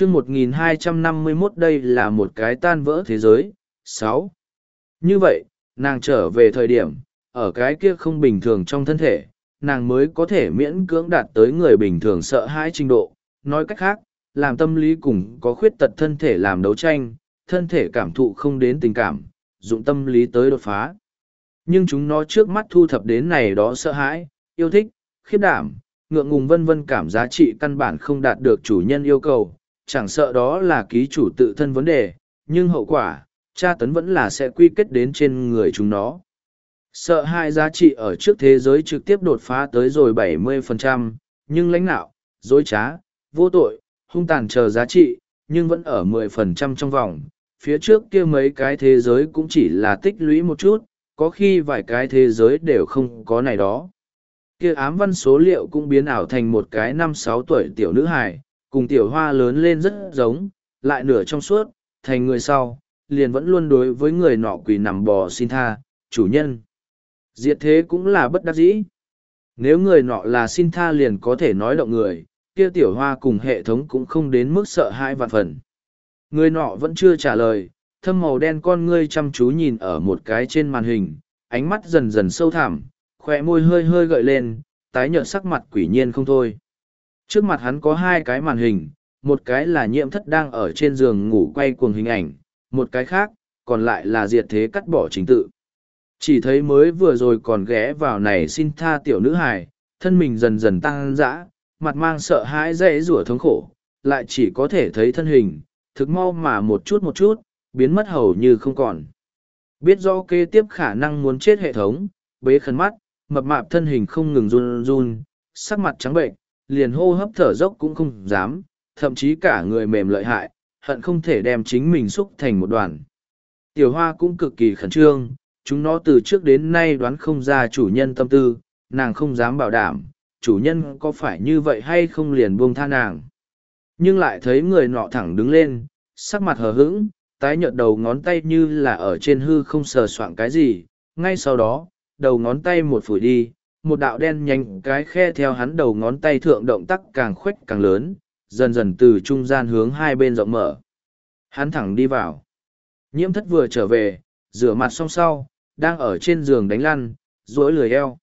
chương 1251 đây là một cái tan vỡ thế giới. sáu Như vậy, nàng trở về thời điểm, ở cái kia không bình thường trong thân thể, nàng mới có thể miễn cưỡng đạt tới người bình thường sợ hãi trình độ. Nói cách khác, làm tâm lý cùng có khuyết tật thân thể làm đấu tranh, thân thể cảm thụ không đến tình cảm, dụng tâm lý tới đột phá. Nhưng chúng nó trước mắt thu thập đến này đó sợ hãi, yêu thích, khiếp đảm, ngượng ngùng vân vân cảm giá trị căn bản không đạt được chủ nhân yêu cầu, chẳng sợ đó là ký chủ tự thân vấn đề, nhưng hậu quả, tra tấn vẫn là sẽ quy kết đến trên người chúng nó. Sợ hai giá trị ở trước thế giới trực tiếp đột phá tới rồi 70%, nhưng lãnh nạo, dối trá, vô tội, hung tàn chờ giá trị, nhưng vẫn ở 10% trong vòng. Phía trước kia mấy cái thế giới cũng chỉ là tích lũy một chút, có khi vài cái thế giới đều không có này đó. Kia ám văn số liệu cũng biến ảo thành một cái năm sáu tuổi tiểu nữ hài, cùng tiểu hoa lớn lên rất giống, lại nửa trong suốt, thành người sau, liền vẫn luôn đối với người nọ quỳ nằm bò xin tha, chủ nhân. Diệt thế cũng là bất đắc dĩ. Nếu người nọ là xin tha liền có thể nói động người, kia tiểu hoa cùng hệ thống cũng không đến mức sợ hai vạn phần. Người nọ vẫn chưa trả lời, thâm màu đen con ngươi chăm chú nhìn ở một cái trên màn hình, ánh mắt dần dần sâu thẳm, khỏe môi hơi hơi gợi lên, tái nhợt sắc mặt quỷ nhiên không thôi. Trước mặt hắn có hai cái màn hình, một cái là nhiễm thất đang ở trên giường ngủ quay cuồng hình ảnh, một cái khác, còn lại là diệt thế cắt bỏ chính tự. Chỉ thấy mới vừa rồi còn ghé vào này xin tha tiểu nữ hài, thân mình dần dần tăng dã, mặt mang sợ hãi dễ rủa thống khổ, lại chỉ có thể thấy thân hình, thực mau mà một chút một chút, biến mất hầu như không còn. Biết rõ kế tiếp khả năng muốn chết hệ thống, bế khẩn mắt, mập mạp thân hình không ngừng run run, sắc mặt trắng bệnh, liền hô hấp thở dốc cũng không dám, thậm chí cả người mềm lợi hại, hận không thể đem chính mình xúc thành một đoàn. Tiểu hoa cũng cực kỳ khẩn trương, chúng nó từ trước đến nay đoán không ra chủ nhân tâm tư, nàng không dám bảo đảm, chủ nhân có phải như vậy hay không liền buông tha nàng. Nhưng lại thấy người nọ thẳng đứng lên, sắc mặt hờ hững, tái nhợt đầu ngón tay như là ở trên hư không sờ soạn cái gì, ngay sau đó, đầu ngón tay một phủi đi, một đạo đen nhanh cái khe theo hắn đầu ngón tay thượng động tác càng khuếch càng lớn, dần dần từ trung gian hướng hai bên rộng mở. Hắn thẳng đi vào. Nhiễm thất vừa trở về, rửa mặt xong sau, đang ở trên giường đánh lăn, rối lười eo.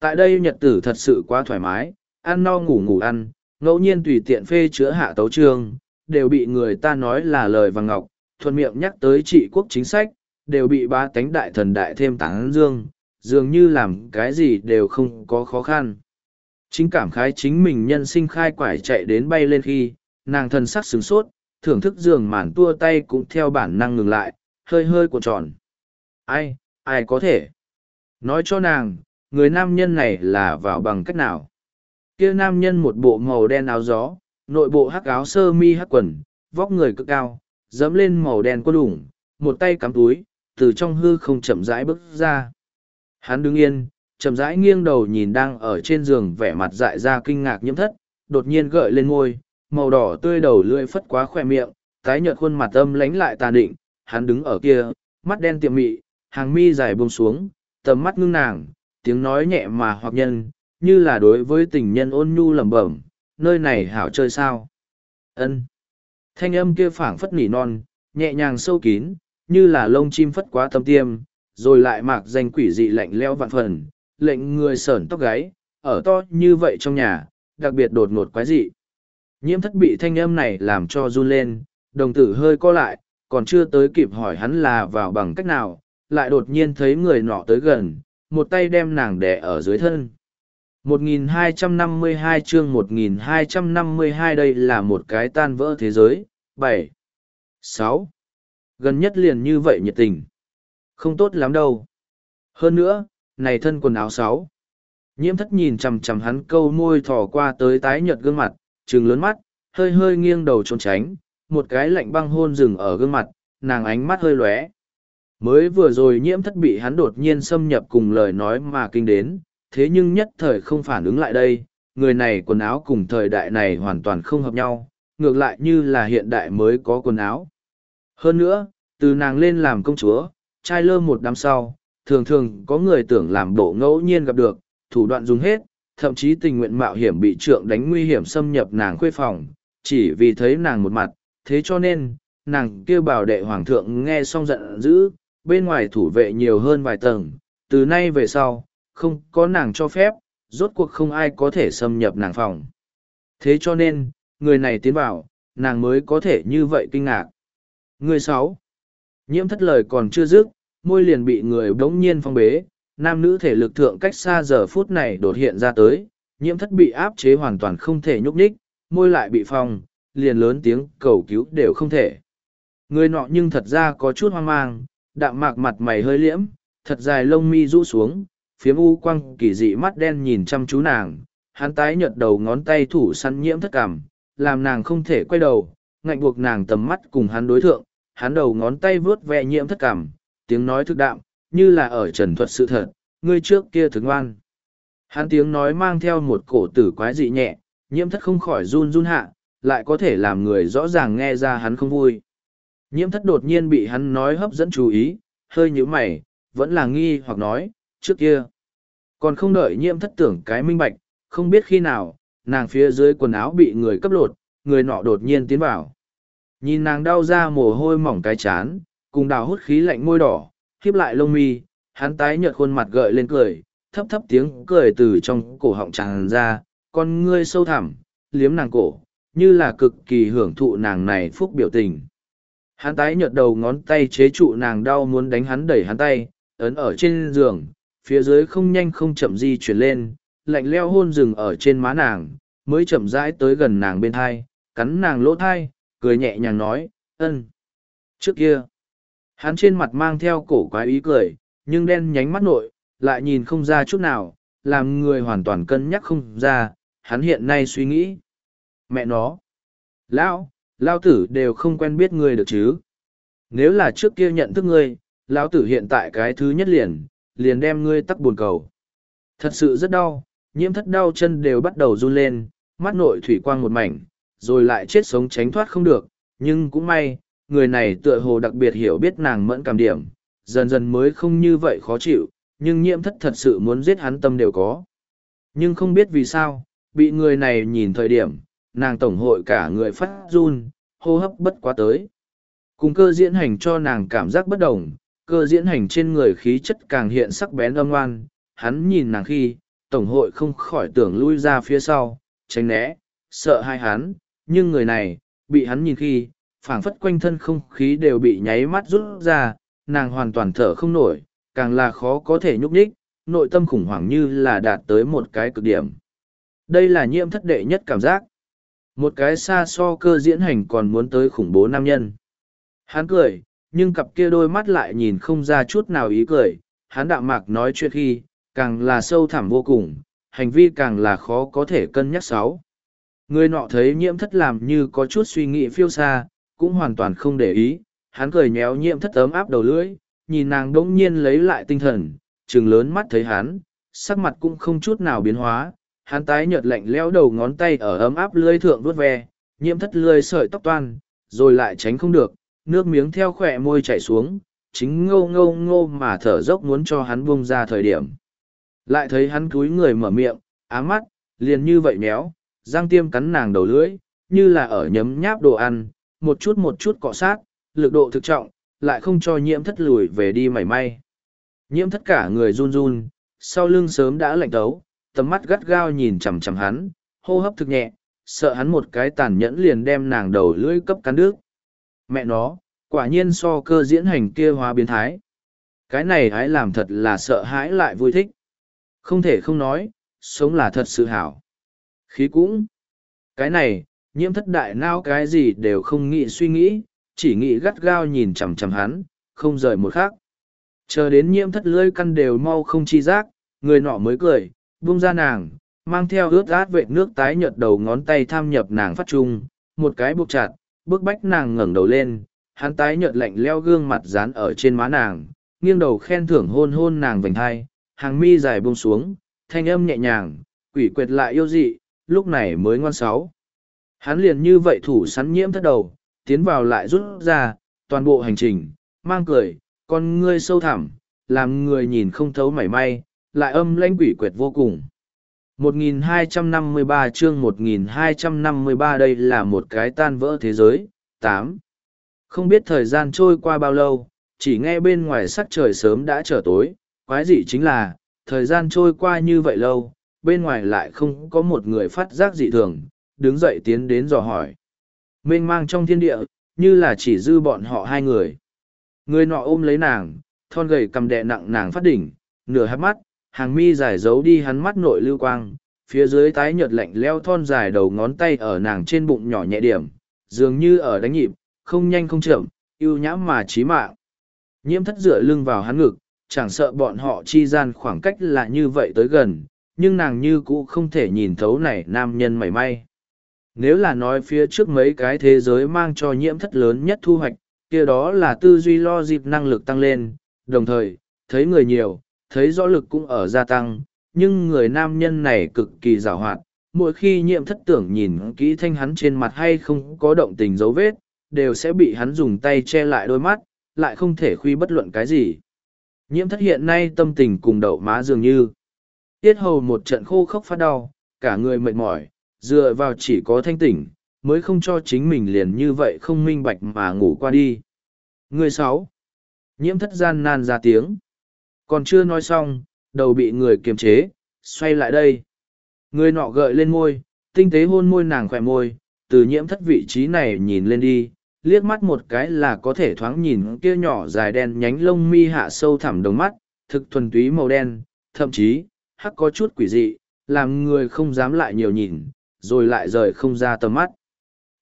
Tại đây nhật tử thật sự quá thoải mái, ăn no ngủ ngủ ăn, ngẫu nhiên tùy tiện phê chữa hạ tấu trương, đều bị người ta nói là lời vàng ngọc, thuận miệng nhắc tới trị quốc chính sách, đều bị ba tánh đại thần đại thêm tán dương, dường như làm cái gì đều không có khó khăn. Chính cảm khái chính mình nhân sinh khai quải chạy đến bay lên khi, nàng thân sắc sướng sốt, thưởng thức giường màn tua tay cũng theo bản năng ngừng lại, hơi hơi cuộn tròn. Ai, ai có thể? Nói cho nàng, người nam nhân này là vào bằng cách nào? kia nam nhân một bộ màu đen áo gió, nội bộ hắc áo sơ mi hắc quần, vóc người cực cao, dẫm lên màu đen quân đủng, một tay cắm túi, từ trong hư không chậm rãi bước ra. Hắn đứng yên, chậm rãi nghiêng đầu nhìn đang ở trên giường vẻ mặt dại ra kinh ngạc nhiễm thất, đột nhiên gợi lên môi, màu đỏ tươi đầu lưỡi phất quá khỏe miệng, tái nhợt khuôn mặt âm lánh lại tàn định, hắn đứng ở kia, mắt đen tiệm mị, hàng mi dài buông xuống, tầm mắt ngưng nàng, tiếng nói nhẹ mà hoặc nhân, như là đối với tình nhân ôn nhu lẩm bẩm, nơi này hảo chơi sao? Ân. Thanh âm kia phảng phất nỉ non, nhẹ nhàng sâu kín, như là lông chim phất quá tâm tiêm, rồi lại mạc danh quỷ dị lạnh leo vạn phần, lệnh người sởn tóc gáy, ở to như vậy trong nhà, đặc biệt đột ngột quái dị. Nhiễm thất bị thanh âm này làm cho run lên, đồng tử hơi co lại, còn chưa tới kịp hỏi hắn là vào bằng cách nào, lại đột nhiên thấy người nọ tới gần, một tay đem nàng đè ở dưới thân. 1252 chương 1252 đây là một cái tan vỡ thế giới. 7. 6. Gần nhất liền như vậy nhiệt tình. Không tốt lắm đâu. Hơn nữa, này thân quần áo sáu. Nhiễm thất nhìn chằm chằm hắn câu môi thỏ qua tới tái nhợt gương mặt, trừng lớn mắt, hơi hơi nghiêng đầu trốn tránh, một cái lạnh băng hôn rừng ở gương mặt, nàng ánh mắt hơi lóe. Mới vừa rồi nhiễm thất bị hắn đột nhiên xâm nhập cùng lời nói mà kinh đến, thế nhưng nhất thời không phản ứng lại đây, người này quần áo cùng thời đại này hoàn toàn không hợp nhau, ngược lại như là hiện đại mới có quần áo. Hơn nữa, từ nàng lên làm công chúa, trai lơ một đám sau, thường thường có người tưởng làm bộ ngẫu nhiên gặp được, thủ đoạn dùng hết, thậm chí tình nguyện mạo hiểm bị trượng đánh nguy hiểm xâm nhập nàng khuê phòng, chỉ vì thấy nàng một mặt, thế cho nên, nàng kêu bảo đệ hoàng thượng nghe xong giận dữ, bên ngoài thủ vệ nhiều hơn vài tầng, từ nay về sau, không có nàng cho phép, rốt cuộc không ai có thể xâm nhập nàng phòng. Thế cho nên, người này tiến vào, nàng mới có thể như vậy kinh ngạc. Người sáu, nhiễm thất lời còn chưa dứt, môi liền bị người bỗng nhiên phong bế, nam nữ thể lực thượng cách xa giờ phút này đột hiện ra tới, nhiễm thất bị áp chế hoàn toàn không thể nhúc nhích, môi lại bị phong, liền lớn tiếng cầu cứu đều không thể. Người nọ nhưng thật ra có chút hoang mang, đạm mạc mặt mày hơi liễm, thật dài lông mi rũ xuống, phía u quăng kỳ dị mắt đen nhìn chăm chú nàng, hắn tái nhợt đầu ngón tay thủ săn nhiễm thất cảm, làm nàng không thể quay đầu, ngạnh buộc nàng tầm mắt cùng hắn đối thượng, hắn đầu ngón tay vướt ve nhiễm thất cảm, tiếng nói thực đạm, như là ở trần thuật sự thật, ngươi trước kia thức ngoan. Hắn tiếng nói mang theo một cổ tử quái dị nhẹ, nhiễm thất không khỏi run run hạ, lại có thể làm người rõ ràng nghe ra hắn không vui. Nhiễm thất đột nhiên bị hắn nói hấp dẫn chú ý, hơi như mày, vẫn là nghi hoặc nói, trước kia. Còn không đợi nhiễm thất tưởng cái minh bạch, không biết khi nào, nàng phía dưới quần áo bị người cấp lột, người nọ đột nhiên tiến vào. Nhìn nàng đau ra mồ hôi mỏng cái chán, cùng đào hút khí lạnh môi đỏ, khiếp lại lông mi, hắn tái nhợt khuôn mặt gợi lên cười, thấp thấp tiếng cười từ trong cổ họng tràn ra, con ngươi sâu thẳm, liếm nàng cổ, như là cực kỳ hưởng thụ nàng này phúc biểu tình. Hắn tái nhợt đầu ngón tay chế trụ nàng đau muốn đánh hắn đẩy hắn tay, ấn ở trên giường, phía dưới không nhanh không chậm di chuyển lên, lạnh leo hôn rừng ở trên má nàng, mới chậm rãi tới gần nàng bên thai, cắn nàng lỗ thai, cười nhẹ nhàng nói, ân. Trước kia, hắn trên mặt mang theo cổ quái ý cười, nhưng đen nhánh mắt nội, lại nhìn không ra chút nào, làm người hoàn toàn cân nhắc không ra, hắn hiện nay suy nghĩ. Mẹ nó, lão, lão tử đều không quen biết ngươi được chứ. Nếu là trước kia nhận thức ngươi, lão tử hiện tại cái thứ nhất liền, liền đem ngươi tắc buồn cầu. Thật sự rất đau, nhiễm thất đau chân đều bắt đầu run lên, mắt nội thủy quang một mảnh, rồi lại chết sống tránh thoát không được, nhưng cũng may, người này tựa hồ đặc biệt hiểu biết nàng mẫn cảm điểm, dần dần mới không như vậy khó chịu, nhưng nhiễm thất thật sự muốn giết hắn tâm đều có. Nhưng không biết vì sao, bị người này nhìn thời điểm, nàng tổng hội cả người phát run, hô hấp bất quá tới. Cùng cơ diễn hành cho nàng cảm giác bất đồng, cơ diễn hành trên người khí chất càng hiện sắc bén âm oan, hắn nhìn nàng khi, tổng hội không khỏi tưởng lui ra phía sau, tránh né, sợ hai hắn, nhưng người này, bị hắn nhìn khi, phảng phất quanh thân không khí đều bị nháy mắt rút ra, nàng hoàn toàn thở không nổi, càng là khó có thể nhúc nhích, nội tâm khủng hoảng như là đạt tới một cái cực điểm. Đây là nhiễm thất đệ nhất cảm giác. Một cái xa so cơ diễn hành còn muốn tới khủng bố nam nhân. Hắn cười, nhưng cặp kia đôi mắt lại nhìn không ra chút nào ý cười, hắn đạm mạc nói chuyện khi, càng là sâu thẳm vô cùng, hành vi càng là khó có thể cân nhắc sáu. Người nọ thấy nhiễm thất làm như có chút suy nghĩ phiêu xa, cũng hoàn toàn không để ý, hắn cười nhéo nhiễm thất ấm áp đầu lưỡi, nhìn nàng đỗng nhiên lấy lại tinh thần, trừng lớn mắt thấy hắn, sắc mặt cũng không chút nào biến hóa, hắn tái nhợt lạnh leo đầu ngón tay ở ấm áp lưỡi thượng vuốt ve, nhiễm thất lưỡi sợi tóc toan, rồi lại tránh không được, nước miếng theo khỏe môi chảy xuống, chính ngô ngô ngô mà thở dốc muốn cho hắn buông ra thời điểm. Lại thấy hắn cúi người mở miệng, ám mắt, liền như vậy méo, răng tiêm cắn nàng đầu lưỡi, như là ở nhấm nháp đồ ăn, một chút một chút cọ sát, lực độ thực trọng, lại không cho nhiễm thất lùi về đi mảy may. Nhiễm thất cả người run run, sau lưng sớm đã lạnh tấu, tầm mắt gắt gao nhìn chằm chằm hắn, hô hấp thực nhẹ, sợ hắn một cái tàn nhẫn liền đem nàng đầu lưỡi cấp cắn nước. Mẹ nó, quả nhiên so cơ diễn hành kia hóa biến thái. Cái này hãy làm thật là sợ hãi lại vui thích. Không thể không nói, sống là thật sự hảo. Khí cũng. Cái này, nhiễm thất đại nao cái gì đều không nghĩ suy nghĩ, chỉ nghĩ gắt gao nhìn chằm chằm hắn, không rời một khắc. Chờ đến nhiễm thất lưỡi căn đều mau không chi giác, người nọ mới cười, buông ra nàng, mang theo ướt át vệt nước tái nhợt đầu ngón tay tham nhập nàng phát trung, một cái buộc chặt, bước bách nàng ngẩng đầu lên, hắn tái nhợt lạnh leo gương mặt dán ở trên má nàng, nghiêng đầu khen thưởng hôn hôn nàng vành hai, hàng mi dài buông xuống, thanh âm nhẹ nhàng, quỷ quyệt lại yêu dị, lúc này mới ngoan sáu. Hắn liền như vậy thủ sắn nhiễm thất đầu, tiến vào lại rút ra, toàn bộ hành trình, mang cười, con ngươi sâu thẳm, làm người nhìn không thấu mảy may, lại âm lãnh quỷ quyệt vô cùng. 1253 chương 1253 đây là một cái tan vỡ thế giới. 8. Không biết thời gian trôi qua bao lâu, chỉ nghe bên ngoài sắc trời sớm đã trở tối, quái dị chính là, thời gian trôi qua như vậy lâu, bên ngoài lại không có một người phát giác dị thường, đứng dậy tiến đến dò hỏi. Mênh mang trong thiên địa, như là chỉ dư bọn họ hai người. Người nọ ôm lấy nàng, thon gầy cầm đẹ nặng nàng phát đỉnh, nửa hát mắt, hàng mi dài giấu đi hắn mắt nội lưu quang, phía dưới tái nhợt lạnh leo thon dài đầu ngón tay ở nàng trên bụng nhỏ nhẹ điểm, dường như ở đánh nhịp, không nhanh không chậm, yêu nhãm mà chí mạng. Nhiễm thất dựa lưng vào hắn ngực, chẳng sợ bọn họ chi gian khoảng cách là như vậy tới gần, nhưng nàng như cũ không thể nhìn thấu này nam nhân mảy may. Nếu là nói phía trước mấy cái thế giới mang cho nhiễm thất lớn nhất thu hoạch, kia đó là tư duy lo dịp năng lực tăng lên, đồng thời, thấy người nhiều, thấy rõ lực cũng ở gia tăng, nhưng người nam nhân này cực kỳ rào hoạt. Mỗi khi nhiễm thất tưởng nhìn kỹ thanh hắn trên mặt hay không có động tình dấu vết, đều sẽ bị hắn dùng tay che lại đôi mắt, lại không thể khuy bất luận cái gì. Nhiễm thất hiện nay tâm tình cùng đậu má dường như. Tiết hầu một trận khô khốc phát đau, cả người mệt mỏi, dựa vào chỉ có thanh tỉnh, mới không cho chính mình liền như vậy không minh bạch mà ngủ qua đi. Người sáu. Nhiễm thất gian nan ra tiếng. Còn chưa nói xong, đầu bị người kiềm chế, xoay lại đây. Người nọ gợi lên môi, tinh tế hôn môi nàng khỏe môi, từ nhiễm thất vị trí này nhìn lên đi, liếc mắt một cái là có thể thoáng nhìn kia nhỏ dài đen nhánh lông mi hạ sâu thẳm đồng mắt, thực thuần túy màu đen, thậm chí, hắc có chút quỷ dị, làm người không dám lại nhiều nhìn, rồi lại rời không ra tầm mắt.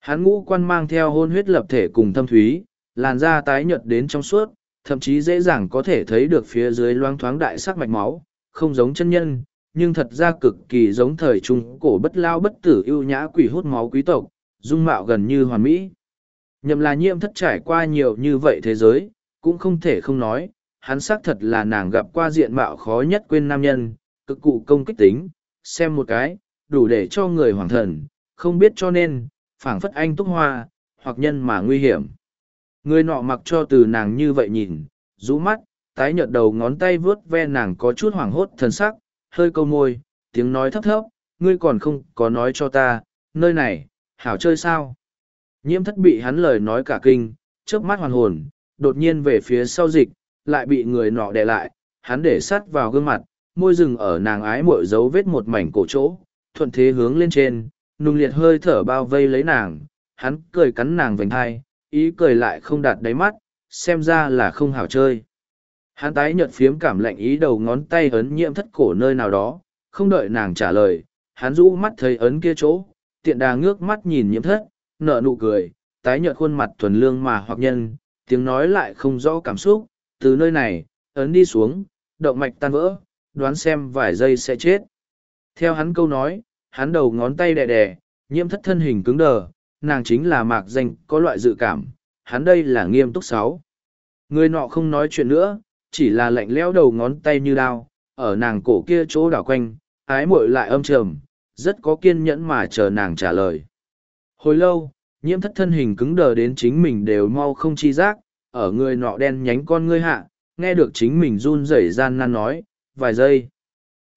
Hắn ngũ quan mang theo hôn huyết lập thể cùng thâm thúy, làn da tái nhợt đến trong suốt, thậm chí dễ dàng có thể thấy được phía dưới loang thoáng đại sắc mạch máu, không giống chân nhân, nhưng thật ra cực kỳ giống thời trung cổ bất lao bất tử ưu nhã quỷ hút máu quý tộc, dung mạo gần như hoàn mỹ. Nhậm là nhiễm thất trải qua nhiều như vậy thế giới, cũng không thể không nói, hắn xác thật là nàng gặp qua diện mạo khó nhất quên nam nhân, cực cụ công kích tính, xem một cái, đủ để cho người hoàng thần, không biết cho nên, phảng phất anh túc hoa, hoặc nhân mà nguy hiểm. Người nọ mặc cho từ nàng như vậy nhìn, rũ mắt, tái nhợt đầu ngón tay vướt ve nàng có chút hoảng hốt thần sắc, hơi câu môi, tiếng nói thấp thấp, ngươi còn không có nói cho ta, nơi này, hảo chơi sao? Nhiễm thất bị hắn lời nói cả kinh, trước mắt hoàn hồn, đột nhiên về phía sau dịch, lại bị người nọ đè lại, hắn để sát vào gương mặt, môi rừng ở nàng ái mội dấu vết một mảnh cổ chỗ, thuận thế hướng lên trên, nung liệt hơi thở bao vây lấy nàng, hắn cười cắn nàng vành hai, ý cười lại không đạt đáy mắt, xem ra là không hảo chơi. Hắn tái nhợt phiếm cảm lạnh ý đầu ngón tay ấn nhiễm thất cổ nơi nào đó, không đợi nàng trả lời, hắn rũ mắt thấy ấn kia chỗ, tiện đà ngước mắt nhìn nhiễm thất, nở nụ cười, tái nhợt khuôn mặt thuần lương mà hoặc nhân, tiếng nói lại không rõ cảm xúc, từ nơi này, ấn đi xuống, động mạch tan vỡ, đoán xem vài giây sẽ chết. Theo hắn câu nói, hắn đầu ngón tay đè đè, nhiễm thất thân hình cứng đờ, nàng chính là mạc danh có loại dự cảm, hắn đây là nghiêm túc sáu. Người nọ không nói chuyện nữa, chỉ là lạnh lẽo đầu ngón tay như đao, ở nàng cổ kia chỗ đảo quanh, ái muội lại âm trầm, rất có kiên nhẫn mà chờ nàng trả lời. Hồi lâu, nhiễm thất thân hình cứng đờ đến chính mình đều mau không chi giác, ở người nọ đen nhánh con ngươi hạ, nghe được chính mình run rẩy gian nan nói, vài giây.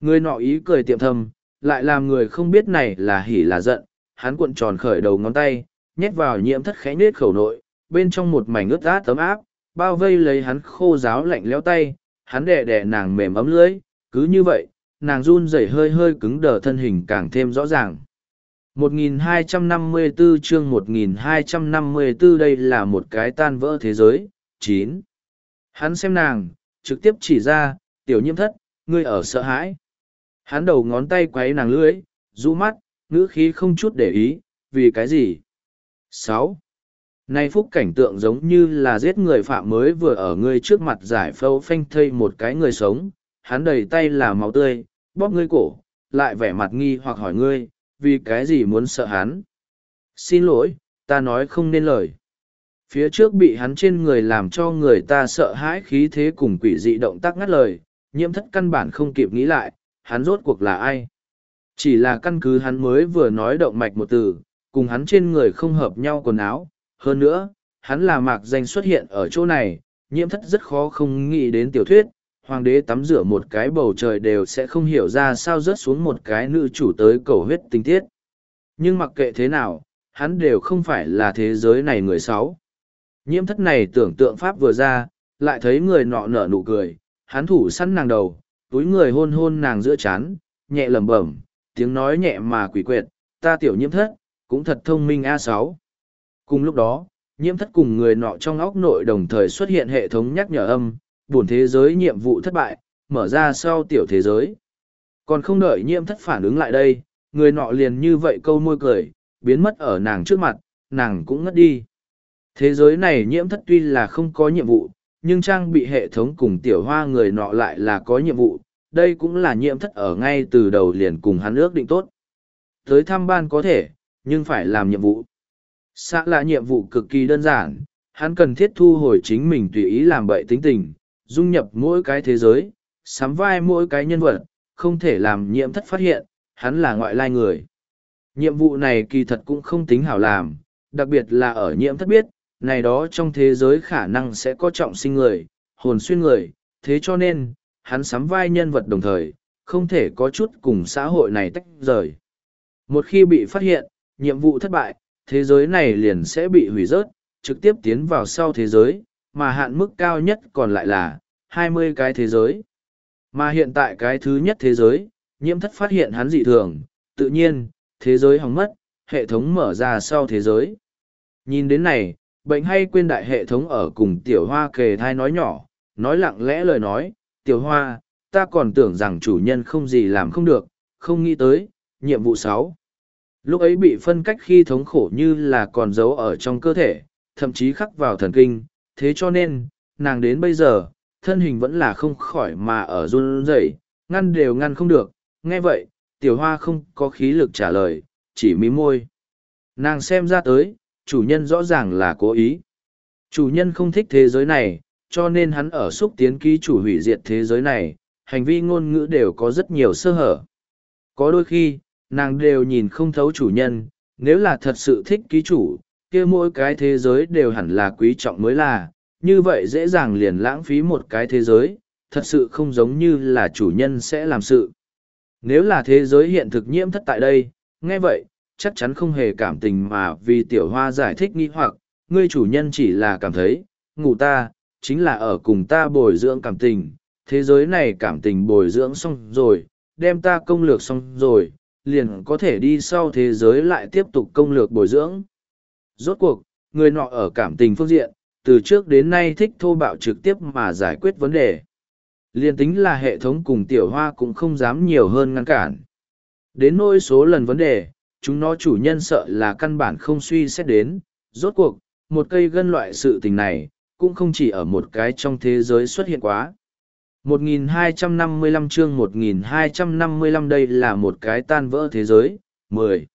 Người nọ ý cười tiệm thầm, lại làm người không biết này là hỉ là giận, hắn cuộn tròn khởi đầu ngón tay, nhét vào nhiễm thất khẽ nết khẩu nội, bên trong một mảnh ướt át tấm áp, bao vây lấy hắn khô giáo lạnh lẽo tay, hắn đè đè nàng mềm ấm lưỡi, cứ như vậy, nàng run rẩy hơi hơi cứng đờ thân hình càng thêm rõ ràng. 1254 chương 1254 đây là một cái tan vỡ thế giới. 9. Hắn xem nàng, trực tiếp chỉ ra, tiểu nhiễm thất, ngươi ở sợ hãi. Hắn đầu ngón tay quấy nàng lưỡi, rũ mắt, ngữ khí không chút để ý, vì cái gì? sáu, Nay phúc cảnh tượng giống như là giết người phạm mới vừa ở ngươi trước mặt giải phẫu phanh thây một cái người sống, hắn đầy tay là máu tươi, bóp ngươi cổ, lại vẻ mặt nghi hoặc hỏi ngươi, vì cái gì muốn sợ hắn? Xin lỗi, ta nói không nên lời. Phía trước bị hắn trên người làm cho người ta sợ hãi khí thế cùng quỷ dị động tác ngắt lời, nhiễm thất căn bản không kịp nghĩ lại, hắn rốt cuộc là ai? Chỉ là căn cứ hắn mới vừa nói động mạch một từ, cùng hắn trên người không hợp nhau quần áo. Hơn nữa, hắn là mạc danh xuất hiện ở chỗ này, nhiễm thất rất khó không nghĩ đến tiểu thuyết, hoàng đế tắm rửa một cái bầu trời đều sẽ không hiểu ra sao rớt xuống một cái nữ chủ tới cầu huyết tinh tiết. Nhưng mặc kệ thế nào, hắn đều không phải là thế giới này người sáu. Nhiễm thất này tưởng tượng pháp vừa ra, lại thấy người nọ nở nụ cười, hắn thủ săn nàng đầu, túi người hôn hôn nàng giữa chán, nhẹ lẩm bẩm, tiếng nói nhẹ mà quỷ quyệt, ta tiểu nhiễm thất, cũng thật thông minh a sáu. Cùng lúc đó, nhiễm thất cùng người nọ trong óc nội đồng thời xuất hiện hệ thống nhắc nhở âm, buồn thế giới nhiệm vụ thất bại, mở ra sau tiểu thế giới. Còn không đợi nhiễm thất phản ứng lại đây, người nọ liền như vậy câu môi cười, biến mất ở nàng trước mặt, nàng cũng ngất đi. Thế giới này nhiễm thất tuy là không có nhiệm vụ, nhưng trang bị hệ thống cùng tiểu hoa người nọ lại là có nhiệm vụ, đây cũng là nhiễm thất ở ngay từ đầu liền cùng hắn ước định tốt. Tới thăm ban có thể, nhưng phải làm nhiệm vụ. Xã là nhiệm vụ cực kỳ đơn giản, hắn cần thiết thu hồi chính mình tùy ý làm bậy tính tình, dung nhập mỗi cái thế giới, sắm vai mỗi cái nhân vật, không thể làm nhiễm thất phát hiện, hắn là ngoại lai người. Nhiệm vụ này kỳ thật cũng không tính hảo làm, đặc biệt là ở nhiễm thất biết, này đó trong thế giới khả năng sẽ có trọng sinh người, hồn xuyên người, thế cho nên, hắn sắm vai nhân vật đồng thời, không thể có chút cùng xã hội này tách rời. Một khi bị phát hiện, nhiệm vụ thất bại, thế giới này liền sẽ bị hủy rớt, trực tiếp tiến vào sau thế giới, mà hạn mức cao nhất còn lại là 20 cái thế giới. Mà hiện tại cái thứ nhất thế giới, nhiễm thất phát hiện hắn dị thường, tự nhiên, thế giới hỏng mất, hệ thống mở ra sau thế giới. Nhìn đến này, bệnh hay quên đại hệ thống ở cùng tiểu hoa kề thai nói nhỏ, nói lặng lẽ lời nói, tiểu hoa, ta còn tưởng rằng chủ nhân không gì làm không được, không nghĩ tới, nhiệm vụ sáu Lúc ấy bị phân cách khi thống khổ như là còn giấu ở trong cơ thể, thậm chí khắc vào thần kinh, thế cho nên, nàng đến bây giờ, thân hình vẫn là không khỏi mà ở run rẩy, ngăn đều ngăn không được, nghe vậy, tiểu hoa không có khí lực trả lời, chỉ mí môi. Nàng xem ra tới, chủ nhân rõ ràng là cố ý. Chủ nhân không thích thế giới này, cho nên hắn ở xúc tiến ký chủ hủy diệt thế giới này, hành vi ngôn ngữ đều có rất nhiều sơ hở. Có đôi khi, nàng đều nhìn không thấu chủ nhân, nếu là thật sự thích ký chủ, kia mỗi cái thế giới đều hẳn là quý trọng mới là, như vậy dễ dàng liền lãng phí một cái thế giới, thật sự không giống như là chủ nhân sẽ làm sự. Nếu là thế giới hiện thực nhiễm thất tại đây, nghe vậy, chắc chắn không hề cảm tình mà vì tiểu hoa giải thích nghi hoặc, ngươi chủ nhân chỉ là cảm thấy, ngủ ta, chính là ở cùng ta bồi dưỡng cảm tình, thế giới này cảm tình bồi dưỡng xong rồi, đem ta công lược xong rồi, liền có thể đi sau thế giới lại tiếp tục công lược bồi dưỡng. Rốt cuộc, người nọ ở cảm tình phương diện, từ trước đến nay thích thô bạo trực tiếp mà giải quyết vấn đề. Liên tính là hệ thống cùng tiểu hoa cũng không dám nhiều hơn ngăn cản. Đến nỗi số lần vấn đề, chúng nó chủ nhân sợ là căn bản không suy xét đến. Rốt cuộc, một cây gân loại sự tình này, cũng không chỉ ở một cái trong thế giới xuất hiện quá. 1255 chương 1255 đây là một cái tan vỡ thế giới. 10.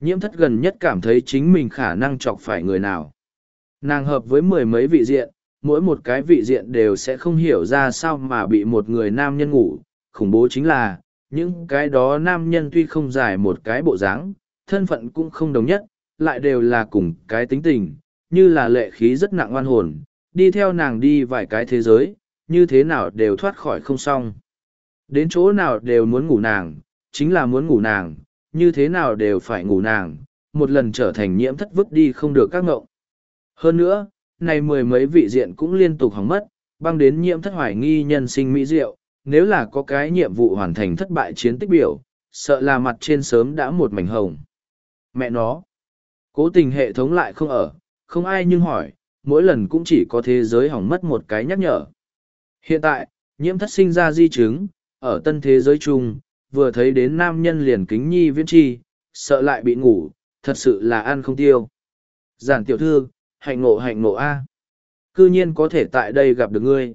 Nhiễm thất gần nhất cảm thấy chính mình khả năng chọc phải người nào. Nàng hợp với mười mấy vị diện, mỗi một cái vị diện đều sẽ không hiểu ra sao mà bị một người nam nhân ngủ. Khủng bố chính là, những cái đó nam nhân tuy không dài một cái bộ dáng, thân phận cũng không đồng nhất, lại đều là cùng cái tính tình, như là lệ khí rất nặng oan hồn, đi theo nàng đi vài cái thế giới, như thế nào đều thoát khỏi không xong. Đến chỗ nào đều muốn ngủ nàng, chính là muốn ngủ nàng, như thế nào đều phải ngủ nàng, một lần trở thành nhiễm thất vứt đi không được các ngộng. Hơn nữa, này mười mấy vị diện cũng liên tục hỏng mất, băng đến nhiễm thất hoài nghi nhân sinh mỹ diệu, nếu là có cái nhiệm vụ hoàn thành thất bại chiến tích biểu, sợ là mặt trên sớm đã một mảnh hồng. Mẹ nó, cố tình hệ thống lại không ở, không ai nhưng hỏi, mỗi lần cũng chỉ có thế giới hỏng mất một cái nhắc nhở. Hiện tại, nhiễm thất sinh ra di chứng, ở tân thế giới chung, vừa thấy đến nam nhân liền kính nhi viễn chi, sợ lại bị ngủ, thật sự là ăn không tiêu. Giản tiểu thư, hạnh ngộ hạnh ngộ A. Cư nhiên có thể tại đây gặp được ngươi.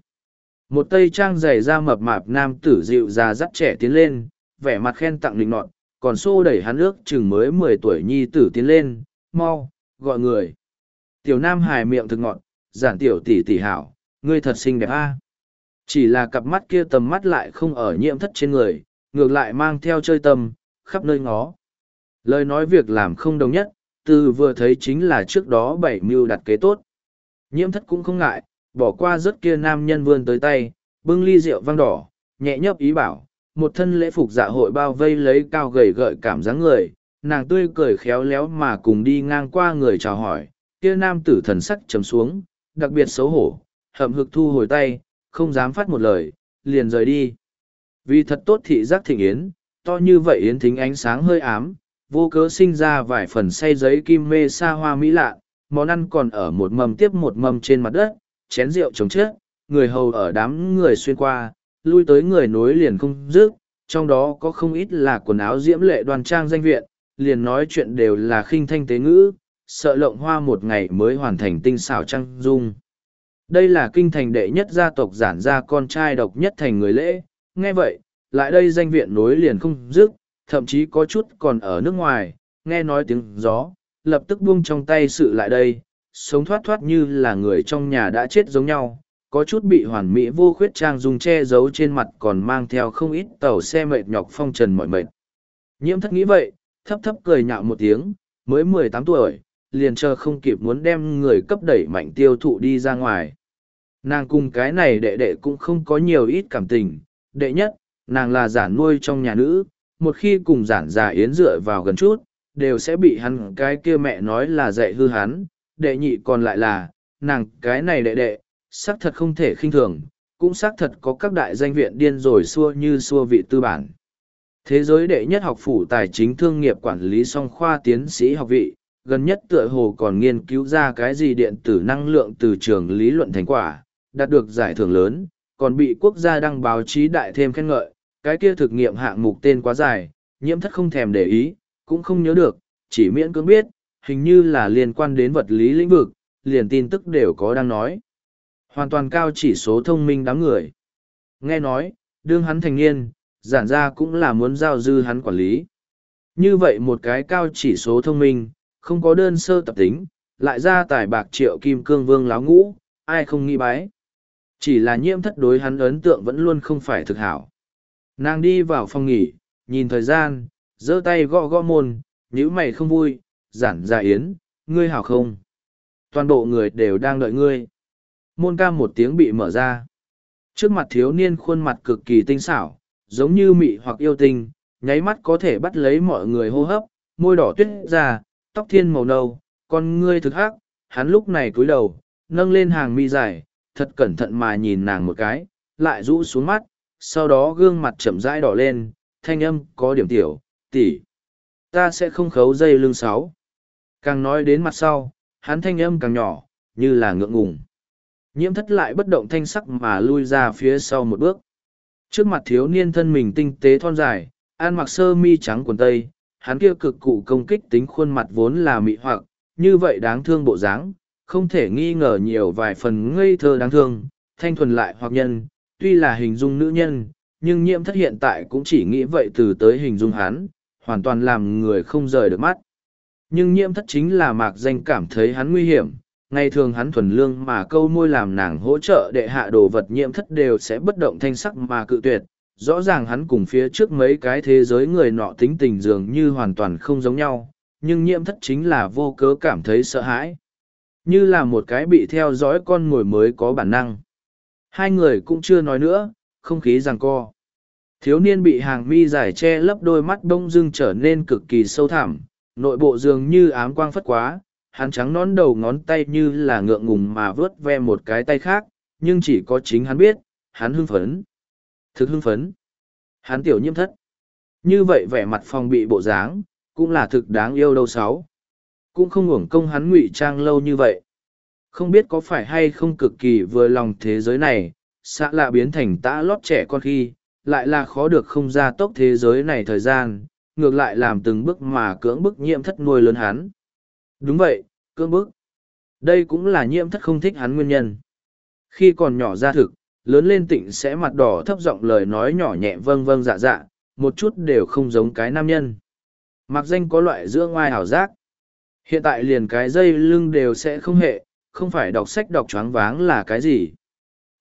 Một tây trang dày da mập mạp nam tử dịu già dắt trẻ tiến lên, vẻ mặt khen tặng định nọt, còn xô đẩy hắn ước chừng mới mười tuổi nhi tử tiến lên, mau, gọi người. Tiểu nam hài miệng thực ngọn, giản tiểu tỷ tỷ hảo, ngươi thật xinh đẹp a. Chỉ là cặp mắt kia tầm mắt lại không ở nhiễm thất trên người, ngược lại mang theo chơi tâm, khắp nơi ngó. Lời nói việc làm không đồng nhất, từ vừa thấy chính là trước đó bảy mưu đặt kế tốt. Nhiễm thất cũng không ngại, bỏ qua rất kia nam nhân vươn tới tay, bưng ly rượu vang đỏ, nhẹ nhấp ý bảo, một thân lễ phục dạ hội bao vây lấy cao gầy gợi cảm dáng người, nàng tươi cười khéo léo mà cùng đi ngang qua người chào hỏi, kia nam tử thần sắc chấm xuống, đặc biệt xấu hổ, hậm hực thu hồi tay, không dám phát một lời, liền rời đi. Vì thật tốt thị giác thịnh yến, to như vậy yến thính ánh sáng hơi ám, vô cớ sinh ra vài phần say giấy kim mê xa hoa mỹ lạ, món ăn còn ở một mầm tiếp một mầm trên mặt đất, chén rượu trống chết, người hầu ở đám người xuyên qua, lui tới người nối liền không dứt, trong đó có không ít là quần áo diễm lệ đoàn trang danh viện, liền nói chuyện đều là khinh thanh tế ngữ, sợ lộng hoa một ngày mới hoàn thành tinh xảo trang dung. Đây là kinh thành đệ nhất gia tộc giản gia con trai độc nhất thành người lễ, nghe vậy, lại đây danh viện nối liền không dứt, thậm chí có chút còn ở nước ngoài, nghe nói tiếng gió, lập tức buông trong tay sự lại đây, sống thoát thoát như là người trong nhà đã chết giống nhau, có chút bị hoàn mỹ vô khuyết trang dùng che giấu trên mặt còn mang theo không ít tàu xe mệt nhọc phong trần mọi mệt. Nhiễm thất nghĩ vậy, thấp thấp cười nhạo một tiếng, mới mười tám tuổi, liền chờ không kịp muốn đem người cấp đẩy mạnh tiêu thụ đi ra ngoài. Nàng cùng cái này đệ đệ cũng không có nhiều ít cảm tình, đệ nhất, nàng là giản nuôi trong nhà nữ, một khi cùng giản già yến dựa vào gần chút, đều sẽ bị hắn cái kia mẹ nói là dạy hư hắn, đệ nhị còn lại là, nàng cái này đệ đệ, xác thật không thể khinh thường, cũng xác thật có các đại danh viện điên rồi xua như xua vị tư bản. Thế giới đệ nhất học phủ tài chính thương nghiệp quản lý song khoa tiến sĩ học vị, gần nhất tựa hồ còn nghiên cứu ra cái gì điện tử năng lượng từ trường lý luận thành quả, đạt được giải thưởng lớn, còn bị quốc gia đăng báo chí đại thêm khen ngợi, cái kia thực nghiệm hạng mục tên quá dài, nhiễm thất không thèm để ý, cũng không nhớ được, chỉ miễn cưỡng biết, hình như là liên quan đến vật lý lĩnh vực, liền tin tức đều có đang nói. Hoàn toàn cao chỉ số thông minh đám người. Nghe nói, đương hắn thành niên, giản ra cũng là muốn giao dư hắn quản lý. Như vậy một cái cao chỉ số thông minh, không có đơn sơ tập tính, lại ra tài bạc triệu kim cương vương láo ngũ, ai không nghĩ bái. Chỉ là nhiễm thất đối hắn ấn tượng vẫn luôn không phải thực hảo. Nàng đi vào phòng nghỉ, nhìn thời gian, giơ tay gõ gõ môn, nhữ mày không vui, giản ra yến, ngươi hảo không? Toàn bộ người đều đang đợi ngươi. Môn ca một tiếng bị mở ra. Trước mặt thiếu niên khuôn mặt cực kỳ tinh xảo, giống như mị hoặc yêu tinh, nháy mắt có thể bắt lấy mọi người hô hấp, môi đỏ tuyết ra, tóc thiên màu nâu, con ngươi thực hắc, hắn lúc này cúi đầu, nâng lên hàng mi dài, thật cẩn thận mà nhìn nàng một cái, lại rũ xuống mắt, sau đó gương mặt chậm rãi đỏ lên, thanh âm có điểm tiểu, tỷ, ta sẽ không khấu dây lưng sáu. Càng nói đến mặt sau, hắn thanh âm càng nhỏ, như là ngượng ngùng. Nhiễm thất lại bất động thanh sắc mà lui ra phía sau một bước. Trước mặt thiếu niên thân mình tinh tế thon dài, ăn mặc sơ mi trắng quần tây, hắn kia cực cụ công kích tính khuôn mặt vốn là mị hoặc, như vậy đáng thương bộ dáng, không thể nghi ngờ nhiều vài phần ngây thơ đáng thương, thanh thuần lại hoặc nhân, tuy là hình dung nữ nhân, nhưng nhiễm thất hiện tại cũng chỉ nghĩ vậy từ tới hình dung hắn, hoàn toàn làm người không rời được mắt. Nhưng nhiễm thất chính là mạc danh cảm thấy hắn nguy hiểm, ngày thường hắn thuần lương mà câu môi làm nàng hỗ trợ đệ hạ đồ vật nhiễm thất đều sẽ bất động thanh sắc mà cự tuyệt. Rõ ràng hắn cùng phía trước mấy cái thế giới người nọ tính tình dường như hoàn toàn không giống nhau, nhưng nhiễm thất chính là vô cớ cảm thấy sợ hãi. Như là một cái bị theo dõi con mồi mới có bản năng. Hai người cũng chưa nói nữa, không khí giằng co. Thiếu niên bị hàng mi dài che lấp đôi mắt bông dưng trở nên cực kỳ sâu thẳm, nội bộ dường như ám quang phất quá, hắn trắng nón đầu ngón tay như là ngượng ngùng mà vớt ve một cái tay khác, nhưng chỉ có chính hắn biết, hắn hưng phấn. Thực hưng phấn. Hắn tiểu nhiễm thất. Như vậy vẻ mặt phòng bị bộ dáng, cũng là thực đáng yêu đâu sáu. Cũng không hưởng công hắn ngụy trang lâu như vậy. Không biết có phải hay không cực kỳ vừa lòng thế giới này, xã lạ biến thành tã lót trẻ con khi, lại là khó được không ra tốc thế giới này thời gian, ngược lại làm từng bước mà cưỡng bức nhiễm thất nuôi lớn hắn. Đúng vậy, cưỡng bức. Đây cũng là nhiễm thất không thích hắn nguyên nhân. Khi còn nhỏ ra thực, lớn lên tịnh sẽ mặt đỏ thấp giọng lời nói nhỏ nhẹ vâng vâng dạ dạ, một chút đều không giống cái nam nhân. Mặc danh có loại giữa ngoài hảo giác. Hiện tại liền cái dây lưng đều sẽ không hệ, không phải đọc sách đọc choáng váng là cái gì.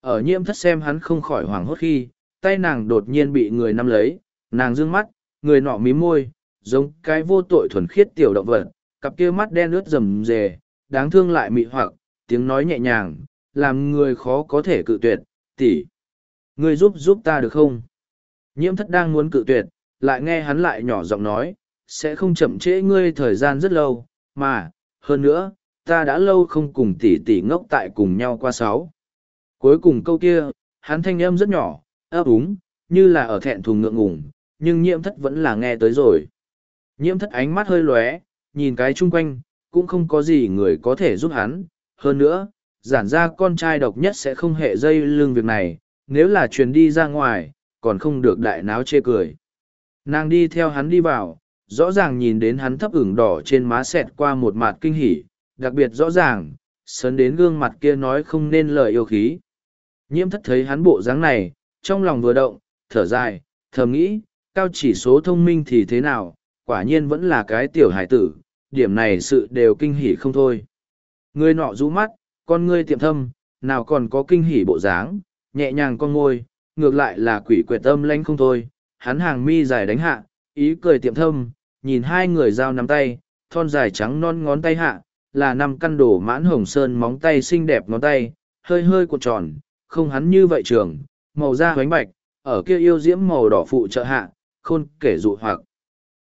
Ở nhiễm thất xem hắn không khỏi hoảng hốt khi, tay nàng đột nhiên bị người nắm lấy, nàng dương mắt, người nọ mí môi, giống cái vô tội thuần khiết tiểu động vật, cặp kia mắt đen ướt rầm rề, đáng thương lại mị hoặc, tiếng nói nhẹ nhàng, làm người khó có thể cự tuyệt, tỷ. Ngươi giúp giúp ta được không? Nhiễm thất đang muốn cự tuyệt, lại nghe hắn lại nhỏ giọng nói, sẽ không chậm trễ ngươi thời gian rất lâu, mà, hơn nữa, ta đã lâu không cùng tỷ tỷ ngốc tại cùng nhau qua sáu. Cuối cùng câu kia, hắn thanh âm rất nhỏ, ấp úng, như là ở thẹn thùng ngượng ngùng, nhưng nhiễm thất vẫn là nghe tới rồi. Nhiễm thất ánh mắt hơi lóe, nhìn cái chung quanh, cũng không có gì người có thể giúp hắn. Hơn nữa, giản ra con trai độc nhất sẽ không hệ dây lưng việc này, nếu là truyền đi ra ngoài, còn không được đại náo chê cười. Nàng đi theo hắn đi vào, rõ ràng nhìn đến hắn thấp ửng đỏ trên má xẹt qua một mặt kinh hỉ, đặc biệt rõ ràng, sớn đến gương mặt kia nói không nên lời yêu khí. Nhiễm thất thấy hắn bộ dáng này, trong lòng vừa động, thở dài, thầm nghĩ, cao chỉ số thông minh thì thế nào, quả nhiên vẫn là cái tiểu hải tử, điểm này sự đều kinh hỉ không thôi. Người nọ rũ mắt, con ngươi tiệm thâm, nào còn có kinh hỉ bộ dáng, nhẹ nhàng con ngôi, ngược lại là quỷ quyệt tâm lanh không thôi, hắn hàng mi dài đánh hạ, ý cười tiệm thâm, nhìn hai người giao nắm tay, thon dài trắng non ngón tay hạ, là năm căn đổ mãn hồng sơn móng tay xinh đẹp ngón tay, hơi hơi cuộn tròn, không hắn như vậy trường, màu da hoánh bạch, ở kia yêu diễm màu đỏ phụ trợ hạ, khôn kể dụ hoặc.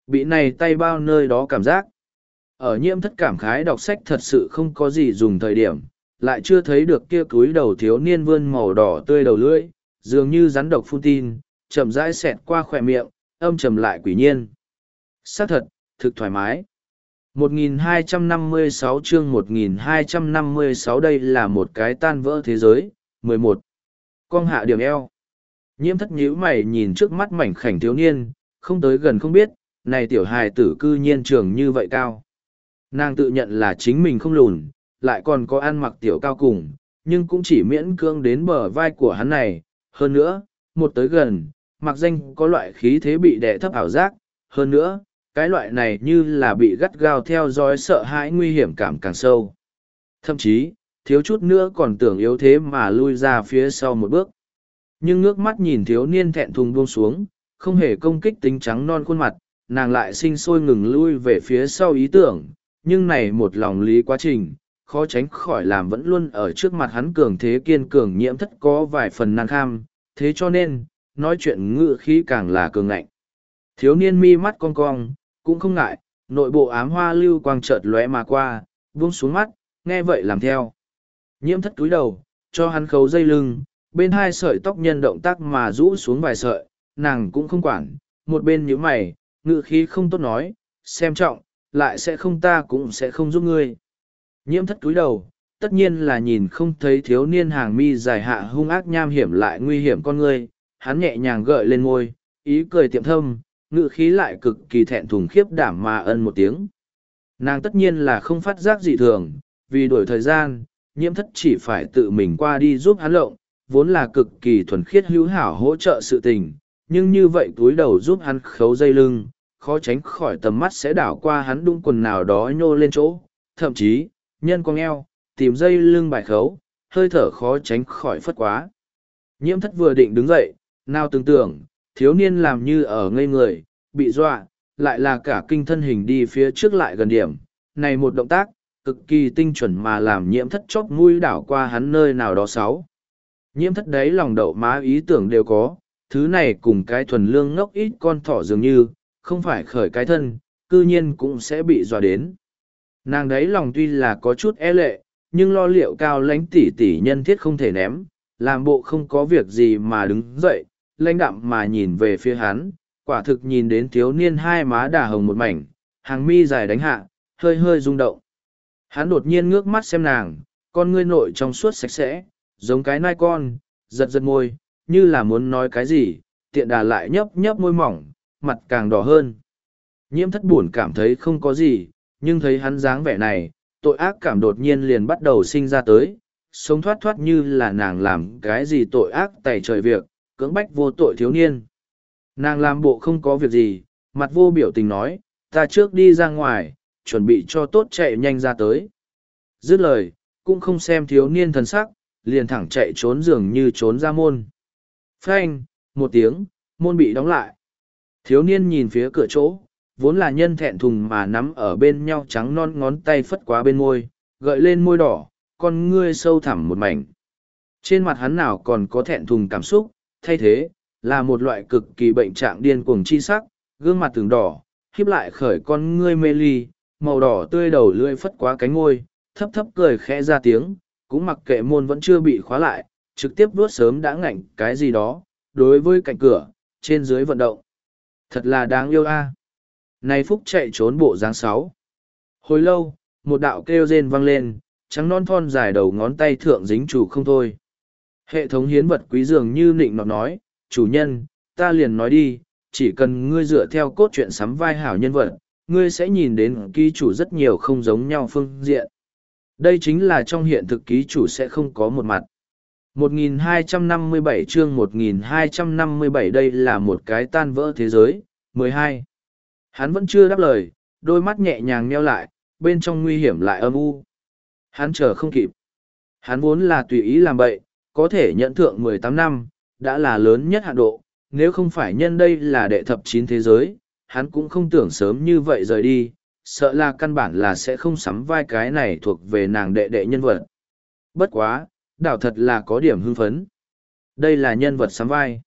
Bị này tay bao nơi đó cảm giác. Ở nhiễm thất cảm khái đọc sách thật sự không có gì dùng thời điểm, lại chưa thấy được kia túi đầu thiếu niên vươn màu đỏ tươi đầu lưỡi, dường như rắn độc phun tin, chậm rãi xẹt qua khỏe miệng, âm trầm lại quỷ nhiên. Xác thật, thực thoải mái. 1256 chương 1256 đây là một cái tan vỡ thế giới. 11. Con hạ điểm eo. Nhiễm thất nhíu mày nhìn trước mắt mảnh khảnh thiếu niên, không tới gần không biết, này tiểu hài tử cư nhiên trường như vậy cao. Nàng tự nhận là chính mình không lùn, lại còn có ăn mặc tiểu cao cùng, nhưng cũng chỉ miễn cương đến bờ vai của hắn này. Hơn nữa, một tới gần, mặc danh có loại khí thế bị đè thấp ảo giác. Hơn nữa, cái loại này như là bị gắt gao theo dõi sợ hãi nguy hiểm cảm càng sâu. Thậm chí, thiếu chút nữa còn tưởng yếu thế mà lui ra phía sau một bước. Nhưng ngước mắt nhìn thiếu niên thẹn thùng buông xuống, không hề công kích tính trắng non khuôn mặt, nàng lại sinh sôi ngừng lui về phía sau ý tưởng, nhưng này một lòng lý quá trình, khó tránh khỏi làm vẫn luôn ở trước mặt hắn cường thế kiên cường nhiễm thất có vài phần năng kham, thế cho nên, nói chuyện ngự khí càng là cường ngạnh. Thiếu niên mi mắt cong cong, cũng không ngại, nội bộ ám hoa lưu quang chợt lóe mà qua, buông xuống mắt, nghe vậy làm theo. Nhiễm thất túi đầu, cho hắn khấu dây lưng, bên hai sợi tóc nhân động tác mà rũ xuống vài sợi, nàng cũng không quản, một bên nhíu mày, ngự khí không tốt nói, xem trọng, lại sẽ không ta cũng sẽ không giúp ngươi. Nhiễm thất túi đầu, tất nhiên là nhìn không thấy thiếu niên hàng mi dài hạ hung ác nham hiểm lại nguy hiểm con người. hắn nhẹ nhàng gợi lên môi, ý cười tiệm thâm, ngự khí lại cực kỳ thẹn thùng khiếp đảm mà ân một tiếng. Nàng tất nhiên là không phát giác dị thường, vì đổi thời gian, nhiễm thất chỉ phải tự mình qua đi giúp hắn lộng, vốn là cực kỳ thuần khiết hữu hảo hỗ trợ sự tình, nhưng như vậy túi đầu giúp hắn khấu dây lưng, khó tránh khỏi tầm mắt sẽ đảo qua hắn đung quần nào đó nhô lên chỗ, thậm chí, nhân con eo, tìm dây lưng bài khấu, hơi thở khó tránh khỏi phất quá. Nhiễm thất vừa định đứng dậy, nào tưởng tưởng, thiếu niên làm như ở ngây người, bị dọa, lại là cả kinh thân hình đi phía trước lại gần điểm. Này một động tác, cực kỳ tinh chuẩn mà làm nhiễm thất chóp mũi đảo qua hắn nơi nào đó sáu. Nhiễm thất đấy lòng đậu má ý tưởng đều có, thứ này cùng cái thuần lương ngốc ít con thỏ dường như, không phải khởi cái thân, cư nhiên cũng sẽ bị dọa đến. Nàng đấy lòng tuy là có chút e lệ, nhưng lo liệu cao lãnh tỷ tỷ nhân thiết không thể ném, làm bộ không có việc gì mà đứng dậy, lãnh đạm mà nhìn về phía hắn, quả thực nhìn đến thiếu niên hai má đà hồng một mảnh, hàng mi dài đánh hạ, hơi hơi rung động. Hắn đột nhiên ngước mắt xem nàng, con ngươi nội trong suốt sạch sẽ, giống cái nai con, giật giật môi, như là muốn nói cái gì, tiện đà lại nhấp nhấp môi mỏng, mặt càng đỏ hơn. Nhiễm thất buồn cảm thấy không có gì, nhưng thấy hắn dáng vẻ này, tội ác cảm đột nhiên liền bắt đầu sinh ra tới, sống thoát thoát như là nàng làm cái gì tội ác tày trời việc, cưỡng bách vô tội thiếu niên. Nàng làm bộ không có việc gì, mặt vô biểu tình nói, ta trước đi ra ngoài, chuẩn bị cho tốt chạy nhanh ra tới. Dứt lời, cũng không xem thiếu niên thần sắc, liền thẳng chạy trốn dường như trốn ra môn. Phanh, một tiếng, môn bị đóng lại. Thiếu niên nhìn phía cửa chỗ, vốn là nhân thẹn thùng mà nắm ở bên nhau trắng non ngón tay phất quá bên môi, gợi lên môi đỏ, con ngươi sâu thẳm một mảnh. Trên mặt hắn nào còn có thẹn thùng cảm xúc, thay thế, là một loại cực kỳ bệnh trạng điên cuồng chi sắc, gương mặt từng đỏ, khiếp lại khởi con ngươi mê ly, màu đỏ tươi đầu lưỡi phất quá cánh ngôi, thấp thấp cười khẽ ra tiếng, cũng mặc kệ môn vẫn chưa bị khóa lại, trực tiếp vuốt sớm đã ngạnh cái gì đó, đối với cạnh cửa, trên dưới vận động. Thật là đáng yêu a. Này Phúc chạy trốn bộ dáng sáu. Hồi lâu, một đạo kêu rên vang lên, trắng non thon dài đầu ngón tay thượng dính chủ không thôi. Hệ thống hiến vật quý dường như nịnh nọt nói, chủ nhân, ta liền nói đi, chỉ cần ngươi dựa theo cốt truyện sắm vai hảo nhân vật, ngươi sẽ nhìn đến ký chủ rất nhiều không giống nhau phương diện. Đây chính là trong hiện thực ký chủ sẽ không có một mặt. 1257 chương 1257 đây là một cái tan vỡ thế giới. 12. Hắn vẫn chưa đáp lời, đôi mắt nhẹ nhàng nheo lại, bên trong nguy hiểm lại âm u. Hắn chờ không kịp. Hắn vốn là tùy ý làm bậy, có thể nhận thượng 18 năm, đã là lớn nhất hạn độ. Nếu không phải nhân đây là đệ thập chín thế giới, hắn cũng không tưởng sớm như vậy rời đi, sợ là căn bản là sẽ không sắm vai cái này thuộc về nàng đệ đệ nhân vật. Bất quá, đảo thật là có điểm hưng phấn. Đây là nhân vật sắm vai.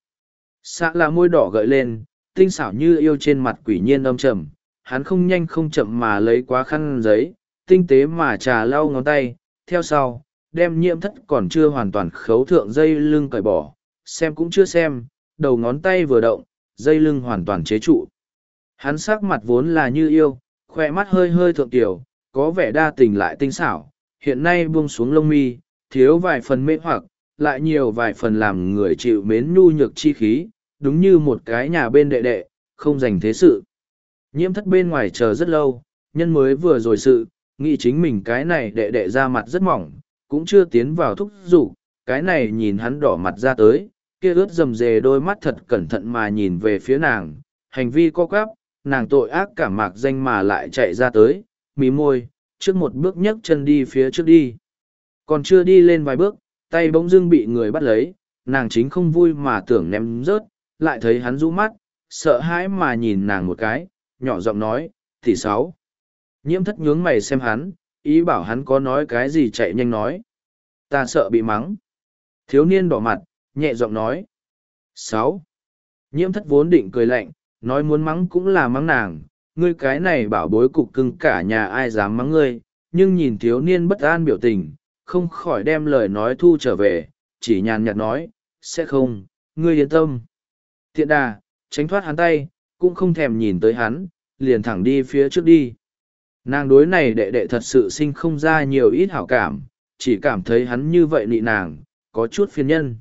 Xã là môi đỏ gợi lên, tinh xảo như yêu trên mặt quỷ nhiên âm trầm, hắn không nhanh không chậm mà lấy quá khăn giấy, tinh tế mà trà lau ngón tay, theo sau, đem nhiễm thất còn chưa hoàn toàn khấu thượng dây lưng cởi bỏ, xem cũng chưa xem, đầu ngón tay vừa động, dây lưng hoàn toàn chế trụ. Hắn sắc mặt vốn là như yêu, khoe mắt hơi hơi thượng tiểu, có vẻ đa tình lại tinh xảo, hiện nay buông xuống lông mi, thiếu vài phần mê hoặc, lại nhiều vài phần làm người chịu mến nhu nhược chi khí, đúng như một cái nhà bên đệ đệ, không dành thế sự. Nhiễm thất bên ngoài chờ rất lâu, nhân mới vừa rồi sự, nghĩ chính mình cái này đệ đệ ra mặt rất mỏng, cũng chưa tiến vào thúc rủ, cái này nhìn hắn đỏ mặt ra tới, kia ướt dầm dề đôi mắt thật cẩn thận mà nhìn về phía nàng, hành vi co quắp, nàng tội ác cả mạc danh mà lại chạy ra tới, mí môi, trước một bước nhấc chân đi phía trước đi. Còn chưa đi lên vài bước, tay bỗng dưng bị người bắt lấy, nàng chính không vui mà tưởng ném rớt, lại thấy hắn rũ mắt, sợ hãi mà nhìn nàng một cái, nhỏ giọng nói, tỷ sáu. Nhiễm thất nhướng mày xem hắn, ý bảo hắn có nói cái gì chạy nhanh nói. Ta sợ bị mắng. Thiếu niên đỏ mặt, nhẹ giọng nói. sáu. Nhiễm thất vốn định cười lạnh, nói muốn mắng cũng là mắng nàng, ngươi cái này bảo bối cục cưng cả nhà ai dám mắng ngươi, nhưng nhìn thiếu niên bất an biểu tình, không khỏi đem lời nói thu trở về, chỉ nhàn nhạt nói, sẽ không, ngươi yên tâm. Thiện đà, tránh thoát hắn tay, cũng không thèm nhìn tới hắn, liền thẳng đi phía trước đi. Nàng đối này đệ đệ thật sự sinh không ra nhiều ít hảo cảm, chỉ cảm thấy hắn như vậy nị nàng, có chút phiền nhân.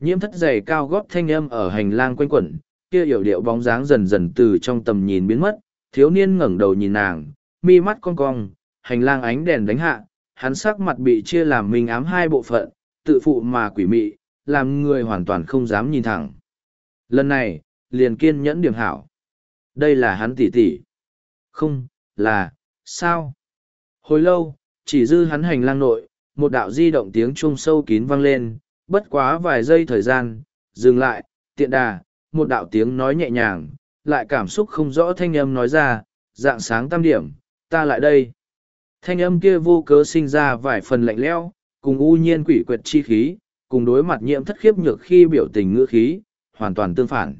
Nhiễm thất giày cao gót thanh âm ở hành lang quanh quẩn, kia hiểu điệu bóng dáng dần dần từ trong tầm nhìn biến mất, thiếu niên ngẩng đầu nhìn nàng, mi mắt cong cong, hành lang ánh đèn đánh hạ, hắn sắc mặt bị chia làm mình ám hai bộ phận, tự phụ mà quỷ mị, làm người hoàn toàn không dám nhìn thẳng. Lần này, liền kiên nhẫn điểm hảo. Đây là hắn tỷ tỷ. Không, là, sao? Hồi lâu, chỉ dư hắn hành lang nội, một đạo di động tiếng chuông sâu kín vang lên, bất quá vài giây thời gian, dừng lại, tiện đà, một đạo tiếng nói nhẹ nhàng, lại cảm xúc không rõ thanh âm nói ra, dạng sáng tam điểm, ta lại đây. Thanh âm kia vô cớ sinh ra vài phần lạnh lẽo, cùng u nhiên quỷ quyệt chi khí, cùng đối mặt nhiễm thất khiếp nhược khi biểu tình ngữ khí, hoàn toàn tương phản.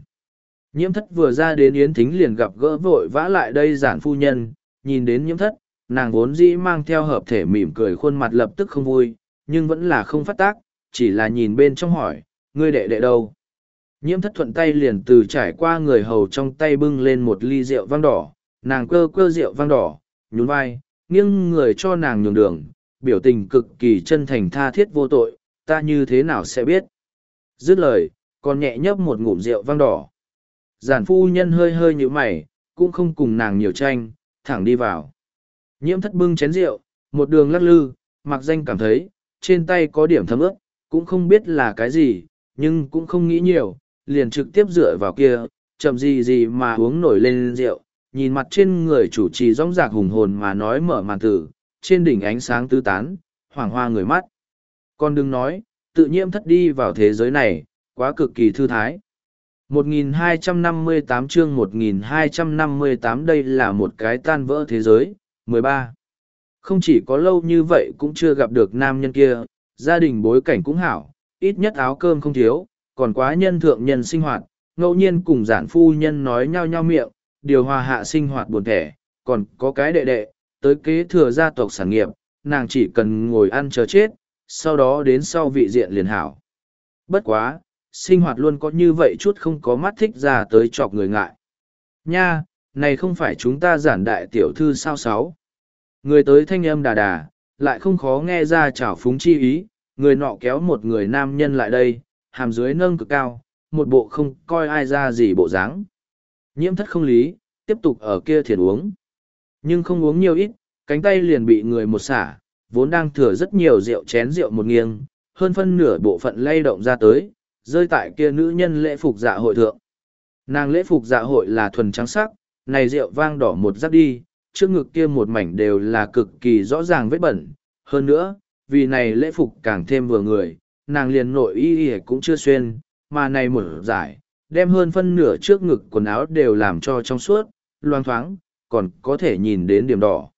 Nhiễm thất vừa ra đến yến thính liền gặp gỡ vội vã lại đây giản phu nhân, nhìn đến nhiễm thất, nàng vốn dĩ mang theo hợp thể mỉm cười khuôn mặt lập tức không vui, nhưng vẫn là không phát tác, chỉ là nhìn bên trong hỏi, ngươi đệ đệ đâu? Nhiễm thất thuận tay liền từ trải qua người hầu trong tay bưng lên một ly rượu vang đỏ, nàng cơ cơ rượu vang đỏ, nhún vai, nghiêng người cho nàng nhường đường, biểu tình cực kỳ chân thành tha thiết vô tội, ta như thế nào sẽ biết. Dứt lời, còn nhẹ nhấp một ngụm rượu vang đỏ. Giản phu nhân hơi hơi như mày, cũng không cùng nàng nhiều tranh, thẳng đi vào. Nhiễm thất bưng chén rượu, một đường lắc lư, mặc danh cảm thấy, trên tay có điểm thấm ướt, cũng không biết là cái gì, nhưng cũng không nghĩ nhiều, liền trực tiếp dựa vào kia, chậm gì gì mà uống nổi lên rượu, nhìn mặt trên người chủ trì rong rạc hùng hồn mà nói mở màn tử, trên đỉnh ánh sáng tứ tán, hoàng hoa người mắt. Con đừng nói, tự nhiễm thất đi vào thế giới này, quá cực kỳ thư thái. 1258 chương 1258 đây là một cái tan vỡ thế giới. 13. Không chỉ có lâu như vậy cũng chưa gặp được nam nhân kia, gia đình bối cảnh cũng hảo, ít nhất áo cơm không thiếu, còn quá nhân thượng nhân sinh hoạt, ngẫu nhiên cùng giản phu nhân nói nhau nhau miệng, điều hòa hạ sinh hoạt buồn thẻ, còn có cái đệ đệ, tới kế thừa gia tộc sản nghiệp, nàng chỉ cần ngồi ăn chờ chết, sau đó đến sau vị diện liền hảo. Bất quá, sinh hoạt luôn có như vậy chút không có mắt thích ra tới chọc người ngại. Nha, này không phải chúng ta giản đại tiểu thư sao sáu. Người tới thanh âm đà đà, lại không khó nghe ra chảo phúng chi ý, người nọ kéo một người nam nhân lại đây, hàm dưới nâng cực cao, một bộ không coi ai ra gì bộ dáng. Nhiễm thất không lý, tiếp tục ở kia thiền uống. Nhưng không uống nhiều ít, cánh tay liền bị người một xả, vốn đang thừa rất nhiều rượu chén rượu một nghiêng, hơn phân nửa bộ phận lay động ra tới, rơi tại kia nữ nhân lễ phục dạ hội thượng. Nàng lễ phục dạ hội là thuần trắng sắc, này rượu vang đỏ một giáp đi, trước ngực kia một mảnh đều là cực kỳ rõ ràng vết bẩn. Hơn nữa, vì này lễ phục càng thêm vừa người, nàng liền nội y y cũng chưa xuyên, mà này một giải, đem hơn phân nửa trước ngực quần áo đều làm cho trong suốt, loang thoáng, còn có thể nhìn đến điểm đỏ.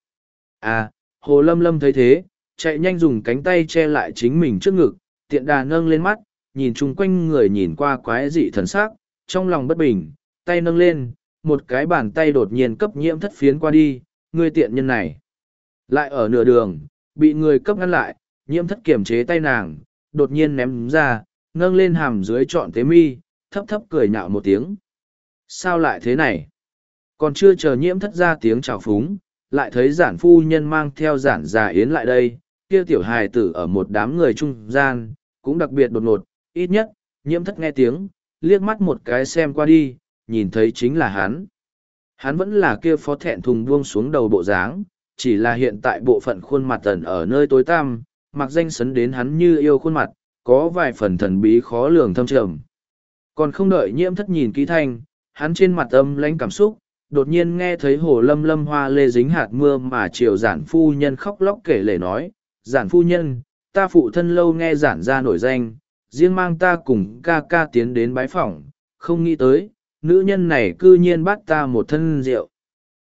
À, Hồ Lâm Lâm thấy thế, chạy nhanh dùng cánh tay che lại chính mình trước ngực, tiện đà nâng lên mắt, nhìn chung quanh người nhìn qua quái dị thần sắc, trong lòng bất bình, tay nâng lên, một cái bàn tay đột nhiên cấp nhiễm thất phiến qua đi, người tiện nhân này. Lại ở nửa đường, bị người cấp ngăn lại, nhiễm thất kiềm chế tay nàng, đột nhiên ném ra, nâng lên hàm dưới trọn tế mi, thấp thấp cười nhạo một tiếng. Sao lại thế này? Còn chưa chờ nhiễm thất ra tiếng chào phúng, lại thấy giản phu nhân mang theo giản già yến lại đây, kia tiểu hài tử ở một đám người trung gian, cũng đặc biệt đột ngột, ít nhất, nhiễm thất nghe tiếng, liếc mắt một cái xem qua đi, nhìn thấy chính là hắn. Hắn vẫn là kia phó thẹn thùng buông xuống đầu bộ dáng, chỉ là hiện tại bộ phận khuôn mặt tần ở nơi tối tăm, mặc danh sấn đến hắn như yêu khuôn mặt, có vài phần thần bí khó lường thâm trầm. Còn không đợi nhiễm thất nhìn kỹ thanh, hắn trên mặt âm lãnh cảm xúc, đột nhiên nghe thấy hồ lâm lâm hoa lê dính hạt mưa mà triều giản phu nhân khóc lóc kể lể nói, giản phu nhân, ta phụ thân lâu nghe giản ra nổi danh, riêng mang ta cùng ca ca tiến đến bái phỏng, không nghĩ tới, nữ nhân này cư nhiên bắt ta một thân rượu.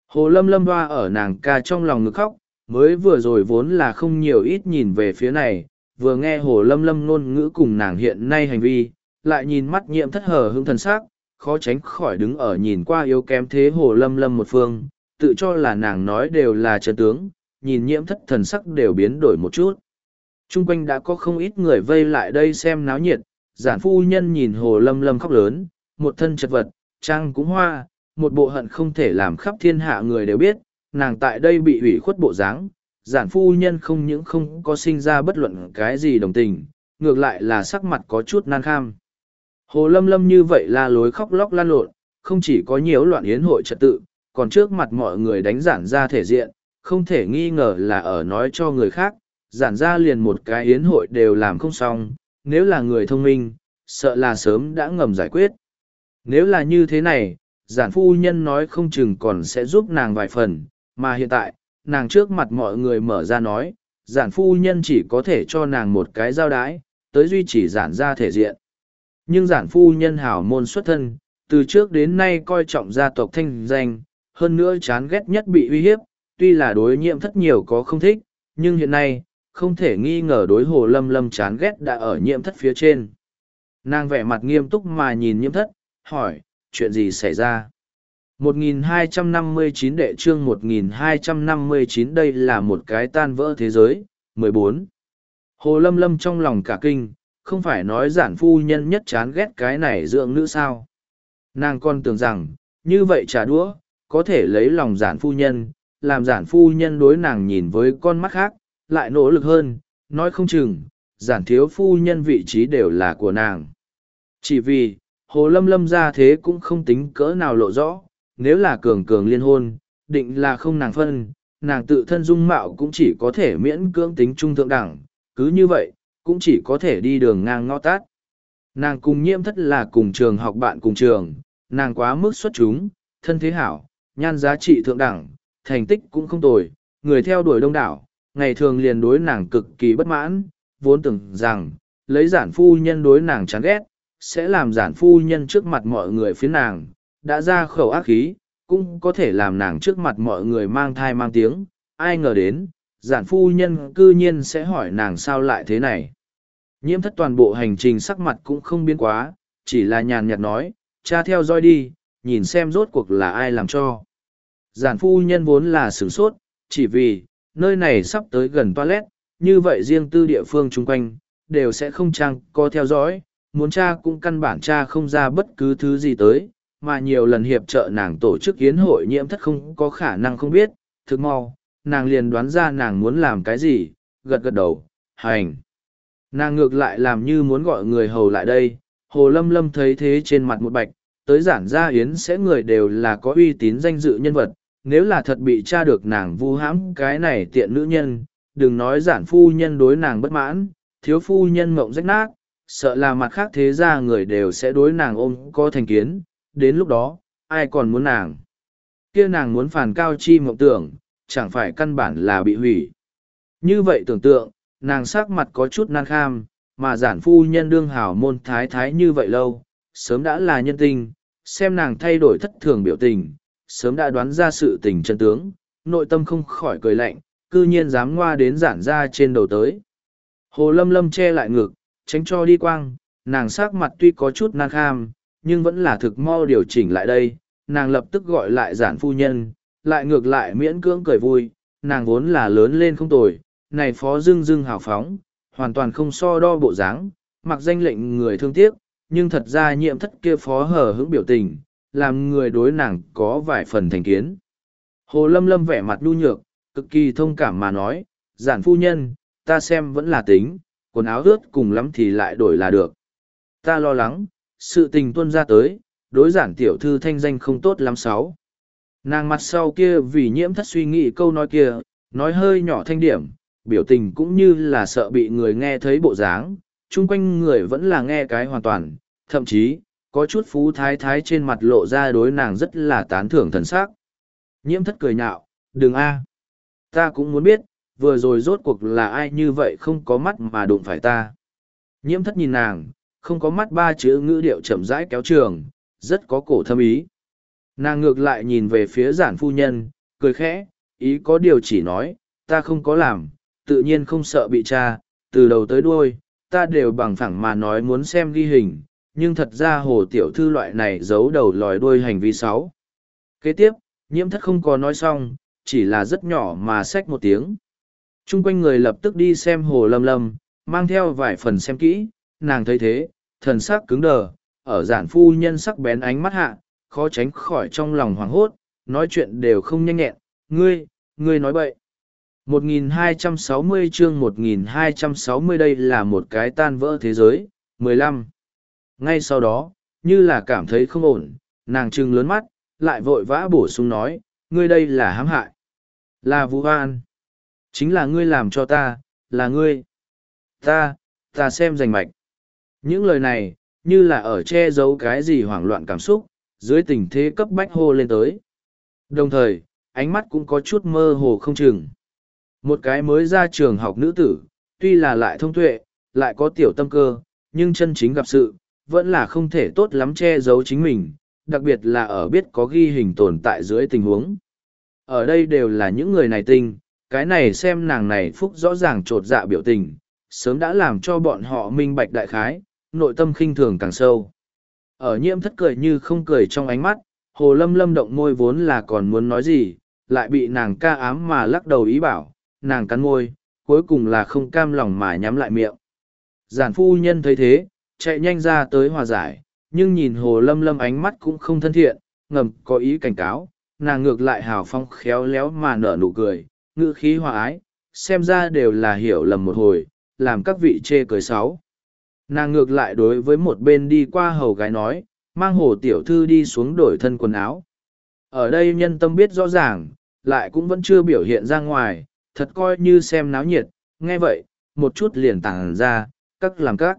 Hồ lâm lâm hoa ở nàng ca trong lòng ngực khóc, mới vừa rồi vốn là không nhiều ít nhìn về phía này, vừa nghe hồ lâm lâm ngôn ngữ cùng nàng hiện nay hành vi, lại nhìn mắt nhiệm thất hở hững thần sắc, khó tránh khỏi đứng ở nhìn qua yếu kém thế hồ lâm lâm một phương, tự cho là nàng nói đều là chân tướng, nhìn nhiễm thất thần sắc đều biến đổi một chút. Trung quanh đã có không ít người vây lại đây xem náo nhiệt, giản phu nhân nhìn hồ lâm lâm khóc lớn, một thân chật vật, trang cũng hoa, một bộ hận không thể làm khắp thiên hạ người đều biết, nàng tại đây bị ủy khuất bộ dáng, giản phu nhân không những không có sinh ra bất luận cái gì đồng tình, ngược lại là sắc mặt có chút nan kham. Hồ Lâm Lâm như vậy là lối khóc lóc lan lộn, không chỉ có nhiều loạn yến hội trật tự, còn trước mặt mọi người đánh giản ra thể diện, không thể nghi ngờ là ở nói cho người khác, giản ra liền một cái yến hội đều làm không xong, nếu là người thông minh, sợ là sớm đã ngầm giải quyết. Nếu là như thế này, giản phu nhân nói không chừng còn sẽ giúp nàng vài phần, mà hiện tại, nàng trước mặt mọi người mở ra nói, giản phu nhân chỉ có thể cho nàng một cái giao đái, tới duy trì giản ra thể diện. Nhưng giản phu nhân hảo môn xuất thân, từ trước đến nay coi trọng gia tộc thanh danh, hơn nữa chán ghét nhất bị uy hiếp, tuy là đối nhiễm thất nhiều có không thích, nhưng hiện nay, không thể nghi ngờ đối hồ lâm lâm chán ghét đã ở nhiễm thất phía trên. Nàng vẻ mặt nghiêm túc mà nhìn nhiễm thất, hỏi, chuyện gì xảy ra? 1259 đệ chương 1259 đây là một cái tan vỡ thế giới, 14. Hồ Lâm Lâm trong lòng cả kinh, không phải nói giản phu nhân nhất chán ghét cái này dưỡng nữ sao. Nàng còn tưởng rằng, như vậy trả đũa, có thể lấy lòng giản phu nhân, làm giản phu nhân đối nàng nhìn với con mắt khác, lại nỗ lực hơn, nói không chừng, giản thiếu phu nhân vị trí đều là của nàng. Chỉ vì, hồ lâm lâm ra thế cũng không tính cỡ nào lộ rõ, nếu là cường cường liên hôn, định là không nàng phân, nàng tự thân dung mạo cũng chỉ có thể miễn cưỡng tính trung thượng đẳng, cứ như vậy, cũng chỉ có thể đi đường ngang ngõ tát. Nàng cùng nhiễm thất là cùng trường học bạn cùng trường, nàng quá mức xuất chúng, thân thế hảo, nhan giá trị thượng đẳng, thành tích cũng không tồi, người theo đuổi đông đảo, ngày thường liền đối nàng cực kỳ bất mãn, vốn tưởng rằng, lấy giản phu nhân đối nàng chán ghét, sẽ làm giản phu nhân trước mặt mọi người phía nàng, đã ra khẩu ác khí, cũng có thể làm nàng trước mặt mọi người mang thai mang tiếng, ai ngờ đến, giản phu nhân cư nhiên sẽ hỏi nàng sao lại thế này. Nhiễm thất toàn bộ hành trình sắc mặt cũng không biến quá, chỉ là nhàn nhạt nói, cha theo dõi đi, nhìn xem rốt cuộc là ai làm cho. Giản phu nhân vốn là sửng sốt, chỉ vì, nơi này sắp tới gần toilet, như vậy riêng tư địa phương chung quanh, đều sẽ không trang có theo dõi, muốn cha cũng căn bản cha không ra bất cứ thứ gì tới, mà nhiều lần hiệp trợ nàng tổ chức yến hội nhiễm thất không có khả năng không biết, thực mau, nàng liền đoán ra nàng muốn làm cái gì, gật gật đầu, hành. Nàng ngược lại làm như muốn gọi người hầu lại đây, hồ lâm lâm thấy thế trên mặt một bạch, tới giản gia yến sẽ người đều là có uy tín danh dự nhân vật, nếu là thật bị tra được nàng vu hãm cái này tiện nữ nhân, đừng nói giản phu nhân đối nàng bất mãn, thiếu phu nhân mộng rách nát, sợ là mặt khác thế ra người đều sẽ đối nàng ôm có thành kiến, đến lúc đó, ai còn muốn nàng. kia nàng muốn phản cao chi mộng tưởng, chẳng phải căn bản là bị hủy. Như vậy tưởng tượng, nàng sắc mặt có chút nan kham, mà giản phu nhân đương hảo môn thái thái như vậy lâu, sớm đã là nhân tình, xem nàng thay đổi thất thường biểu tình, sớm đã đoán ra sự tình chân tướng, nội tâm không khỏi cười lạnh, cư nhiên dám ngoa đến giản ra trên đầu tới. Hồ lâm lâm che lại ngực, tránh cho đi quang, nàng sắc mặt tuy có chút nan kham, nhưng vẫn là thực mau điều chỉnh lại đây, nàng lập tức gọi lại giản phu nhân, lại ngược lại miễn cưỡng cười vui, nàng vốn là lớn lên không tồi, này phó dưng dưng hào phóng, hoàn toàn không so đo bộ dáng, mặc danh lệnh người thương tiếc, nhưng thật ra nhiệm thất kia phó hở hững biểu tình, làm người đối nàng có vài phần thành kiến. Hồ Lâm Lâm vẻ mặt nhu nhược, cực kỳ thông cảm mà nói, giản phu nhân, ta xem vẫn là tính, quần áo ướt cùng lắm thì lại đổi là được. Ta lo lắng, sự tình tuân ra tới, đối giản tiểu thư thanh danh không tốt lắm sáu. Nàng mặt sau kia vì nhiễm thất suy nghĩ câu nói kia, nói hơi nhỏ thanh điểm, biểu tình cũng như là sợ bị người nghe thấy bộ dáng, chung quanh người vẫn là nghe cái hoàn toàn, thậm chí, có chút phú thái thái trên mặt lộ ra đối nàng rất là tán thưởng thần sắc. Nhiễm thất cười nhạo, đừng a, Ta cũng muốn biết, vừa rồi rốt cuộc là ai như vậy không có mắt mà đụng phải ta. Nhiễm thất nhìn nàng, không có mắt ba chữ ngữ điệu chậm rãi kéo trường, rất có cổ thâm ý. Nàng ngược lại nhìn về phía giản phu nhân, cười khẽ, ý có điều chỉ nói, ta không có làm, tự nhiên không sợ bị tra, từ đầu tới đuôi, ta đều bằng phẳng mà nói muốn xem ghi hình, nhưng thật ra hồ tiểu thư loại này giấu đầu lòi đuôi hành vi sáu. Kế tiếp, nhiễm thất không có nói xong, chỉ là rất nhỏ mà xách một tiếng. Trung quanh người lập tức đi xem hồ lâm lâm, mang theo vài phần xem kỹ, nàng thấy thế, thần sắc cứng đờ, ở giản phu nhân sắc bén ánh mắt hạ, khó tránh khỏi trong lòng hoảng hốt, nói chuyện đều không nhanh nhẹn, ngươi, ngươi nói bậy. 1260 chương 1260 đây là một cái tan vỡ thế giới, 15. Ngay sau đó, như là cảm thấy không ổn, nàng trừng lớn mắt, lại vội vã bổ sung nói, ngươi đây là hãm hại. Là Vũ An. Chính là ngươi làm cho ta, là ngươi. Ta, ta xem rành mạch. Những lời này, như là ở che giấu cái gì hoảng loạn cảm xúc, dưới tình thế cấp bách hô lên tới. Đồng thời, ánh mắt cũng có chút mơ hồ không chừng. Một cái mới ra trường học nữ tử, tuy là lại thông tuệ, lại có tiểu tâm cơ, nhưng chân chính gặp sự, vẫn là không thể tốt lắm che giấu chính mình, đặc biệt là ở biết có ghi hình tồn tại dưới tình huống. Ở đây đều là những người này tinh, cái này xem nàng này phúc rõ ràng trột dạ biểu tình, sớm đã làm cho bọn họ minh bạch đại khái, nội tâm khinh thường càng sâu. Ở nhiễm thất cười như không cười trong ánh mắt, hồ lâm lâm động môi vốn là còn muốn nói gì, lại bị nàng ca ám mà lắc đầu ý bảo, nàng cắn môi, cuối cùng là không cam lòng mà nhắm lại miệng. Giản phu nhân thấy thế, chạy nhanh ra tới hòa giải, nhưng nhìn hồ lâm lâm ánh mắt cũng không thân thiện, ngầm có ý cảnh cáo, nàng ngược lại hào phong khéo léo mà nở nụ cười, ngữ khí hòa ái, xem ra đều là hiểu lầm một hồi, làm các vị chê cười sáu. Nàng ngược lại đối với một bên đi qua hầu gái nói, mang hồ tiểu thư đi xuống đổi thân quần áo. Ở đây nhân tâm biết rõ ràng, lại cũng vẫn chưa biểu hiện ra ngoài, thật coi như xem náo nhiệt, nghe vậy, một chút liền tàng ra, các làm các.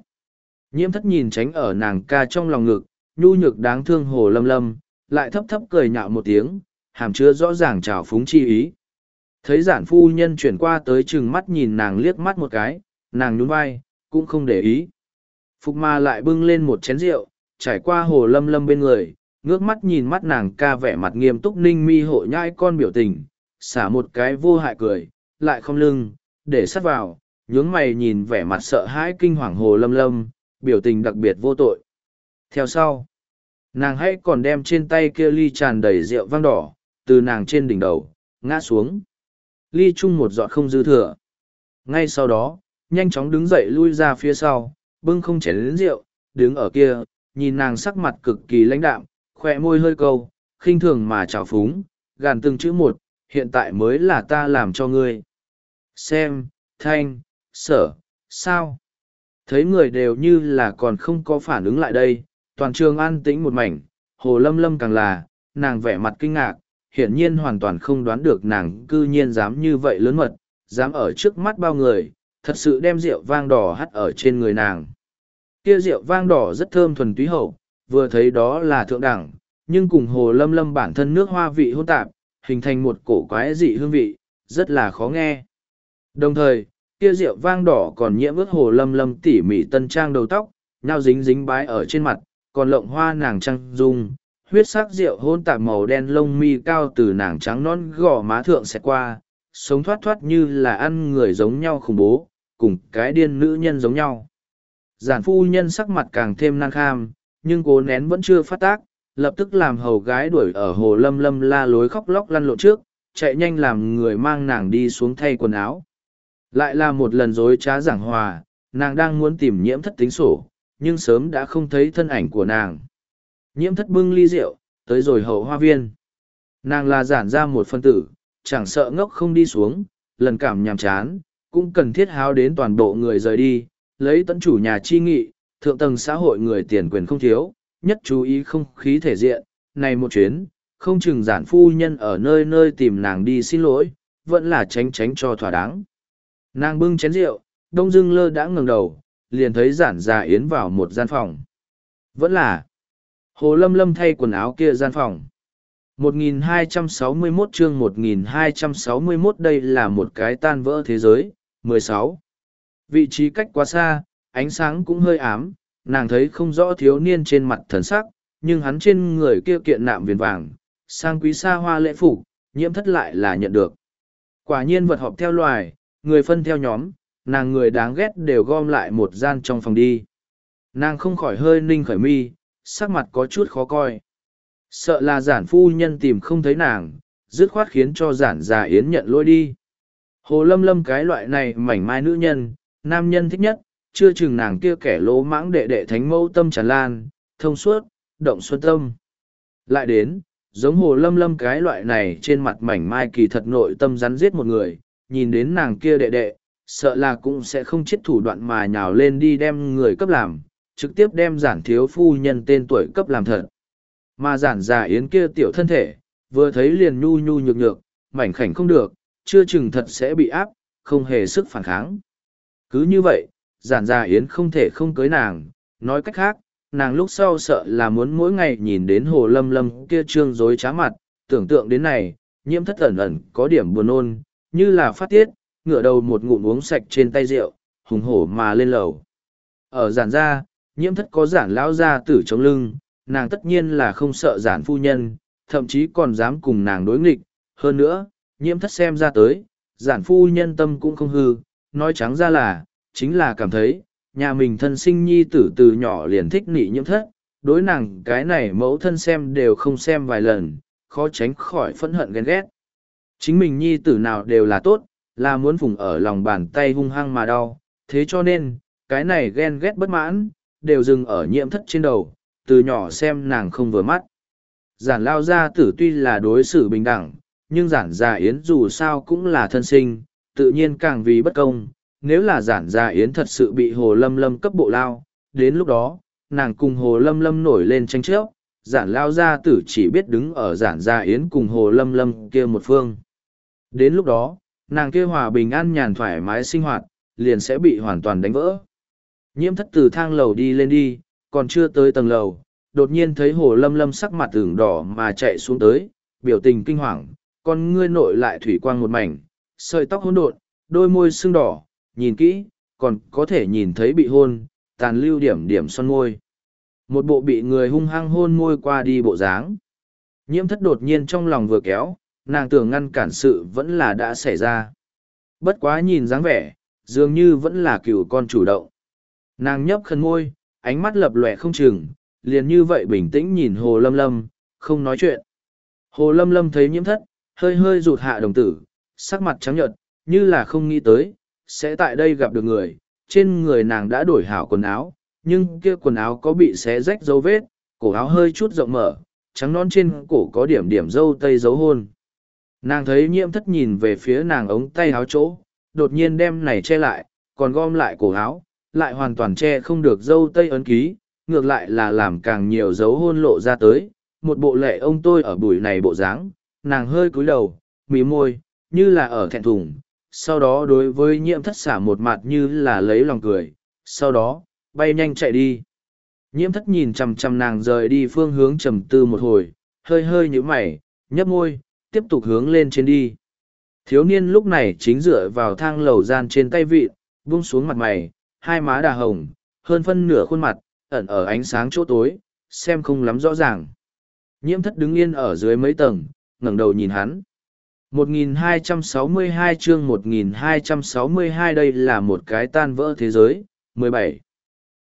Nhiễm thất nhìn tránh ở nàng ca trong lòng ngực, nhu nhược đáng thương hồ lâm lâm, lại thấp thấp cười nhạo một tiếng, hàm chứa rõ ràng trào phúng chi ý. Thấy giản phu nhân chuyển qua tới chừng mắt nhìn nàng liếc mắt một cái, nàng nhún vai, cũng không để ý. Phục ma lại bưng lên một chén rượu, trải qua hồ lâm lâm bên người, ngước mắt nhìn mắt nàng ca vẻ mặt nghiêm túc ninh mi hộ nhai con biểu tình, xả một cái vô hại cười, lại không lưng, để sắt vào, nhướng mày nhìn vẻ mặt sợ hãi kinh hoàng hồ lâm lâm, biểu tình đặc biệt vô tội. Theo sau, nàng hãy còn đem trên tay kia ly tràn đầy rượu vang đỏ, từ nàng trên đỉnh đầu, ngã xuống. Ly chung một giọt không dư thừa. Ngay sau đó, nhanh chóng đứng dậy lui ra phía sau, bưng không chén đến rượu, đứng ở kia, nhìn nàng sắc mặt cực kỳ lãnh đạm, khỏe môi hơi câu, khinh thường mà trào phúng, gàn từng chữ một, hiện tại mới là ta làm cho ngươi. Xem, thanh, sở, sao? Thấy người đều như là còn không có phản ứng lại đây, toàn trường an tĩnh một mảnh, hồ lâm lâm càng là, nàng vẻ mặt kinh ngạc, hiển nhiên hoàn toàn không đoán được nàng cư nhiên dám như vậy lớn mật, dám ở trước mắt bao người, thật sự đem rượu vang đỏ hắt ở trên người nàng. Kia rượu vang đỏ rất thơm thuần túy hậu, vừa thấy đó là thượng đẳng, nhưng cùng hồ lâm lâm bản thân nước hoa vị hôn tạp, hình thành một cổ quái dị hương vị, rất là khó nghe. Đồng thời, kia rượu vang đỏ còn nhiễm ướt hồ lâm lâm tỉ mỉ tân trang đầu tóc, nhao dính dính bái ở trên mặt, còn lộng hoa nàng trăng dung, huyết sắc rượu hôn tạp màu đen lông mi cao từ nàng trắng non gò má thượng xẹt qua, sống thoát thoát như là ăn người giống nhau khủng bố, cùng cái điên nữ nhân giống nhau. Giản phu nhân sắc mặt càng thêm năng kham, nhưng cố nén vẫn chưa phát tác, lập tức làm hầu gái đuổi ở hồ lâm lâm la lối khóc lóc lăn lộn trước, chạy nhanh làm người mang nàng đi xuống thay quần áo. Lại là một lần dối trá giảng hòa, nàng đang muốn tìm nhiễm thất tính sổ, nhưng sớm đã không thấy thân ảnh của nàng. Nhiễm thất bưng ly rượu, tới rồi hậu hoa viên. Nàng là giản ra một phân tử, chẳng sợ ngốc không đi xuống, lần cảm nhàm chán, cũng cần thiết háo đến toàn bộ người rời đi, lấy tận chủ nhà chi nghị, thượng tầng xã hội người tiền quyền không thiếu, nhất chú ý không khí thể diện, này một chuyến, không chừng giản phu nhân ở nơi nơi tìm nàng đi xin lỗi, vẫn là tránh tránh cho thỏa đáng. Nàng bưng chén rượu, đông dưng lơ đã ngừng đầu, liền thấy giản già yến vào một gian phòng. Vẫn là, hồ lâm lâm thay quần áo kia gian phòng. 1261 chương 1261 đây là một cái tan vỡ thế giới, 16. Vị trí cách quá xa, ánh sáng cũng hơi ám, nàng thấy không rõ thiếu niên trên mặt thần sắc, nhưng hắn trên người kia kiện nạm viền vàng, sang quý xa hoa lễ phục, nhiễm thất lại là nhận được. Quả nhiên vật họp theo loài, người phân theo nhóm, nàng người đáng ghét đều gom lại một gian trong phòng đi. Nàng không khỏi hơi ninh khởi mi, sắc mặt có chút khó coi. Sợ là giản phu nhân tìm không thấy nàng, dứt khoát khiến cho giản già yến nhận lỗi đi. Hồ lâm lâm cái loại này mảnh mai nữ nhân, nam nhân thích nhất, chưa chừng nàng kia kẻ lỗ mãng đệ đệ thánh mẫu tâm tràn lan, thông suốt, động xuân tâm. Lại đến, giống hồ lâm lâm cái loại này trên mặt mảnh mai kỳ thật nội tâm rắn giết một người, nhìn đến nàng kia đệ đệ, sợ là cũng sẽ không chết thủ đoạn mà nhào lên đi đem người cấp làm, trực tiếp đem giản thiếu phu nhân tên tuổi cấp làm thật. Mà giản già yến kia tiểu thân thể, vừa thấy liền nhu nhu nhược nhược, mảnh khảnh không được, chưa chừng thật sẽ bị áp, không hề sức phản kháng. Cứ như vậy, giản già yến không thể không cưới nàng, nói cách khác, nàng lúc sau sợ là muốn mỗi ngày nhìn đến hồ lâm lâm kia trương dối trá mặt, tưởng tượng đến này, nhiễm thất ẩn ẩn có điểm buồn nôn, như là phát tiết, ngửa đầu một ngụm uống sạch trên tay rượu, hùng hổ mà lên lầu. Ở giản gia, nhiễm thất có giản lão gia tử chống lưng, nàng tất nhiên là không sợ giản phu nhân, thậm chí còn dám cùng nàng đối nghịch. Hơn nữa, nhiễm thất xem ra tới, giản phu nhân tâm cũng không hư, nói trắng ra là, chính là cảm thấy, nhà mình thân sinh nhi tử từ nhỏ liền thích nị nhiễm thất, đối nàng cái này mẫu thân xem đều không xem vài lần, khó tránh khỏi phẫn hận ghen ghét. Chính mình nhi tử nào đều là tốt, là muốn vùng ở lòng bàn tay hung hăng mà đau, thế cho nên, cái này ghen ghét bất mãn, đều dừng ở nhiễm thất trên đầu, từ nhỏ xem nàng không vừa mắt. Giản lao gia tử tuy là đối xử bình đẳng, nhưng giản gia yến dù sao cũng là thân sinh, tự nhiên càng vì bất công. Nếu là giản gia yến thật sự bị hồ lâm lâm cấp bộ lao, đến lúc đó, nàng cùng hồ lâm lâm nổi lên tranh chấp, giản lao gia tử chỉ biết đứng ở giản gia yến cùng hồ lâm lâm kia một phương. Đến lúc đó, nàng kia hòa bình an nhàn thoải mái sinh hoạt, liền sẽ bị hoàn toàn đánh vỡ. Nhiễm thất từ thang lầu đi lên đi, còn chưa tới tầng lầu, đột nhiên thấy hồ lâm lâm sắc mặt tưởng đỏ mà chạy xuống tới, biểu tình kinh hoàng, con ngươi nội lại thủy quang một mảnh, sợi tóc hỗn độn, đôi môi sưng đỏ, nhìn kỹ, còn có thể nhìn thấy bị hôn, tàn lưu điểm điểm son môi. Một bộ bị người hung hăng hôn môi qua đi bộ dáng. Nhiễm thất đột nhiên trong lòng vừa kéo, nàng tưởng ngăn cản sự vẫn là đã xảy ra. Bất quá nhìn dáng vẻ, dường như vẫn là cựu con chủ động. Nàng nhấp khẩn môi, ánh mắt lập lòe không chừng, liền như vậy bình tĩnh nhìn Hồ Lâm Lâm, không nói chuyện. Hồ Lâm Lâm thấy nhiễm thất, hơi hơi rụt hạ đồng tử, sắc mặt trắng nhợt, như là không nghĩ tới, sẽ tại đây gặp được người. Trên người nàng đã đổi hảo quần áo, nhưng kia quần áo có bị xé rách dấu vết, cổ áo hơi chút rộng mở, trắng non trên cổ có điểm điểm dâu tây dấu hôn. Nàng thấy nhiễm thất nhìn về phía nàng ống tay áo chỗ, đột nhiên đem này che lại, còn gom lại cổ áo, lại hoàn toàn che không được dâu tây ấn ký, ngược lại là làm càng nhiều dấu hôn lộ ra tới. Một bộ lệ ông tôi ở buổi này bộ dáng, nàng hơi cúi đầu, mí môi, như là ở thẹn thùng, sau đó đối với nhiễm thất xả một mặt như là lấy lòng cười, sau đó, bay nhanh chạy đi. Nhiễm thất nhìn chằm chằm nàng rời đi phương hướng trầm tư một hồi, hơi hơi như mày, nhấp môi, tiếp tục hướng lên trên đi. Thiếu niên lúc này chính dựa vào thang lầu gian trên tay vịt, buông xuống mặt mày, hai má đà hồng, hơn phân nửa khuôn mặt, ẩn ở ánh sáng chỗ tối, xem không lắm rõ ràng. Nhiễm thất đứng yên ở dưới mấy tầng, ngẩng đầu nhìn hắn. 1262 chương 1262 đây là một cái tan vỡ thế giới, 17.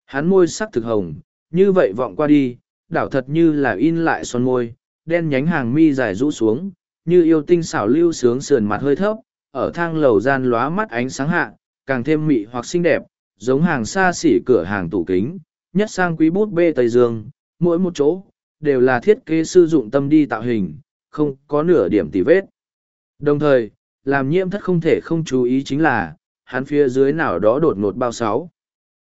Hắn môi sắc thực hồng, như vậy vọng qua đi, đảo thật như là in lại son môi, đen nhánh hàng mi dài rũ xuống, như yêu tinh xảo lưu sướng sườn mặt hơi thấp, ở thang lầu gian lóa mắt ánh sáng hạ, càng thêm mị hoặc xinh đẹp, giống hàng xa xỉ cửa hàng tủ kính, nhất sang quý bút bê Tây Dương, mỗi một chỗ, đều là thiết kế sử dụng tâm đi tạo hình, không có nửa điểm tì vết. Đồng thời, làm nhiễm thất không thể không chú ý chính là, hắn phía dưới nào đó đột ngột bao sáu.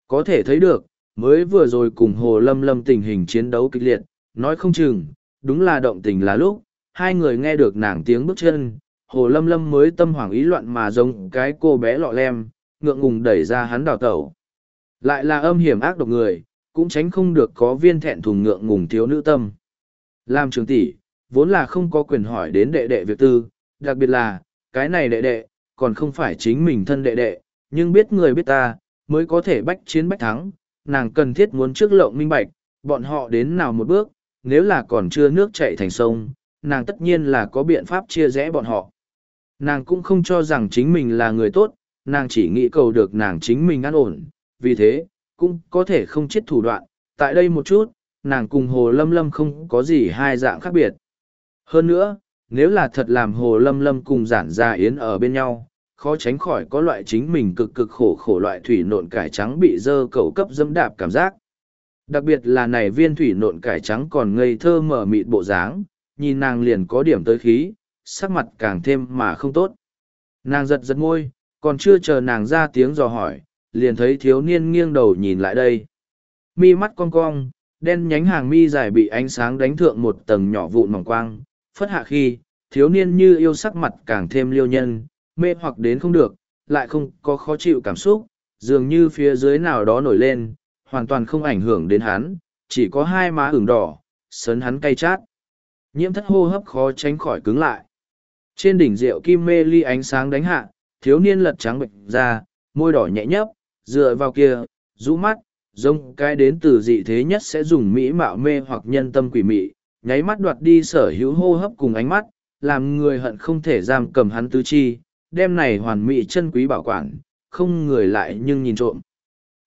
Có thể thấy được, mới vừa rồi cùng Hồ Lâm Lâm tình hình chiến đấu kịch liệt, nói không chừng, đúng là động tình là lúc, hai người nghe được nàng tiếng bước chân, Hồ Lâm Lâm mới tâm hoảng ý loạn mà giống cái cô bé lọ lem, ngượng ngùng đẩy ra hắn đào tẩu. Lại là âm hiểm ác độc người, cũng tránh không được có viên thẹn thùng ngượng ngùng thiếu nữ tâm. Làm trường tỷ, vốn là không có quyền hỏi đến đệ đệ việc tư, đặc biệt là, cái này đệ đệ, còn không phải chính mình thân đệ đệ, nhưng biết người biết ta, mới có thể bách chiến bách thắng, nàng cần thiết muốn trước lộng minh bạch, bọn họ đến nào một bước, nếu là còn chưa nước chạy thành sông, nàng tất nhiên là có biện pháp chia rẽ bọn họ. Nàng cũng không cho rằng chính mình là người tốt, nàng chỉ nghĩ cầu được nàng chính mình an ổn, vì thế, cũng có thể không chết thủ đoạn. Tại đây một chút, nàng cùng Hồ Lâm Lâm không có gì hai dạng khác biệt. Hơn nữa, nếu là thật làm Hồ Lâm Lâm cùng giản gia yến ở bên nhau, khó tránh khỏi có loại chính mình cực cực khổ khổ loại thủy nộn cải trắng bị dơ cầu cấp dâm đạp cảm giác. Đặc biệt là này viên thủy nộn cải trắng còn ngây thơ mở mịt bộ dáng, nhìn nàng liền có điểm tới khí, sắc mặt càng thêm mà không tốt. Nàng giật giật môi, còn chưa chờ nàng ra tiếng dò hỏi, liền thấy thiếu niên nghiêng đầu nhìn lại đây. Mi mắt cong cong, đen nhánh hàng mi dài bị ánh sáng đánh thượng một tầng nhỏ vụn mỏng quang, phất hạ khi, thiếu niên như yêu sắc mặt càng thêm liêu nhân, mê hoặc đến không được, lại không có khó chịu cảm xúc, dường như phía dưới nào đó nổi lên, hoàn toàn không ảnh hưởng đến hắn, chỉ có hai má ửng đỏ, sấn hắn cay chát. Nhiễm thất hô hấp khó tránh khỏi cứng lại. Trên đỉnh rượu kim mê ly ánh sáng đánh hạ, thiếu niên lật trắng bệnh ra, môi đỏ nhẹ nhấp, dựa vào kia, rũ mắt, giống cái đến từ dị thế nhất sẽ dùng mỹ mạo mê hoặc nhân tâm quỷ mị, nháy mắt đoạt đi sở hữu hô hấp cùng ánh mắt, làm người hận không thể giam cầm hắn tứ chi, đem này hoàn mỹ chân quý bảo quản, không người lại nhưng nhìn trộm.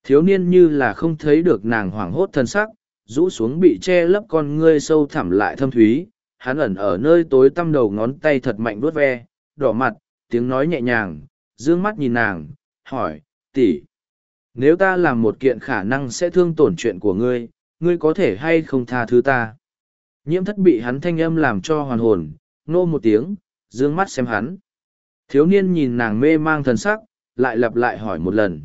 Thiếu niên như là không thấy được nàng hoảng hốt thân sắc, rũ xuống bị che lấp con ngươi sâu thẳm lại thâm thúy, hắn ẩn ở nơi tối tăm đầu ngón tay thật mạnh vuốt ve, đỏ mặt, tiếng nói nhẹ nhàng, dương mắt nhìn nàng, hỏi, tỷ, nếu ta làm một kiện khả năng sẽ thương tổn chuyện của ngươi, ngươi có thể hay không tha thứ ta? Nhiễm thất bị hắn thanh âm làm cho hoàn hồn, nô một tiếng, dương mắt xem hắn. Thiếu niên nhìn nàng mê mang thần sắc, lại lặp lại hỏi một lần.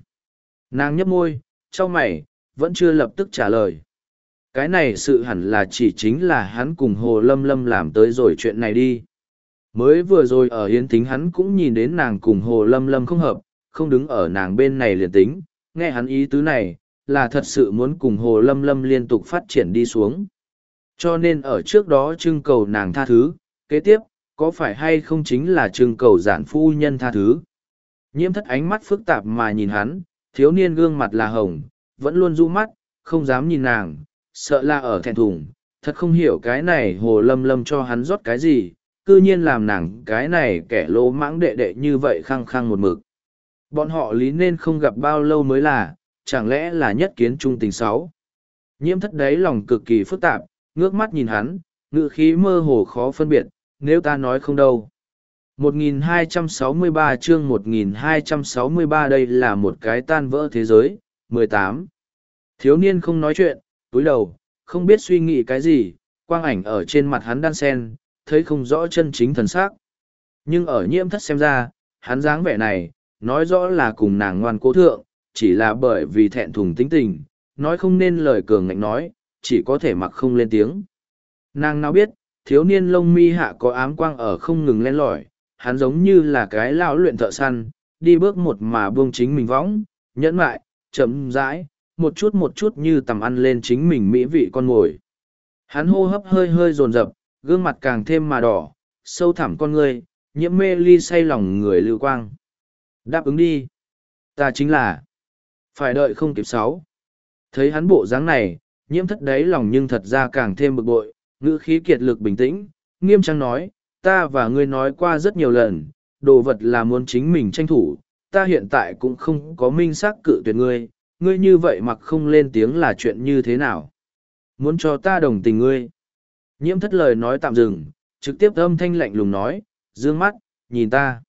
Nàng nhấp môi, trong mày, vẫn chưa lập tức trả lời. Cái này sự hẳn là chỉ chính là hắn cùng Hồ Lâm Lâm làm tới rồi chuyện này đi. Mới vừa rồi ở hiến tính hắn cũng nhìn đến nàng cùng Hồ Lâm Lâm không hợp, không đứng ở nàng bên này liền tính, nghe hắn ý tứ này, là thật sự muốn cùng Hồ Lâm Lâm liên tục phát triển đi xuống. Cho nên ở trước đó trưng cầu nàng tha thứ, kế tiếp, có phải hay không chính là trưng cầu giản phu nhân tha thứ. Nhiễm thất ánh mắt phức tạp mà nhìn hắn, thiếu niên gương mặt là hồng, vẫn luôn du mắt, không dám nhìn nàng, sợ là ở thẹn thùng, thật không hiểu cái này hồ lâm lâm cho hắn rót cái gì, cư nhiên làm nàng cái này kẻ lỗ mãng đệ đệ như vậy khăng khăng một mực. Bọn họ lý nên không gặp bao lâu mới là, chẳng lẽ là nhất kiến trung tình sáu. Nhiễm thất đấy lòng cực kỳ phức tạp, ngước mắt nhìn hắn, ngự khí mơ hồ khó phân biệt, nếu ta nói không đâu. 1263 chương 1263 đây là một cái tan vỡ thế giới, 18. Thiếu niên không nói chuyện, túi đầu, không biết suy nghĩ cái gì, quang ảnh ở trên mặt hắn đan sen, thấy không rõ chân chính thần sắc. Nhưng ở nhiễm thất xem ra, hắn dáng vẻ này, nói rõ là cùng nàng ngoan cố thượng, chỉ là bởi vì thẹn thùng tính tình, nói không nên lời cường ngạnh nói, chỉ có thể mặc không lên tiếng. Nàng nào biết, thiếu niên lông mi hạ có ám quang ở không ngừng len lỏi, hắn giống như là cái lão luyện thợ săn, đi bước một mà buông chính mình võng, nhẫn mại, chậm rãi, một chút một chút như tầm ăn lên chính mình mỹ vị con mồi. Hắn hô hấp hơi hơi dồn dập, gương mặt càng thêm mà đỏ, sâu thẳm con người, nhiễm mê ly say lòng người lưu quang. Đáp ứng đi. Ta chính là. Phải đợi không kịp sáu. Thấy hắn bộ dáng này, nhiễm thất đáy lòng nhưng thật ra càng thêm bực bội, ngữ khí kiệt lực bình tĩnh, nghiêm trang nói, ta và ngươi nói qua rất nhiều lần, đồ vật là muốn chính mình tranh thủ, ta hiện tại cũng không có minh xác cự tuyệt ngươi, ngươi như vậy mặc không lên tiếng là chuyện như thế nào. Muốn cho ta đồng tình ngươi. Nhiễm thất lời nói tạm dừng, trực tiếp âm thanh lạnh lùng nói, dương mắt, nhìn ta.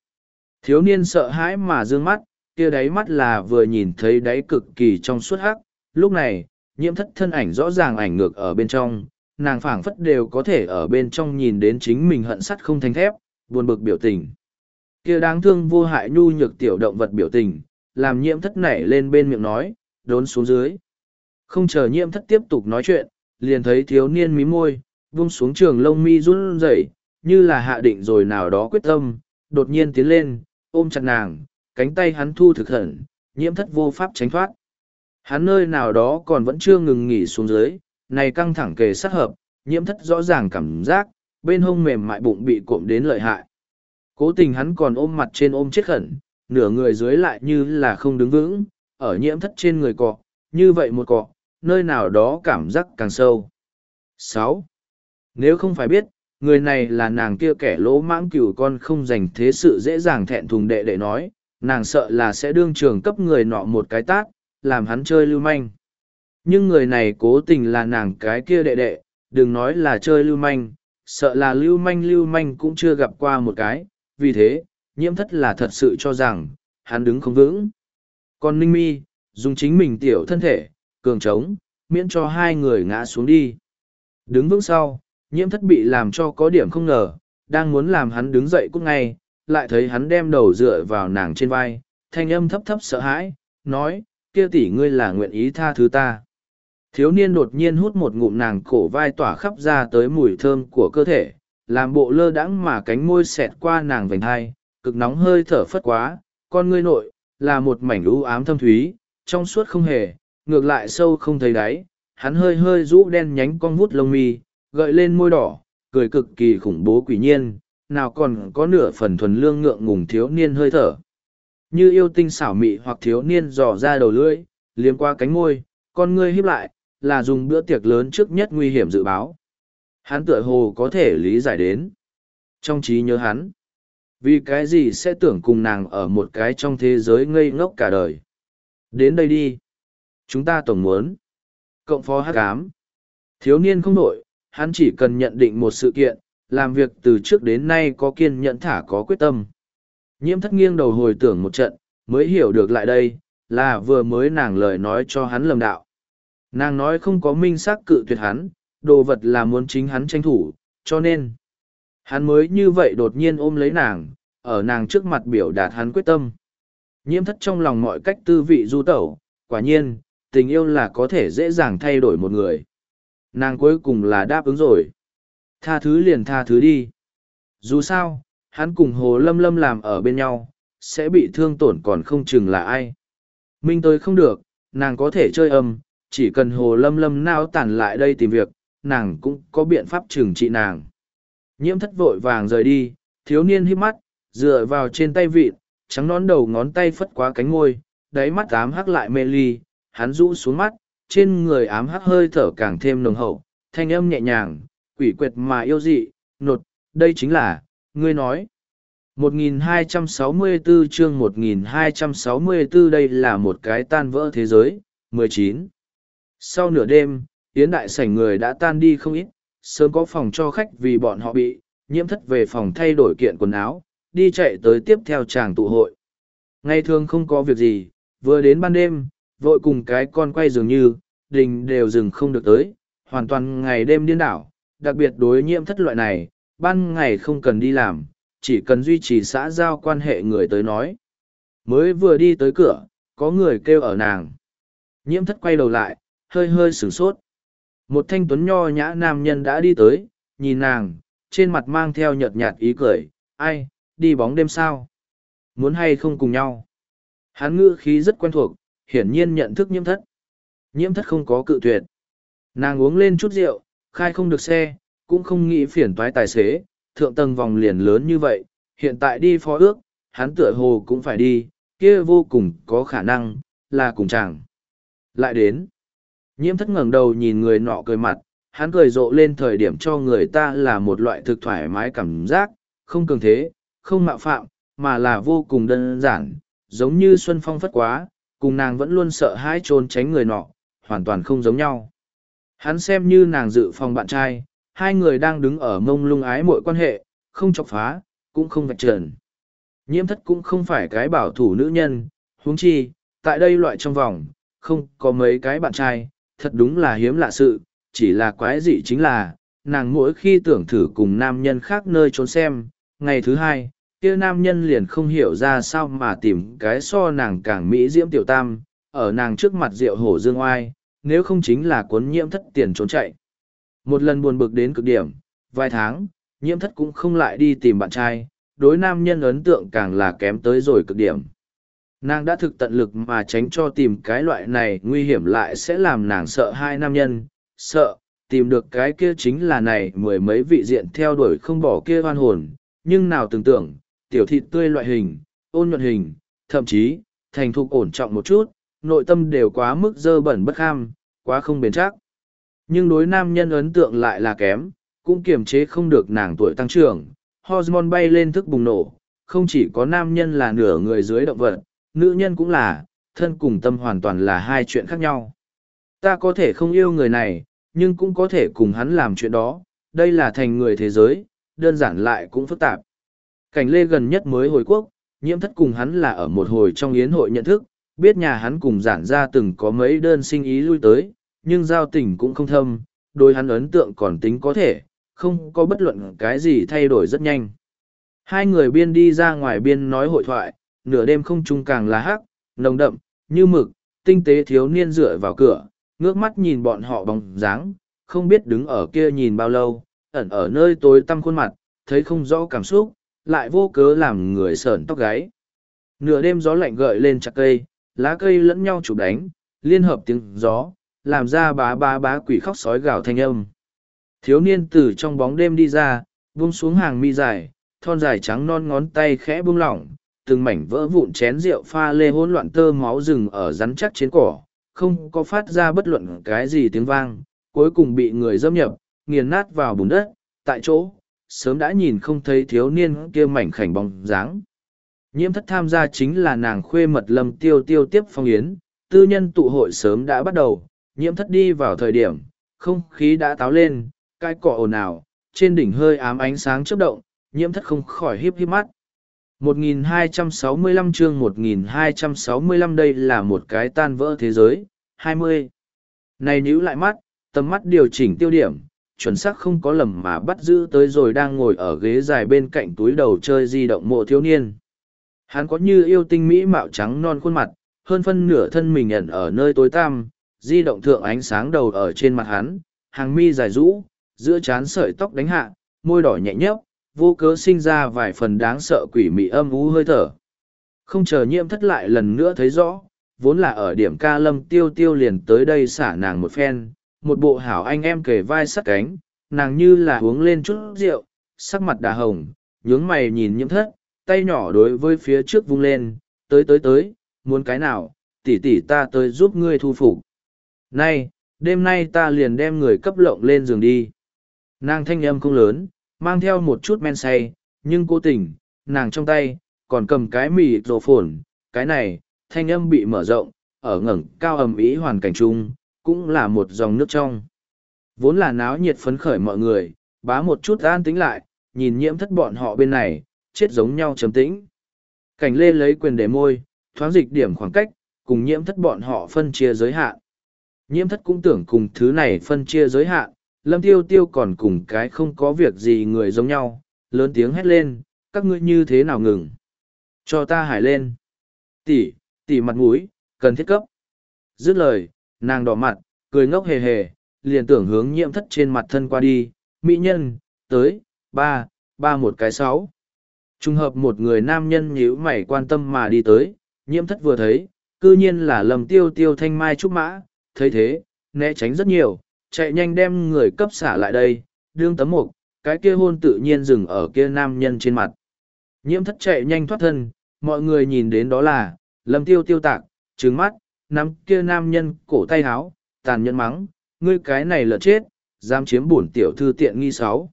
Thiếu niên sợ hãi mà dương mắt, kia đáy mắt là vừa nhìn thấy đáy cực kỳ trong suốt hắc. Lúc này, nhiễm thất thân ảnh rõ ràng ảnh ngược ở bên trong, nàng phảng phất đều có thể ở bên trong nhìn đến chính mình hận sắt không thành thép, buồn bực biểu tình. Kia đáng thương vô hại nhu nhược tiểu động vật biểu tình, làm nhiễm thất nảy lên bên miệng nói, đốn xuống dưới. Không chờ nhiễm thất tiếp tục nói chuyện, liền thấy thiếu niên mí môi, vung xuống trường lông mi run rẩy, như là hạ định rồi nào đó quyết tâm, đột nhiên tiến lên, ôm chặt nàng, cánh tay hắn thu thực hận, nhiễm thất vô pháp tránh thoát. Hắn nơi nào đó còn vẫn chưa ngừng nghỉ xuống dưới, này căng thẳng kề sát hợp, nhiễm thất rõ ràng cảm giác, bên hông mềm mại bụng bị cộm đến lợi hại. Cố tình hắn còn ôm mặt trên ôm chết khẩn, nửa người dưới lại như là không đứng vững, ở nhiễm thất trên người cọ, như vậy một cọ, nơi nào đó cảm giác càng sâu. sáu Nếu không phải biết, người này là nàng kia kẻ lỗ mãng cửu con không dành thế sự dễ dàng thẹn thùng đệ đệ nói, nàng sợ là sẽ đương trường cấp người nọ một cái tát, làm hắn chơi lưu manh. Nhưng người này cố tình là nàng cái kia đệ đệ, đừng nói là chơi lưu manh, sợ là lưu manh lưu manh cũng chưa gặp qua một cái, vì thế, nhiễm thất là thật sự cho rằng, hắn đứng không vững. Còn Ninh Mi, dùng chính mình tiểu thân thể, cường trống, miễn cho hai người ngã xuống đi. Đứng vững sau, nhiễm thất bị làm cho có điểm không ngờ, đang muốn làm hắn đứng dậy cũng ngay, lại thấy hắn đem đầu dựa vào nàng trên vai, thanh âm thấp thấp sợ hãi, nói, kia tỷ ngươi là nguyện ý tha thứ ta. Thiếu niên đột nhiên hút một ngụm nàng cổ vai tỏa khắp ra tới mùi thơm của cơ thể, làm bộ lơ đãng mà cánh môi xẹt qua nàng vành hai, cực nóng hơi thở phất quá, con ngươi nội, là một mảnh u ám thâm thúy, trong suốt không hề, ngược lại sâu không thấy đáy, hắn hơi hơi rũ đen nhánh con vút lông mi, gợi lên môi đỏ, cười cực kỳ khủng bố quỷ nhiên, nào còn có nửa phần thuần lương ngượng ngùng thiếu niên hơi thở. Như yêu tinh xảo mị hoặc thiếu niên dò ra đầu lưỡi, liếm qua cánh môi, con ngươi híp lại, là dùng bữa tiệc lớn trước nhất nguy hiểm dự báo. Hắn tựa hồ có thể lý giải đến. Trong trí nhớ hắn, vì cái gì sẽ tưởng cùng nàng ở một cái trong thế giới ngây ngốc cả đời. Đến đây đi. Chúng ta tổng muốn. Cộng phó hát cám. Thiếu niên không đội hắn chỉ cần nhận định một sự kiện, làm việc từ trước đến nay có kiên nhẫn thả có quyết tâm. Nhiễm thất nghiêng đầu hồi tưởng một trận, mới hiểu được lại đây, là vừa mới nàng lời nói cho hắn lầm đạo. Nàng nói không có minh xác cự tuyệt hắn, đồ vật là muốn chính hắn tranh thủ, cho nên hắn mới như vậy đột nhiên ôm lấy nàng, ở nàng trước mặt biểu đạt hắn quyết tâm. Nhiễm thất trong lòng mọi cách tư vị du tẩu, quả nhiên, tình yêu là có thể dễ dàng thay đổi một người. Nàng cuối cùng là đáp ứng rồi. Tha thứ liền tha thứ đi. Dù sao, hắn cùng Hồ Lâm Lâm làm ở bên nhau, sẽ bị thương tổn còn không chừng là ai. Minh tôi không được, nàng có thể chơi âm, chỉ cần Hồ Lâm Lâm nao tản lại đây tìm việc, nàng cũng có biện pháp trừng trị nàng. Nhiễm thất vội vàng rời đi, thiếu niên hít mắt, dựa vào trên tay vịt, trắng nón đầu ngón tay phất qua cánh ngôi, đáy mắt ám hắc lại mê ly, hắn rũ xuống mắt, trên người ám hắc hơi thở càng thêm nồng hậu, thanh âm nhẹ nhàng, quỷ quyệt mà yêu dị, nột, đây chính là, ngươi nói. 1264 chương 1264 đây là một cái tan vỡ thế giới, 19. Sau nửa đêm, Yến Đại sảnh người đã tan đi không ít, sớm có phòng cho khách vì bọn họ bị, nhiễm thất về phòng thay đổi kiện quần áo, đi chạy tới tiếp theo chàng tụ hội. Ngày thường không có việc gì, vừa đến ban đêm, vội cùng cái con quay dường như, đình đều dừng không được tới, hoàn toàn ngày đêm điên đảo, đặc biệt đối nhiễm thất loại này, ban ngày không cần đi làm, chỉ cần duy trì xã giao quan hệ người tới nói. Mới vừa đi tới cửa, có người kêu ở nàng. Nhiễm thất quay đầu lại, hơi hơi sửng sốt. Một thanh tuấn nho nhã nam nhân đã đi tới, nhìn nàng, trên mặt mang theo nhợt nhạt ý cười, ai, đi bóng đêm sao? Muốn hay không cùng nhau? Hắn ngữ khí rất quen thuộc, hiển nhiên nhận thức nhiễm thất. Nhiễm thất không có cự tuyệt. Nàng uống lên chút rượu, khai không được xe, cũng không nghĩ phiền toái tài xế, thượng tầng vòng liền lớn như vậy, hiện tại đi phó ước, hắn tựa hồ cũng phải đi, kia vô cùng có khả năng, là cùng chàng. Lại đến, nhiễm thất ngẩng đầu nhìn người nọ cười mặt, hắn cười rộ lên thời điểm cho người ta là một loại thực thoải mái cảm giác, không cường thế, không mạo phạm, mà là vô cùng đơn giản, giống như Xuân Phong phất quá, cùng nàng vẫn luôn sợ hãi trốn tránh người nọ, hoàn toàn không giống nhau. Hắn xem như nàng dự phòng bạn trai, hai người đang đứng ở mông lung ái mọi quan hệ, không chọc phá, cũng không vạch trần. Nhiễm thất cũng không phải cái bảo thủ nữ nhân, huống chi, tại đây loại trong vòng, không có mấy cái bạn trai, thật đúng là hiếm lạ sự, chỉ là quái dị chính là, nàng mỗi khi tưởng thử cùng nam nhân khác nơi trốn xem, ngày thứ hai, kia nam nhân liền không hiểu ra sao mà tìm cái so nàng càng mỹ diễm tiểu tam, ở nàng trước mặt rượu hổ dương oai, nếu không chính là cuốn nhiễm thất tiền trốn chạy. Một lần buồn bực đến cực điểm, vài tháng, nhiễm thất cũng không lại đi tìm bạn trai, đối nam nhân ấn tượng càng là kém tới rồi cực điểm. Nàng đã thực tận lực mà tránh cho tìm cái loại này nguy hiểm lại sẽ làm nàng sợ hai nam nhân, sợ, tìm được cái kia chính là này mười mấy vị diện theo đuổi không bỏ kia hoan hồn, nhưng nào tưởng tượng, tiểu thịt tươi loại hình, ôn nhuận hình, thậm chí, thành thục ổn trọng một chút, nội tâm đều quá mức dơ bẩn bất ham, quá không bền chắc. Nhưng đối nam nhân ấn tượng lại là kém, cũng kiềm chế không được nàng tuổi tăng trưởng, hormone bay lên thức bùng nổ, không chỉ có nam nhân là nửa người dưới động vật, nữ nhân cũng là, thân cùng tâm hoàn toàn là hai chuyện khác nhau. Ta có thể không yêu người này, nhưng cũng có thể cùng hắn làm chuyện đó, đây là thành người thế giới, đơn giản lại cũng phức tạp. Cảnh lê gần nhất mới hồi quốc, nhiễm thất cùng hắn là ở một hồi trong yến hội nhận thức, biết nhà hắn cùng giản ra từng có mấy đơn sinh ý lui tới, nhưng giao tình cũng không thâm, đôi hắn ấn tượng còn tính có thể, không có bất luận cái gì thay đổi rất nhanh. Hai người biên đi ra ngoài biên nói hội thoại, nửa đêm không trung càng là hắc, nồng đậm, như mực, tinh tế thiếu niên dựa vào cửa, ngước mắt nhìn bọn họ bóng dáng, không biết đứng ở kia nhìn bao lâu, ẩn ở nơi tối tăm khuôn mặt, thấy không rõ cảm xúc, lại vô cớ làm người sởn tóc gáy. Nửa đêm gió lạnh gợi lên chặt cây, lá cây lẫn nhau chụp đánh, liên hợp tiếng gió, làm ra bá bá bá quỷ khóc sói gào thanh âm. Thiếu niên từ trong bóng đêm đi ra, buông xuống hàng mi dài, thon dài trắng non ngón tay khẽ buông lỏng, từng mảnh vỡ vụn chén rượu pha lê hỗn loạn tơ máu rừng ở rắn chắc trên cỏ, không có phát ra bất luận cái gì tiếng vang, cuối cùng bị người dâm nhập, nghiền nát vào bùn đất, tại chỗ, sớm đã nhìn không thấy thiếu niên kia mảnh khảnh bóng dáng. Nhiễm thất tham gia chính là nàng khuê mật lâm tiêu tiêu tiếp phong yến, tư nhân tụ hội sớm đã bắt đầu, nhiễm thất đi vào thời điểm, không khí đã táo lên, cái cỏ ồn ào, trên đỉnh hơi ám ánh sáng chớp động, nhiễm thất không khỏi híp híp mắt. 1265 chương 1265 đây là một cái tan vỡ thế giới, 20. Này nhíu lại mắt, tầm mắt điều chỉnh tiêu điểm, chuẩn xác không có lầm mà bắt giữ tới rồi đang ngồi ở ghế dài bên cạnh túi đầu chơi di động mộ thiếu niên. Hắn có như yêu tinh mỹ mạo trắng non khuôn mặt, hơn phân nửa thân mình ẩn ở nơi tối tăm, di động thượng ánh sáng đầu ở trên mặt hắn, hàng mi dài rũ, giữa trán sợi tóc đánh hạ, môi đỏ nhẹ nhấp, vô cớ sinh ra vài phần đáng sợ quỷ mị âm ú hơi thở. Không chờ nhiễm thất lại lần nữa thấy rõ, vốn là ở điểm ca lâm tiêu tiêu liền tới đây xả nàng một phen, một bộ hảo anh em kề vai sắt cánh, nàng như là uống lên chút rượu, sắc mặt đà hồng, nhướng mày nhìn nhiễm thất, tay nhỏ đối với phía trước vung lên, tới tới tới, muốn cái nào, tỷ tỷ ta tới giúp ngươi thu phục. Nay, đêm nay ta liền đem người cấp lộng lên giường đi. Nàng thanh âm không lớn, mang theo một chút men say, nhưng cố tình, nàng trong tay, còn cầm cái mì rổ phồn, cái này, thanh âm bị mở rộng, ở ngẩng cao ầm ý hoàn cảnh chung, cũng là một dòng nước trong. Vốn là náo nhiệt phấn khởi mọi người, bá một chút an tính lại, nhìn nhiễm thất bọn họ bên này, chết giống nhau trầm tĩnh. Cảnh lê lấy quyền để môi, thoáng dịch điểm khoảng cách, cùng nhiễm thất bọn họ phân chia giới hạn. Nhiễm thất cũng tưởng cùng thứ này phân chia giới hạn, lâm tiêu tiêu còn cùng cái không có việc gì người giống nhau, lớn tiếng hét lên, các ngươi như thế nào ngừng. Cho ta hải lên. Tỷ, tỷ mặt mũi, cần thiết cấp. Dứt lời, nàng đỏ mặt, cười ngốc hề hề, liền tưởng hướng nhiễm thất trên mặt thân qua đi, mỹ nhân, tới, ba, ba một cái sáu. Trùng hợp một người nam nhân nhíu mày quan tâm mà đi tới, nhiễm thất vừa thấy, cư nhiên là lầm tiêu tiêu thanh mai trúc mã, thấy thế, né tránh rất nhiều, chạy nhanh đem người cấp xả lại đây, đương tấm mục, cái kia hôn tự nhiên dừng ở kia nam nhân trên mặt. Nhiễm thất chạy nhanh thoát thân, mọi người nhìn đến đó là, lâm tiêu tiêu tạc, trứng mắt, nắm kia nam nhân cổ tay háo, tàn nhẫn mắng, ngươi cái này lợn chết, dám chiếm bổn tiểu thư tiện nghi sáu.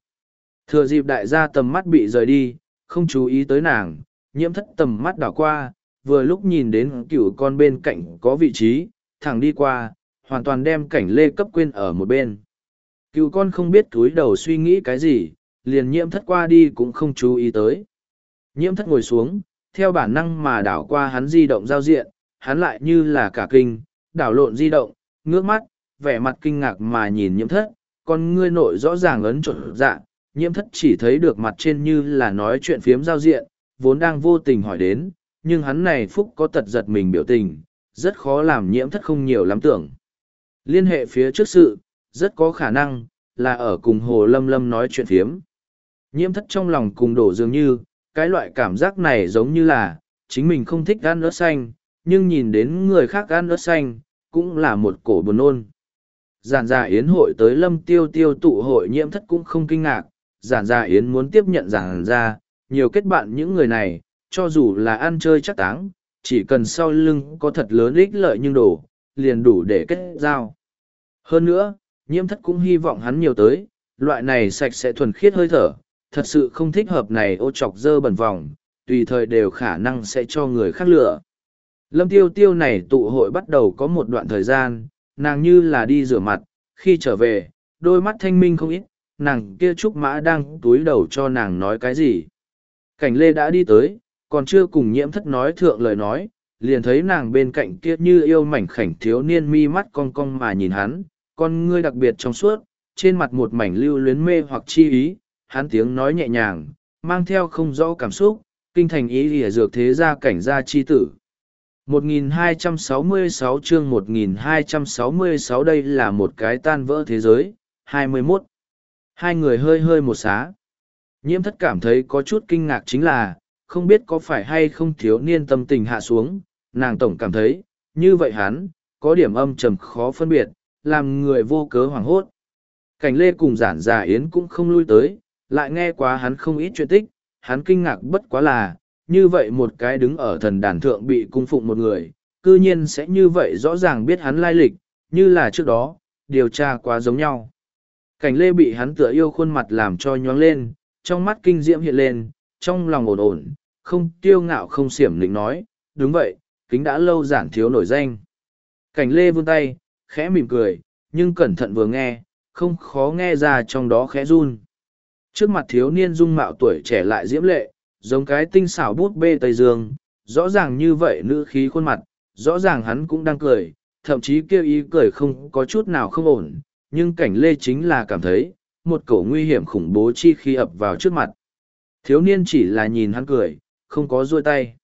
Thừa dịp đại gia tầm mắt bị rời đi, không chú ý tới nàng, nhiễm thất tầm mắt đảo qua, vừa lúc nhìn đến cửu con bên cạnh có vị trí, thẳng đi qua, hoàn toàn đem cảnh lê cấp quên ở một bên. Cựu con không biết túi đầu suy nghĩ cái gì, liền nhiễm thất qua đi cũng không chú ý tới. Nhiễm thất ngồi xuống, theo bản năng mà đảo qua hắn di động giao diện, hắn lại như là cả kinh, đảo lộn di động, ngước mắt, vẻ mặt kinh ngạc mà nhìn nhiễm thất, con ngươi nội rõ ràng ấn trộn dạ, nhiễm thất chỉ thấy được mặt trên như là nói chuyện phiếm giao diện, vốn đang vô tình hỏi đến, nhưng hắn này phúc có tật giật mình biểu tình, rất khó làm nhiễm thất không nhiều lắm tưởng. Liên hệ phía trước sự, rất có khả năng, là ở cùng Hồ Lâm Lâm nói chuyện phiếm. Nhiễm thất trong lòng cùng đổ dường như, cái loại cảm giác này giống như là, chính mình không thích ăn ớt xanh, nhưng nhìn đến người khác ăn ớt xanh, cũng là một cổ buồn nôn. Giản gia yến hội tới lâm tiêu tiêu tụ hội nhiễm thất cũng không kinh ngạc, giản gia yến muốn tiếp nhận giản gia, nhiều kết bạn những người này, cho dù là ăn chơi chắc táng, chỉ cần sau lưng có thật lớn ích lợi nhưng đủ, liền đủ để kết giao. Hơn nữa, nhiễm thất cũng hy vọng hắn nhiều tới, loại này sạch sẽ thuần khiết hơi thở, thật sự không thích hợp này ô chọc dơ bẩn vòng, tùy thời đều khả năng sẽ cho người khác lựa. Lâm tiêu tiêu này tụ hội bắt đầu có một đoạn thời gian, nàng như là đi rửa mặt, khi trở về, đôi mắt thanh minh không ít, nàng kia trúc mã đang túi đầu cho nàng nói cái gì. Cảnh lê đã đi tới, còn chưa cùng nhiễm thất nói thượng lời nói, liền thấy nàng bên cạnh kia như yêu mảnh khảnh thiếu niên mi mắt cong cong mà nhìn hắn, con ngươi đặc biệt trong suốt, trên mặt một mảnh lưu luyến mê hoặc chi ý, hắn tiếng nói nhẹ nhàng, mang theo không rõ cảm xúc, kinh thành ý lìa dược thế gia cảnh gia chi tử. 1266 chương 1266 đây là một cái tan vỡ thế giới, 21. Hai người hơi hơi một xá. Nhiễm thất cảm thấy có chút kinh ngạc chính là, không biết có phải hay không thiếu niên tâm tình hạ xuống, nàng tổng cảm thấy, như vậy hắn, có điểm âm trầm khó phân biệt, làm người vô cớ hoảng hốt. Cảnh lê cùng giản giả yến cũng không lui tới, lại nghe quá hắn không ít chuyện tích, hắn kinh ngạc bất quá là, như vậy một cái đứng ở thần đàn thượng bị cung phụng một người, cư nhiên sẽ như vậy rõ ràng biết hắn lai lịch, như là trước đó, điều tra quá giống nhau. Cảnh lê bị hắn tựa yêu khuôn mặt làm cho nhoáng lên, trong mắt kinh diễm hiện lên, trong lòng ổn ổn, không tiêu ngạo không xiểm lĩnh nói, đúng vậy, kính đã lâu giản thiếu nổi danh. Cảnh lê vươn tay, khẽ mỉm cười, nhưng cẩn thận vừa nghe, không khó nghe ra trong đó khẽ run. Trước mặt thiếu niên dung mạo tuổi trẻ lại diễm lệ, giống cái tinh xảo bút bê Tây Dương, rõ ràng như vậy nữ khí khuôn mặt, rõ ràng hắn cũng đang cười, thậm chí kêu ý cười không có chút nào không ổn, nhưng cảnh lê chính là cảm thấy, một cổ nguy hiểm khủng bố chi khi ập vào trước mặt. Thiếu niên chỉ là nhìn hắn cười, không có ruôi tay.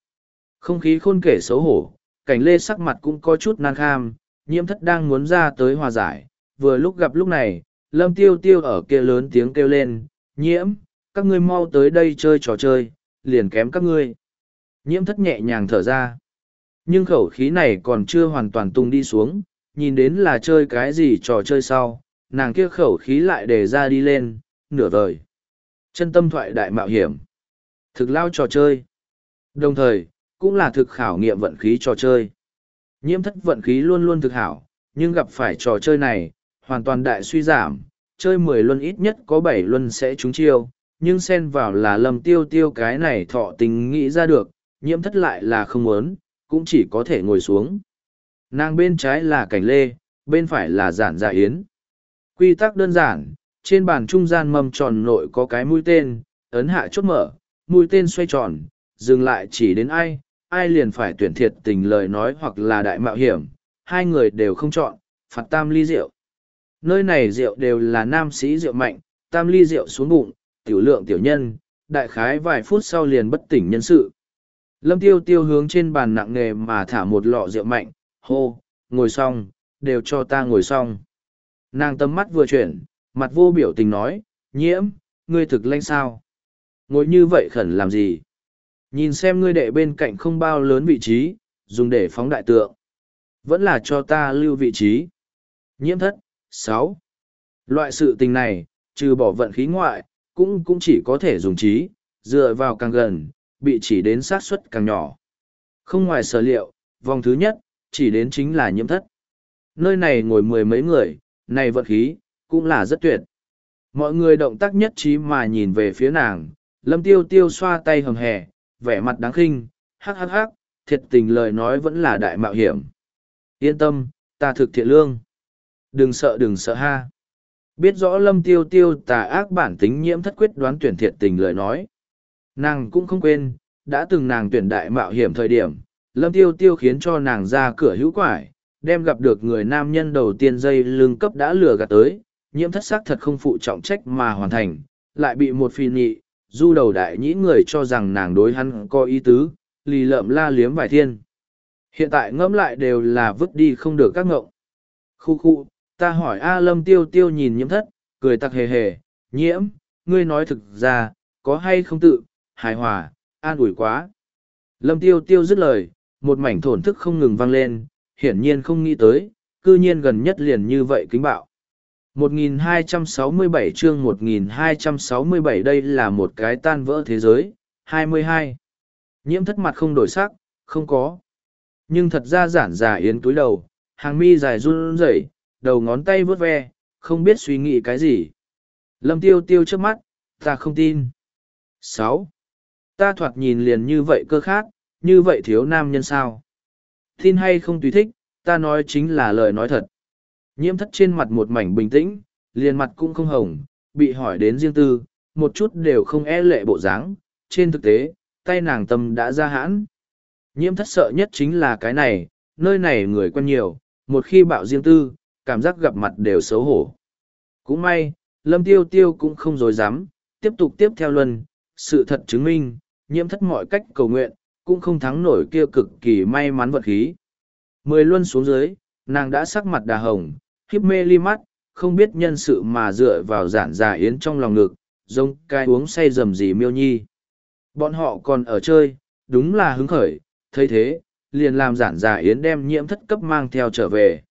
Không khí khôn kể xấu hổ, cảnh lê sắc mặt cũng có chút nan kham, nhiễm thất đang muốn ra tới hòa giải, vừa lúc gặp lúc này, lâm tiêu tiêu ở kia lớn tiếng kêu lên, nhiễm, các ngươi mau tới đây chơi trò chơi, liền kém các ngươi. Nhiễm thất nhẹ nhàng thở ra. Nhưng khẩu khí này còn chưa hoàn toàn tung đi xuống, nhìn đến là chơi cái gì trò chơi sau, nàng kia khẩu khí lại để ra đi lên, nửa vời. Chân tâm thoại đại mạo hiểm. Thực lao trò chơi. Đồng thời, cũng là thực khảo nghiệm vận khí trò chơi. Nhiễm thất vận khí luôn luôn thực hảo, nhưng gặp phải trò chơi này, hoàn toàn đại suy giảm, chơi mười luân ít nhất có bảy luân sẽ trúng chiêu, nhưng xen vào là lầm tiêu tiêu cái này thọ tình nghĩ ra được, nhiễm thất lại là không muốn, cũng chỉ có thể ngồi xuống. Nàng bên trái là cảnh lê, bên phải là giản dạ yến. Quy tắc đơn giản, trên bàn trung gian mâm tròn nội có cái mũi tên, ấn hạ chốt mở, mũi tên xoay tròn, dừng lại chỉ đến ai, ai liền phải tuyển thiệt tình lời nói hoặc là đại mạo hiểm, hai người đều không chọn, phạt tam ly rượu. Nơi này rượu đều là nam sĩ rượu mạnh, tam ly rượu xuống bụng, tiểu lượng tiểu nhân, đại khái vài phút sau liền bất tỉnh nhân sự. Lâm tiêu tiêu hướng trên bàn nặng nề mà thả một lọ rượu mạnh, hô, ngồi xong, đều cho ta ngồi xong. Nàng tâm mắt vừa chuyển, mặt vô biểu tình nói, nhiễm, ngươi thực lanh sao? Ngồi như vậy khẩn làm gì? Nhìn xem ngươi đệ bên cạnh không bao lớn vị trí, dùng để phóng đại tượng. Vẫn là cho ta lưu vị trí. Nhiễm thất, sáu Loại sự tình này, trừ bỏ vận khí ngoại, cũng cũng chỉ có thể dùng trí, dựa vào càng gần, bị chỉ đến xác suất càng nhỏ. Không ngoài sở liệu, vòng thứ nhất, chỉ đến chính là nhiễm thất. Nơi này ngồi mười mấy người, này vận khí, cũng là rất tuyệt. Mọi người động tác nhất trí mà nhìn về phía nàng, lâm tiêu tiêu xoa tay hầm hè, vẻ mặt đáng khinh, hắc hắc hắc, thiệt tình lời nói vẫn là đại mạo hiểm. Yên tâm, ta thực thiện lương. Đừng sợ đừng sợ ha. Biết rõ lâm tiêu tiêu tà ác bản tính nhiễm thất quyết đoán tuyển thiệt tình lời nói. Nàng cũng không quên, đã từng nàng tuyển đại mạo hiểm thời điểm, lâm tiêu tiêu khiến cho nàng ra cửa hữu quải, đem gặp được người nam nhân đầu tiên dây lưng cấp đã lừa gạt tới, nhiễm thất xác thật không phụ trọng trách mà hoàn thành, lại bị một phi nhị, du đầu đại nhĩ người cho rằng nàng đối hắn có ý tứ, lì lợm la liếm vài thiên. Hiện tại ngẫm lại đều là vứt đi không được các ngộng. Khu khu, ta hỏi A Lâm tiêu tiêu nhìn nhiễm thất, cười tặc hề hề, nhiễm, ngươi nói thực ra, có hay không tự, hài hòa, an ủi quá. Lâm tiêu tiêu dứt lời, một mảnh thổn thức không ngừng vang lên, hiển nhiên không nghĩ tới, cư nhiên gần nhất liền như vậy kính bạo. 1267 chương 1267 đây là một cái tan vỡ thế giới, 22. Nhiễm thất mặt không đổi sắc, không có. Nhưng thật ra giản giả yến túi đầu, hàng mi dài run rẩy, đầu ngón tay vớt ve, không biết suy nghĩ cái gì. Lâm tiêu tiêu trước mắt, ta không tin. 6. Ta thoạt nhìn liền như vậy cơ khác, như vậy thiếu nam nhân sao? Tin hay không tùy thích, ta nói chính là lời nói thật. Nhiễm thất trên mặt một mảnh bình tĩnh, liền mặt cũng không hồng, bị hỏi đến riêng tư, một chút đều không e lệ bộ dáng. trên thực tế, tay nàng tâm đã ra hãn. Nhiễm thất sợ nhất chính là cái này, nơi này người quen nhiều, một khi bạo riêng tư, cảm giác gặp mặt đều xấu hổ. Cũng may, lâm tiêu tiêu cũng không dối dám, tiếp tục tiếp theo luân, sự thật chứng minh, nhiễm thất mọi cách cầu nguyện, cũng không thắng nổi kia cực kỳ may mắn vật khí. Mười luân xuống dưới, nàng đã sắc mặt đà hồng, khiếp mê ly mắt, không biết nhân sự mà dựa vào giản già yến trong lòng ngực, giống cái uống say rầm gì miêu nhi. Bọn họ còn ở chơi, đúng là hứng khởi, thấy thế, liền làm giản già yến đem nhiễm thất cấp mang theo trở về.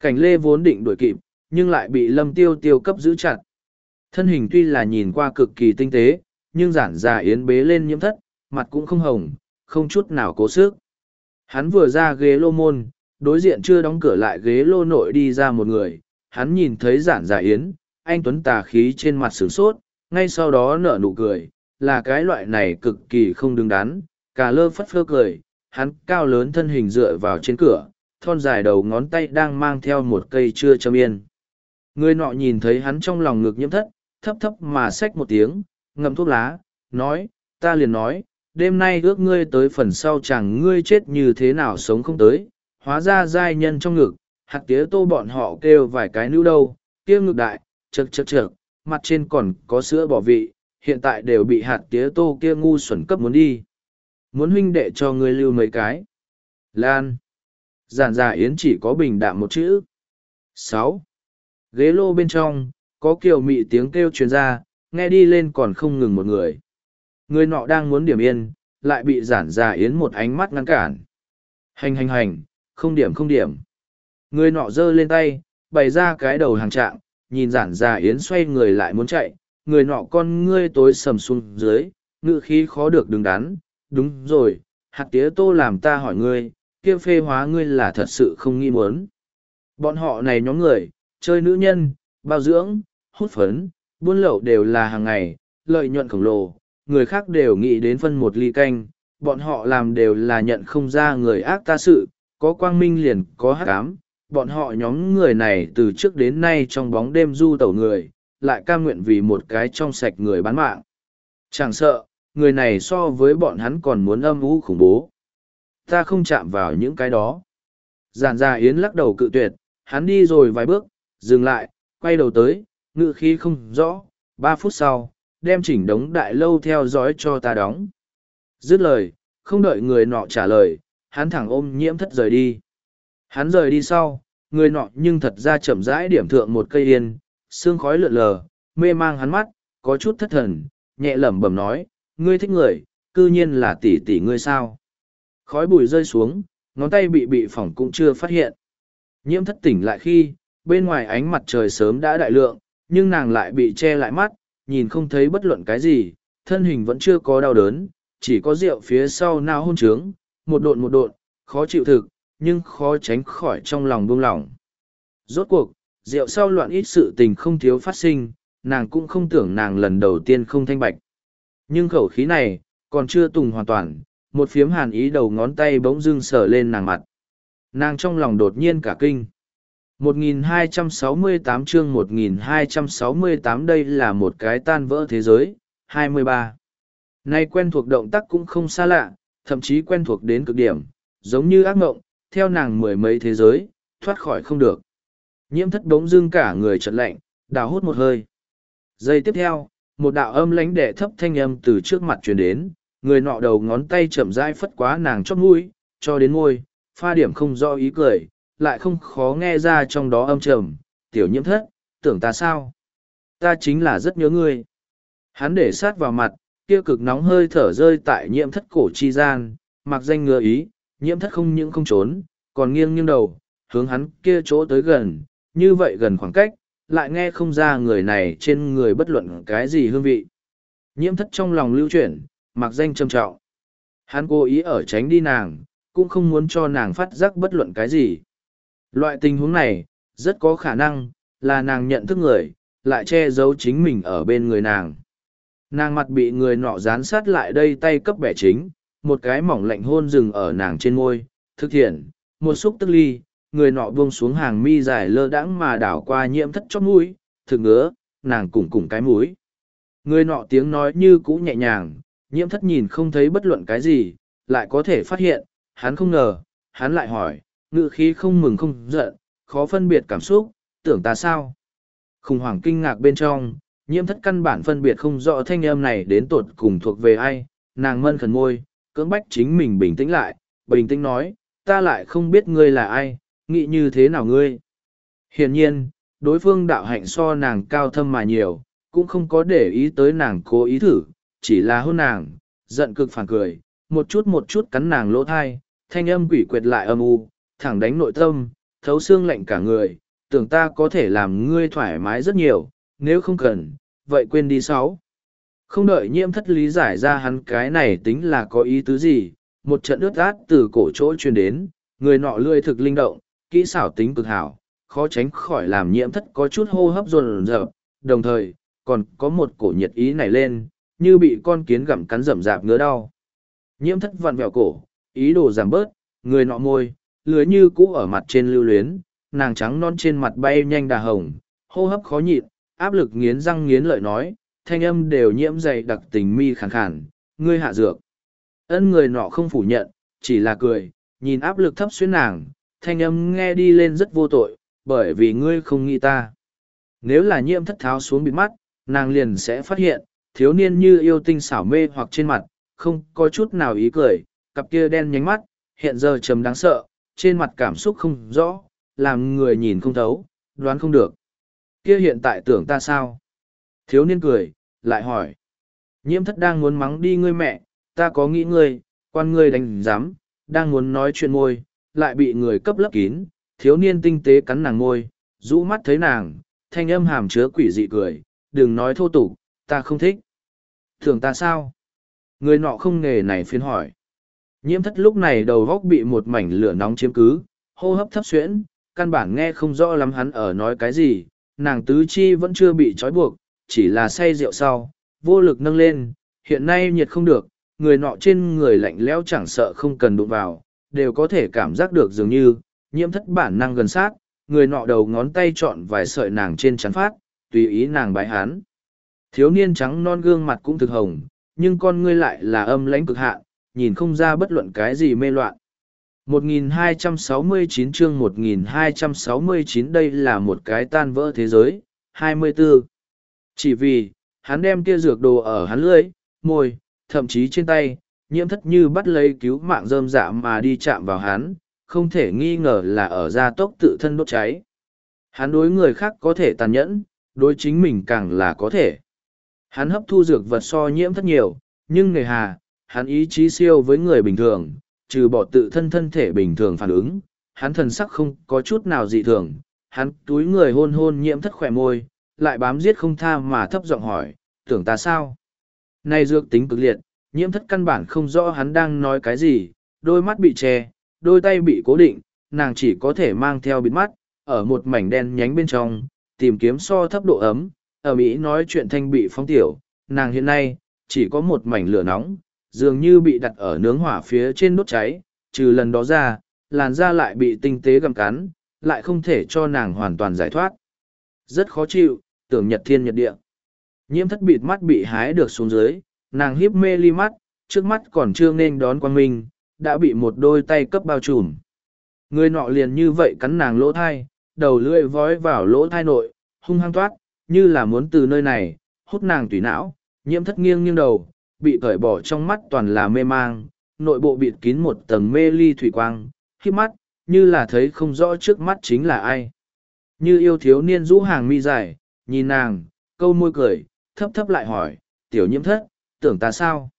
Cảnh lê vốn định đuổi kịp, nhưng lại bị lâm tiêu tiêu cấp giữ chặt. Thân hình tuy là nhìn qua cực kỳ tinh tế, nhưng giản già yến bế lên nhiễm thất, mặt cũng không hồng, không chút nào cố sức. Hắn vừa ra ghế lô môn, đối diện chưa đóng cửa lại ghế lô nội đi ra một người, hắn nhìn thấy giản giả yến, anh Tuấn tà khí trên mặt sửng sốt, ngay sau đó nở nụ cười, là cái loại này cực kỳ không đứng đắn, cả lơ phất phơ cười, hắn cao lớn thân hình dựa vào trên cửa, thon dài đầu ngón tay đang mang theo một cây chưa châm yên. Người nọ nhìn thấy hắn trong lòng ngực nhiễm thất, thấp thấp mà xách một tiếng, ngậm thuốc lá, nói, ta liền nói, đêm nay ước ngươi tới phần sau chẳng ngươi chết như thế nào sống không tới, hóa ra giai nhân trong ngực, hạt tía tô bọn họ kêu vài cái nữ đâu, kia ngực đại, chật chật chật, mặt trên còn có sữa bỏ vị, hiện tại đều bị hạt tía tô kia ngu xuẩn cấp muốn đi. Muốn huynh đệ cho ngươi lưu mấy cái. Lan. Giản giả yến chỉ có bình đạm một chữ. sáu Ghế lô bên trong, có kiều mị tiếng kêu truyền ra, nghe đi lên còn không ngừng một người. Người nọ đang muốn điểm yên, lại bị giản giả yến một ánh mắt ngăn cản. Hành hành hành, không điểm không điểm. Người nọ giơ lên tay, bày ra cái đầu hàng trạng, nhìn giản già yến xoay người lại muốn chạy, người nọ con ngươi tối sầm xuống dưới, ngự khí khó được đứng đắn, đúng rồi, hạt tía tô làm ta hỏi ngươi, kia phê hóa ngươi là thật sự không nghi muốn. Bọn họ này nhóm người, chơi nữ nhân, bao dưỡng, hút phấn, buôn lậu đều là hàng ngày, lợi nhuận khổng lồ, người khác đều nghĩ đến phân một ly canh, bọn họ làm đều là nhận không ra người ác ta sự, có quang minh liền có hắc ám, bọn họ nhóm người này từ trước đến nay trong bóng đêm du tẩu người, lại ca nguyện vì một cái trong sạch người bán mạng. Chẳng sợ, người này so với bọn hắn còn muốn âm u khủng bố. Ta không chạm vào những cái đó. Giản gia Yến lắc đầu cự tuyệt, hắn đi rồi vài bước, dừng lại, quay đầu tới, ngự khí không rõ, ba phút sau, đem chỉnh đống đại lâu theo dõi cho ta đóng. Dứt lời, không đợi người nọ trả lời, hắn thẳng ôm nhiễm thất rời đi. Hắn rời đi sau, người nọ nhưng thật ra chậm rãi điểm thượng một cây yên, xương khói lượn lờ, mê mang hắn mắt, có chút thất thần, nhẹ lẩm bẩm nói, ngươi thích người, cư nhiên là tỷ tỷ ngươi sao. Khói bụi rơi xuống, ngón tay bị bị phỏng cũng chưa phát hiện. Nhiễm thất tỉnh lại khi, bên ngoài ánh mặt trời sớm đã đại lượng, nhưng nàng lại bị che lại mắt, nhìn không thấy bất luận cái gì, thân hình vẫn chưa có đau đớn, chỉ có rượu phía sau nao hôn trướng, một độn một độn, khó chịu thực, nhưng khó tránh khỏi trong lòng buông lỏng. Rốt cuộc, rượu sau loạn ít sự tình không thiếu phát sinh, nàng cũng không tưởng nàng lần đầu tiên không thanh bạch. Nhưng khẩu khí này, còn chưa tùng hoàn toàn, một phiếm hàn ý đầu ngón tay bỗng dưng sờ lên nàng mặt. Nàng trong lòng đột nhiên cả kinh. 1268 chương 1268 đây là một cái tan vỡ thế giới, 23. Nay quen thuộc động tác cũng không xa lạ, thậm chí quen thuộc đến cực điểm, giống như ác mộng, theo nàng mười mấy thế giới, thoát khỏi không được. Nhiễm thất đống dưng cả người chợt lạnh, đào hút một hơi. Giây tiếp theo, một đạo âm lánh đẻ thấp thanh âm từ trước mặt truyền đến, người nọ đầu ngón tay chậm rãi phất quá nàng chót mũi, cho đến môi, pha điểm không do ý cười, lại không khó nghe ra trong đó âm trầm, tiểu nhiễm thất, tưởng ta sao? Ta chính là rất nhớ ngươi. Hắn để sát vào mặt, kia cực nóng hơi thở rơi tại nhiễm thất cổ chi gian, mặc danh ngừa ý, nhiễm thất không những không trốn, còn nghiêng nghiêng đầu, hướng hắn kia chỗ tới gần, như vậy gần khoảng cách, lại nghe không ra người này trên người bất luận cái gì hương vị. Nhiễm thất trong lòng lưu chuyển, mặc danh trầm trọng. Hắn cố ý ở tránh đi nàng, cũng không muốn cho nàng phát giác bất luận cái gì. Loại tình huống này, rất có khả năng, là nàng nhận thức người, lại che giấu chính mình ở bên người nàng. Nàng mặt bị người nọ dán sát lại đây tay cấp bẻ chính, một cái mỏng lạnh hôn rừng ở nàng trên môi, thực thiện, một xúc tức ly, người nọ buông xuống hàng mi dài lơ đãng mà đảo qua nhiễm thất chót mũi, thực ngứa, nàng cùng cùng cái mũi. Người nọ tiếng nói như cũ nhẹ nhàng, nhiễm thất nhìn không thấy bất luận cái gì, lại có thể phát hiện, hắn không ngờ, hắn lại hỏi, ngự khí không mừng không giận, khó phân biệt cảm xúc, tưởng ta sao? Khủng hoảng kinh ngạc bên trong, nhiễm thất căn bản phân biệt không rõ thanh âm này đến tột cùng thuộc về ai, nàng mân khẩn môi, cưỡng bách chính mình bình tĩnh lại, bình tĩnh nói, ta lại không biết ngươi là ai, nghĩ như thế nào ngươi. Hiển nhiên, đối phương đạo hạnh so nàng cao thâm mà nhiều, cũng không có để ý tới nàng cố ý thử, chỉ là hôn nàng, giận cực phản cười, một chút một chút cắn nàng lỗ thai, thanh âm quỷ quyệt lại âm u, thẳng đánh nội tâm, thấu xương lạnh cả người, tưởng ta có thể làm ngươi thoải mái rất nhiều, nếu không cần, vậy quên đi sáu. Không đợi nhiễm thất lý giải ra hắn cái này tính là có ý tứ gì, một trận ướt át từ cổ chỗ truyền đến, người nọ lươi thực linh động, kỹ xảo tính cực hảo, khó tránh khỏi làm nhiễm thất có chút hô hấp rồn rợp, đồng thời, còn có một cổ nhiệt ý này lên, như bị con kiến gặm cắn rậm rạp ngứa đau. Nhiễm thất vặn vẹo cổ, ý đồ giảm bớt, người nọ môi, lưới như cũ ở mặt trên lưu luyến, nàng trắng non trên mặt bay nhanh đà hồng, hô hấp khó nhịn, áp lực nghiến răng nghiến lợi nói, thanh âm đều nhiễm dày đặc tình mi khàn khàn, ngươi hạ dược. Ân người nọ không phủ nhận, chỉ là cười, nhìn áp lực thấp xuyên nàng, thanh âm nghe đi lên rất vô tội, bởi vì ngươi không nghĩ ta. Nếu là nhiễm thất tháo xuống bịt mắt, nàng liền sẽ phát hiện, thiếu niên như yêu tinh xảo mê hoặc trên mặt, không có chút nào ý cười, cặp kia đen nhánh mắt, hiện giờ trầm đáng sợ, trên mặt cảm xúc không rõ, làm người nhìn không thấu, đoán không được. Kia hiện tại tưởng ta sao? Thiếu niên cười, lại hỏi. Nhiễm thất đang muốn mắng đi ngươi mẹ, ta có nghĩ ngươi, quan ngươi đánh giám, đang muốn nói chuyện môi, lại bị người cấp lấp kín, thiếu niên tinh tế cắn nàng môi, rũ mắt thấy nàng, thanh âm hàm chứa quỷ dị cười, đừng nói thô tục, ta không thích. Thường ta sao? Người nọ không nghề này phiên hỏi. Nhiễm thất lúc này đầu góc bị một mảnh lửa nóng chiếm cứ, hô hấp thấp xuyễn, căn bản nghe không rõ lắm hắn ở nói cái gì, nàng tứ chi vẫn chưa bị trói buộc, chỉ là say rượu sau, vô lực nâng lên, hiện nay nhiệt không được, người nọ trên người lạnh lẽo chẳng sợ không cần đụng vào, đều có thể cảm giác được dường như, nhiễm thất bản năng gần sát, người nọ đầu ngón tay chọn vài sợi nàng trên chắn phát, tùy ý nàng bái hán. Thiếu niên trắng non gương mặt cũng thực hồng, nhưng con ngươi lại là âm lãnh cực hạn, nhìn không ra bất luận cái gì mê loạn. 1269 chương 1269 đây là một cái tan vỡ thế giới, 24. Chỉ vì, hắn đem kia dược đồ ở hắn lưỡi, môi, thậm chí trên tay, nhiễm thất như bắt lấy cứu mạng rơm dạ mà đi chạm vào hắn, không thể nghi ngờ là ở gia tốc tự thân đốt cháy. Hắn đối người khác có thể tàn nhẫn, đối chính mình càng là có thể. Hắn hấp thu dược vật so nhiễm thất nhiều, nhưng nghề hà, hắn ý chí siêu với người bình thường, trừ bỏ tự thân thân thể bình thường phản ứng, hắn thần sắc không có chút nào dị thường, hắn túi người hôn hôn nhiễm thất khỏe môi, lại bám giết không tha mà thấp giọng hỏi, tưởng ta sao? Này dược tính cực liệt, nhiễm thất căn bản không rõ hắn đang nói cái gì, đôi mắt bị che, đôi tay bị cố định, nàng chỉ có thể mang theo bịt mắt, ở một mảnh đen nhánh bên trong, tìm kiếm so thấp độ ấm, ở Mỹ nói chuyện thanh bị phóng tiểu, nàng hiện nay, chỉ có một mảnh lửa nóng, dường như bị đặt ở nướng hỏa phía trên đốt cháy, trừ lần đó ra, làn da lại bị tinh tế gặm cắn, lại không thể cho nàng hoàn toàn giải thoát. Rất khó chịu, tưởng nhật thiên nhật địa. Nhiễm thất bịt mắt bị hái được xuống dưới, nàng hiếp mê ly mắt, trước mắt còn chưa nên đón quan minh, đã bị một đôi tay cấp bao trùm. Người nọ liền như vậy cắn nàng lỗ thai, đầu lưỡi vói vào lỗ thai nội, hung hăng toát, như là muốn từ nơi này, hút nàng tùy não, nhiễm thất nghiêng nghiêng đầu, bị cởi bỏ trong mắt toàn là mê mang, nội bộ bịt kín một tầng mê ly thủy quang, khi mắt, như là thấy không rõ trước mắt chính là ai. Như yêu thiếu niên rũ hàng mi dài, nhìn nàng, câu môi cười, thấp thấp lại hỏi, tiểu nhiễm thất, tưởng ta sao?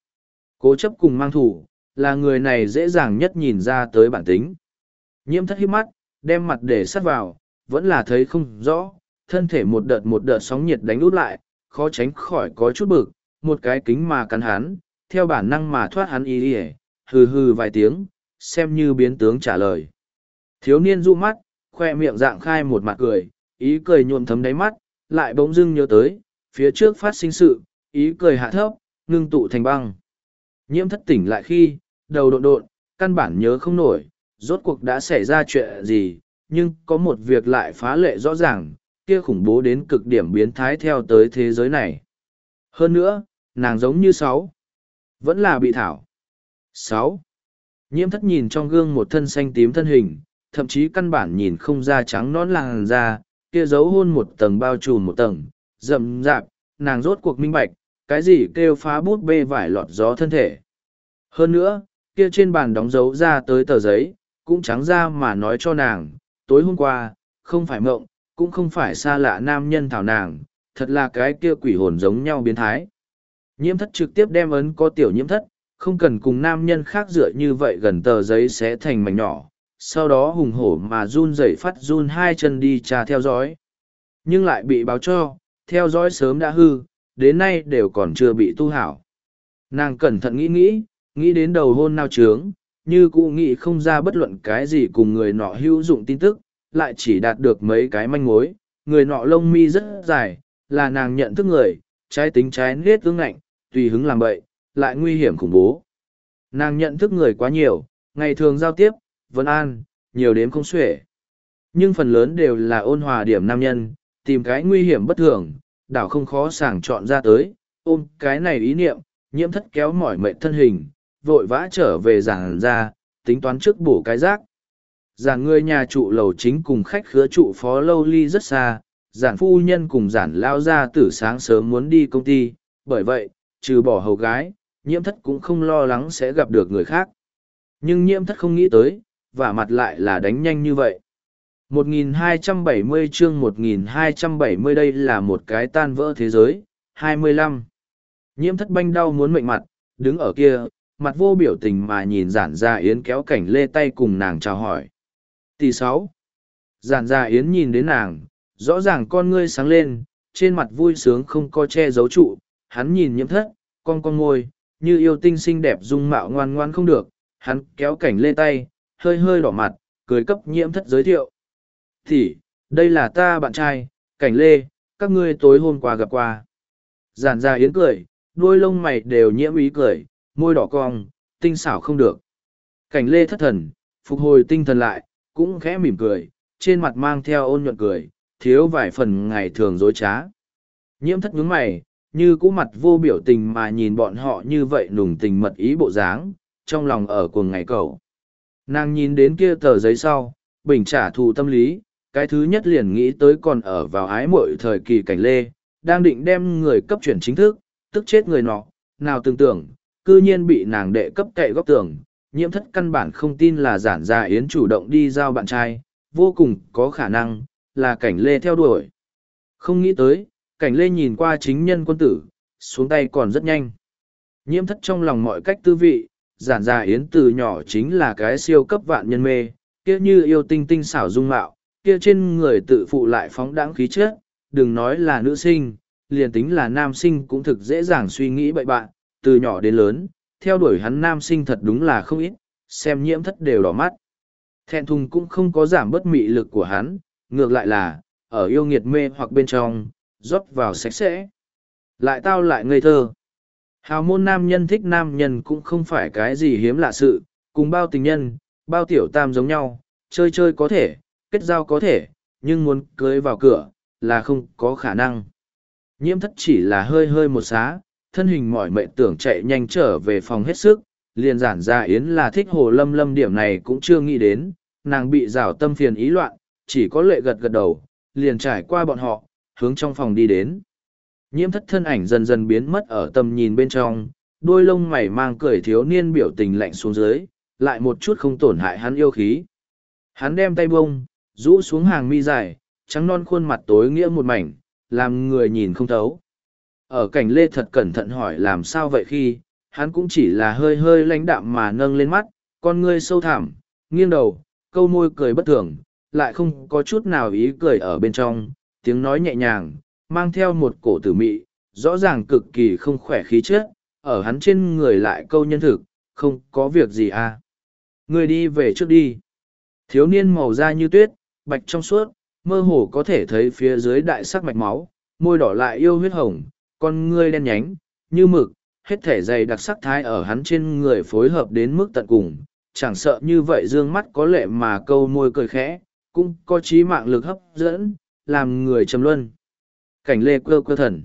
Cố chấp cùng mang thủ, là người này dễ dàng nhất nhìn ra tới bản tính. Nhiễm thất hiếp mắt, đem mặt để sắt vào, vẫn là thấy không rõ, thân thể một đợt một đợt sóng nhiệt đánh út lại, khó tránh khỏi có chút bực, một cái kính mà cắn hắn, theo bản năng mà thoát hắn y y hừ hừ vài tiếng, xem như biến tướng trả lời. Thiếu niên du mắt, khoe miệng dạng khai một mặt cười, ý cười nhuộm thấm đáy mắt, lại bỗng dưng nhớ tới, phía trước phát sinh sự, ý cười hạ thấp, ngưng tụ thành băng. Nhiễm thất tỉnh lại khi, đầu độn độn, căn bản nhớ không nổi, rốt cuộc đã xảy ra chuyện gì, nhưng có một việc lại phá lệ rõ ràng, kia khủng bố đến cực điểm biến thái theo tới thế giới này. Hơn nữa, nàng giống như sáu, vẫn là bị thảo. Sáu, nhiễm thất nhìn trong gương một thân xanh tím thân hình, thậm chí căn bản nhìn không ra trắng nón làn da, kia giấu hôn một tầng bao trùm một tầng, rậm rạp, nàng rốt cuộc minh bạch, cái gì kêu phá bút bê vải lọt gió thân thể. Hơn nữa, kia trên bàn đóng dấu ra tới tờ giấy, cũng trắng ra mà nói cho nàng, tối hôm qua, không phải mộng, cũng không phải xa lạ nam nhân thảo nàng, thật là cái kia quỷ hồn giống nhau biến thái. Nhiễm thất trực tiếp đem ấn có tiểu nhiễm thất, không cần cùng nam nhân khác dựa như vậy gần tờ giấy sẽ thành mảnh nhỏ, sau đó hùng hổ mà run rẩy phát run hai chân đi trà theo dõi. Nhưng lại bị báo cho, theo dõi sớm đã hư, đến nay đều còn chưa bị tu hảo. Nàng cẩn thận nghĩ nghĩ, nghĩ đến đầu hôn nao trướng, như cụ nghĩ không ra bất luận cái gì cùng người nọ hữu dụng tin tức, lại chỉ đạt được mấy cái manh mối, người nọ lông mi rất dài, là nàng nhận thức người, trái tính trái nết tương ảnh tùy hứng làm bậy, lại nguy hiểm khủng bố. Nàng nhận thức người quá nhiều, ngày thường giao tiếp, vấn an, nhiều đến không xuể. Nhưng phần lớn đều là ôn hòa điểm nam nhân, tìm cái nguy hiểm bất thường, đảo không khó sàng chọn ra tới, ôm cái này ý niệm, nhiễm thất kéo mỏi mệnh thân hình, vội vã trở về giảng ra, tính toán trước bổ cái rác. Giản người nhà trụ lầu chính cùng khách khứa trụ phó lâu ly rất xa, giản phu nhân cùng giản lao ra từ sáng sớm muốn đi công ty, bởi vậy, trừ bỏ hầu gái, nhiễm thất cũng không lo lắng sẽ gặp được người khác. Nhưng nhiễm thất không nghĩ tới, và mặt lại là đánh nhanh như vậy. 1270 chương 1270 đây là một cái tan vỡ thế giới, 25. Nhiễm thất banh đau muốn mệnh mặt, đứng ở kia, mặt vô biểu tình mà nhìn giản gia yến kéo cảnh lê tay cùng nàng chào hỏi. Tỷ sáu. Giản gia yến nhìn đến nàng, rõ ràng con ngươi sáng lên, trên mặt vui sướng không có che giấu trụ, hắn nhìn nhiễm thất, con con ngôi, như yêu tinh xinh đẹp dung mạo ngoan ngoan không được, hắn kéo cảnh lê tay, hơi hơi đỏ mặt, cười cấp nhiễm thất giới thiệu. Thì, đây là ta bạn trai, cảnh lê, các ngươi tối hôm qua gặp qua. Giản ra yến cười, đôi lông mày đều nhiễm ý cười, môi đỏ cong, tinh xảo không được. Cảnh lê thất thần, phục hồi tinh thần lại, cũng khẽ mỉm cười, trên mặt mang theo ôn nhuận cười, thiếu vài phần ngày thường dối trá. Nhiễm thất nhướng mày, như cũ mặt vô biểu tình mà nhìn bọn họ như vậy nùng tình mật ý bộ dáng, trong lòng ở cuồng ngày cầu. Nàng nhìn đến kia tờ giấy sau, bình trả thù tâm lý, cái thứ nhất liền nghĩ tới còn ở vào ái mội thời kỳ cảnh lê, đang định đem người cấp chuyển chính thức, tức chết người nọ, nào tưởng tưởng, cư nhiên bị nàng đệ cấp kệ góc tường, nhiễm thất căn bản không tin là giản gia yến chủ động đi giao bạn trai, vô cùng có khả năng, là cảnh lê theo đuổi. Không nghĩ tới, cảnh lê nhìn qua chính nhân quân tử, xuống tay còn rất nhanh. Nhiễm thất trong lòng mọi cách tư vị, giản già yến từ nhỏ chính là cái siêu cấp vạn nhân mê, kia như yêu tinh tinh xảo dung mạo, kia trên người tự phụ lại phóng đãng khí chất, đừng nói là nữ sinh, liền tính là nam sinh cũng thực dễ dàng suy nghĩ bậy bạn, từ nhỏ đến lớn, theo đuổi hắn nam sinh thật đúng là không ít, xem nhiễm thất đều đỏ mắt. Thẹn thùng cũng không có giảm bớt mị lực của hắn, ngược lại là, ở yêu nghiệt mê hoặc bên trong, rót vào sạch sẽ. Lại tao lại ngây thơ. Hào môn nam nhân thích nam nhân cũng không phải cái gì hiếm lạ sự, cùng bao tình nhân, bao tiểu tam giống nhau, chơi chơi có thể, kết giao có thể, nhưng muốn cưới vào cửa, là không có khả năng. Nhiễm thất chỉ là hơi hơi một xá, thân hình mỏi mệt tưởng chạy nhanh trở về phòng hết sức, liền giản ra yến là thích hồ lâm lâm điểm này cũng chưa nghĩ đến, nàng bị rào tâm phiền ý loạn, chỉ có lệ gật gật đầu, liền trải qua bọn họ, hướng trong phòng đi đến. Nhiễm thất thân ảnh dần dần biến mất ở tầm nhìn bên trong, đôi lông mày mang cười thiếu niên biểu tình lạnh xuống dưới, lại một chút không tổn hại hắn yêu khí. Hắn đem tay bông, rũ xuống hàng mi dài, trắng non khuôn mặt tối nghĩa một mảnh, làm người nhìn không thấu. Ở cảnh lê thật cẩn thận hỏi làm sao vậy khi, hắn cũng chỉ là hơi hơi lãnh đạm mà nâng lên mắt, con ngươi sâu thẳm, nghiêng đầu, câu môi cười bất thường, lại không có chút nào ý cười ở bên trong, tiếng nói nhẹ nhàng, mang theo một cổ tử mị, rõ ràng cực kỳ không khỏe khí chất, ở hắn trên người lại câu nhân thực, không có việc gì à. Người đi về trước đi. Thiếu niên màu da như tuyết, bạch trong suốt, mơ hồ có thể thấy phía dưới đại sắc mạch máu, môi đỏ lại yêu huyết hồng, con ngươi đen nhánh, như mực, hết thể dày đặc sắc thái ở hắn trên người phối hợp đến mức tận cùng, chẳng sợ như vậy dương mắt có lệ mà câu môi cười khẽ, cũng có trí mạng lực hấp dẫn, làm người trầm luân. Cảnh lê quơ quơ thần.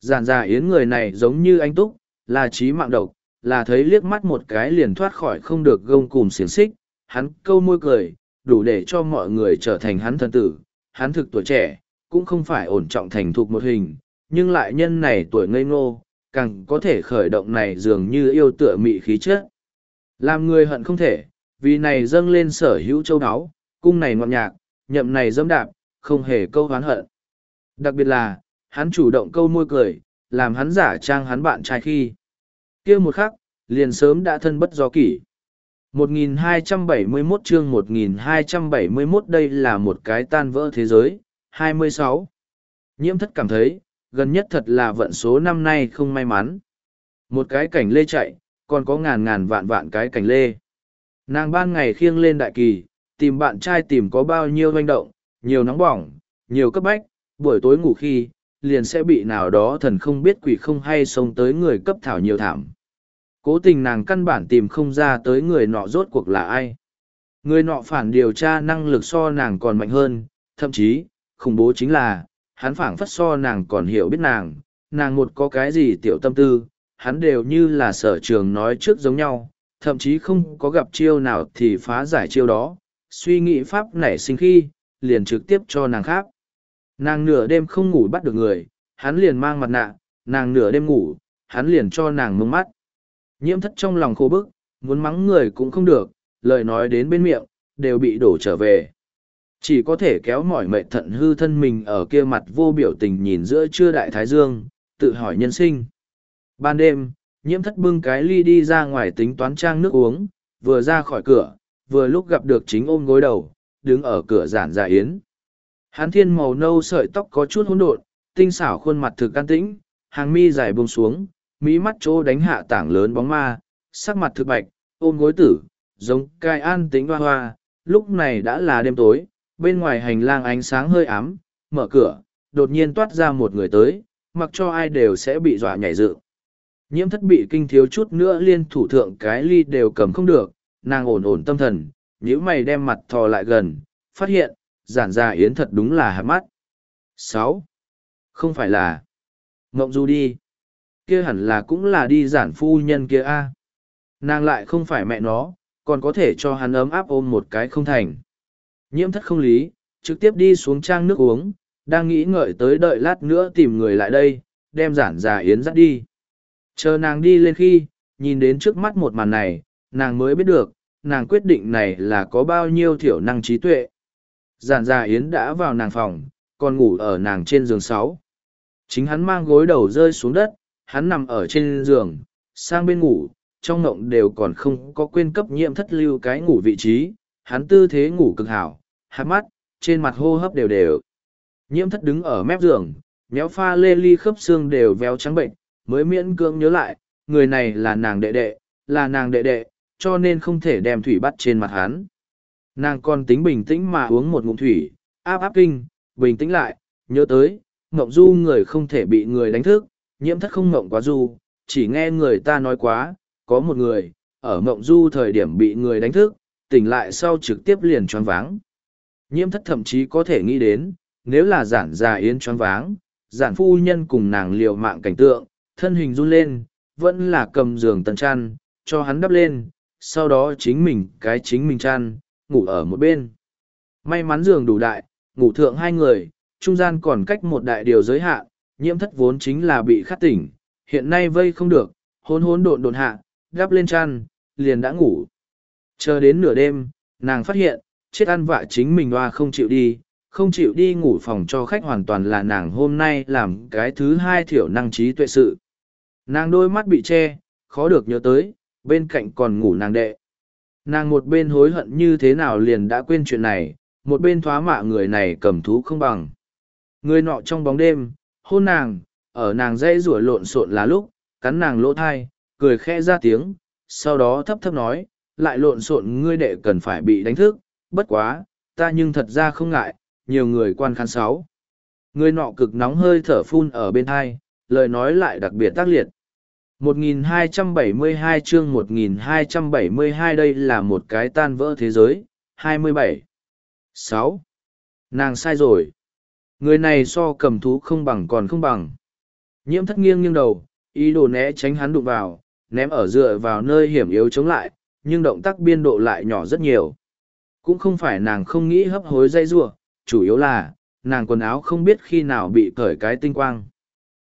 Giản giả yến người này giống như anh Túc, là trí mạng độc, là thấy liếc mắt một cái liền thoát khỏi không được gông cùm xiềng xích, hắn câu môi cười, đủ để cho mọi người trở thành hắn thân tử, hắn thực tuổi trẻ, cũng không phải ổn trọng thành thục một hình, nhưng lại nhân này tuổi ngây ngô, càng có thể khởi động này dường như yêu tựa mị khí chất. Làm người hận không thể, vì này dâng lên sở hữu châu áo, cung này ngọt nhạc, nhậm này dâm đạp, không hề câu hoán hận. Đặc biệt là, hắn chủ động câu môi cười, làm hắn giả trang hắn bạn trai khi. kia một khắc, liền sớm đã thân bất do kỷ. 1271 chương 1271 đây là một cái tan vỡ thế giới. 26. Nhiễm thất cảm thấy, gần nhất thật là vận số năm nay không may mắn. Một cái cảnh lê chạy, còn có ngàn ngàn vạn vạn cái cảnh lê. Nàng ban ngày khiêng lên đại kỳ, tìm bạn trai tìm có bao nhiêu doanh động, nhiều nóng bỏng, nhiều cấp bách, buổi tối ngủ khi, liền sẽ bị nào đó thần không biết quỷ không hay xông tới người cấp thảo nhiều thảm. Cố tình nàng căn bản tìm không ra tới người nọ rốt cuộc là ai. Người nọ phản điều tra năng lực so nàng còn mạnh hơn, thậm chí, khủng bố chính là, hắn phản phất so nàng còn hiểu biết nàng, nàng một có cái gì tiểu tâm tư, hắn đều như là sở trường nói trước giống nhau, thậm chí không có gặp chiêu nào thì phá giải chiêu đó, suy nghĩ pháp nảy sinh khi, liền trực tiếp cho nàng khác. Nàng nửa đêm không ngủ bắt được người, hắn liền mang mặt nạ, nàng nửa đêm ngủ, hắn liền cho nàng mông mắt. Nhiễm thất trong lòng khô bức, muốn mắng người cũng không được, lời nói đến bên miệng, đều bị đổ trở về. Chỉ có thể kéo mỏi mệt thận hư thân mình ở kia mặt vô biểu tình nhìn giữa trưa đại thái dương, tự hỏi nhân sinh. Ban đêm, nhiễm thất bưng cái ly đi ra ngoài tính toán trang nước uống, vừa ra khỏi cửa, vừa lúc gặp được chính ôm gối đầu, đứng ở cửa giản dạ yến. Hán thiên màu nâu sợi tóc có chút hỗn độn, tinh xảo khuôn mặt thực can tĩnh, hàng mi dài buông xuống, mỹ mắt chỗ đánh hạ tảng lớn bóng ma, sắc mặt thực bạch, ôm gối tử, giống cai an tính hoa hoa, lúc này đã là đêm tối, bên ngoài hành lang ánh sáng hơi ám, mở cửa, đột nhiên toát ra một người tới, mặc cho ai đều sẽ bị dọa nhảy dựng. Nhiễm thất bị kinh thiếu chút nữa liên thủ thượng cái ly đều cầm không được, nàng ổn ổn tâm thần, nhữ mày đem mặt thò lại gần, phát hiện, giản gia yến thật đúng là hạt mắt. sáu Không phải là Ngộng Du đi. Kia hẳn là cũng là đi giản phu nhân kia a. Nàng lại không phải mẹ nó, còn có thể cho hắn ấm áp ôm một cái không thành. Nhiễm thất không lý, trực tiếp đi xuống trang nước uống, đang nghĩ ngợi tới đợi lát nữa tìm người lại đây, đem giản già yến dắt đi. Chờ nàng đi lên khi, nhìn đến trước mắt một màn này, nàng mới biết được, nàng quyết định này là có bao nhiêu thiểu năng trí tuệ. Giản già yến đã vào nàng phòng, còn ngủ ở nàng trên giường sáu. Chính hắn mang gối đầu rơi xuống đất, hắn nằm ở trên giường, sang bên ngủ, trong ngộng đều còn không có quên cấp nhiễm thất lưu cái ngủ vị trí, hắn tư thế ngủ cực hảo, hát mắt, trên mặt hô hấp đều đều. Nhiễm thất đứng ở mép giường, méo pha lê ly khớp xương đều véo trắng bệnh, mới miễn cưỡng nhớ lại, người này là nàng đệ đệ, là nàng đệ đệ, cho nên không thể đem thủy bắt trên mặt hắn. Nàng còn tính bình tĩnh mà uống một ngụm thủy, áp áp kinh, bình tĩnh lại, nhớ tới, ngộng du người không thể bị người đánh thức, nhiễm thất không ngộng quá du, chỉ nghe người ta nói quá, có một người, ở ngộng du thời điểm bị người đánh thức, tỉnh lại sau trực tiếp liền choáng váng. Nhiễm thất thậm chí có thể nghĩ đến, nếu là giản già yến choáng váng, giản phu nhân cùng nàng liều mạng cảnh tượng, thân hình run lên, vẫn là cầm giường tần chăn, cho hắn đắp lên, sau đó chính mình cái chính mình chăn, ngủ ở một bên. May mắn giường đủ đại, ngủ thượng hai người, trung gian còn cách một đại điều giới hạn, nhiễm thất vốn chính là bị khát tỉnh, hiện nay vây không được, hôn hôn độn độn hạ, đắp lên chăn, liền đã ngủ. Chờ đến nửa đêm, nàng phát hiện, chết ăn vạ chính mình hoa không chịu đi, không chịu đi ngủ phòng cho khách hoàn toàn là nàng hôm nay làm cái thứ hai thiểu năng trí tuệ sự. Nàng đôi mắt bị che, khó được nhớ tới, bên cạnh còn ngủ nàng đệ. Nàng một bên hối hận như thế nào liền đã quên chuyện này, một bên thoá mạ người này cầm thú không bằng. Người nọ trong bóng đêm, hôn nàng, ở nàng dây rủa lộn xộn là lúc, cắn nàng lỗ thai, cười khẽ ra tiếng, sau đó thấp thấp nói, lại lộn xộn ngươi đệ cần phải bị đánh thức, bất quá, ta nhưng thật ra không ngại, nhiều người quan khán sáu. Người nọ cực nóng hơi thở phun ở bên thai, lời nói lại đặc biệt tác liệt. 1272 chương 1272 đây là một cái tan vỡ thế giới, 27. 6. Nàng sai rồi. Người này so cầm thú không bằng còn không bằng. Nhiễm thất nghiêng nghiêng đầu, ý đồ né tránh hắn đụng vào, ném ở dựa vào nơi hiểm yếu chống lại, nhưng động tác biên độ lại nhỏ rất nhiều. Cũng không phải nàng không nghĩ hấp hối dây rua, chủ yếu là, nàng quần áo không biết khi nào bị cởi cái tinh quang.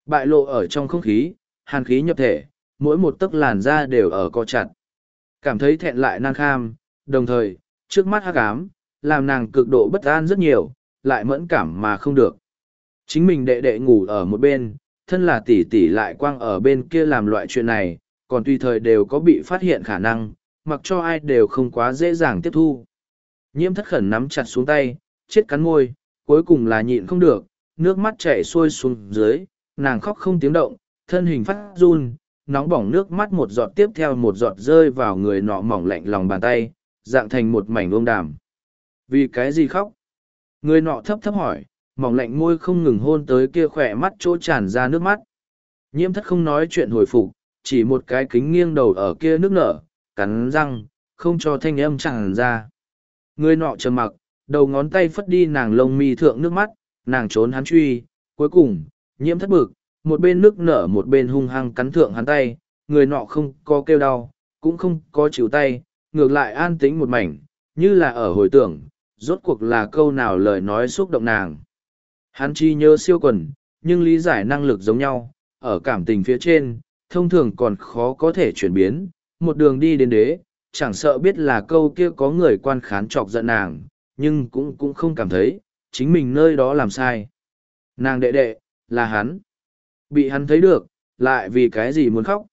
Bại lộ ở trong không khí, hàn khí nhập thể, mỗi một tấc làn da đều ở co chặt. Cảm thấy thẹn lại nan kham, đồng thời, trước mắt hắc ám, làm nàng cực độ bất an rất nhiều, lại mẫn cảm mà không được. Chính mình đệ đệ ngủ ở một bên, thân là tỷ tỷ lại quang ở bên kia làm loại chuyện này, còn tùy thời đều có bị phát hiện khả năng, mặc cho ai đều không quá dễ dàng tiếp thu. Nhiễm thất khẩn nắm chặt xuống tay, chết cắn môi, cuối cùng là nhịn không được, nước mắt chảy xuôi xuống dưới, nàng khóc không tiếng động, thân hình phát run, nóng bỏng nước mắt một giọt tiếp theo một giọt rơi vào người nọ mỏng lạnh lòng bàn tay, dạng thành một mảnh ôm đàm. Vì cái gì khóc? Người nọ thấp thấp hỏi, mỏng lạnh môi không ngừng hôn tới kia khỏe mắt chỗ tràn ra nước mắt. Nhiễm thất không nói chuyện hồi phục, chỉ một cái kính nghiêng đầu ở kia nước nở, cắn răng, không cho thanh âm tràn ra. Người nọ trầm mặc, đầu ngón tay phất đi nàng lông mi thượng nước mắt, nàng trốn hắn truy, cuối cùng, nhiễm thất bực, một bên nước nở một bên hung hăng cắn thượng hắn tay, người nọ không có kêu đau, cũng không có chịu tay, ngược lại an tĩnh một mảnh, như là ở hồi tưởng, rốt cuộc là câu nào lời nói xúc động nàng. Hắn chi nhớ siêu quần, nhưng lý giải năng lực giống nhau, ở cảm tình phía trên, thông thường còn khó có thể chuyển biến, một đường đi đến đế, chẳng sợ biết là câu kia có người quan khán chọc giận nàng, nhưng cũng cũng không cảm thấy, chính mình nơi đó làm sai. Nàng đệ đệ, là hắn. Bị hắn thấy được, lại vì cái gì muốn khóc.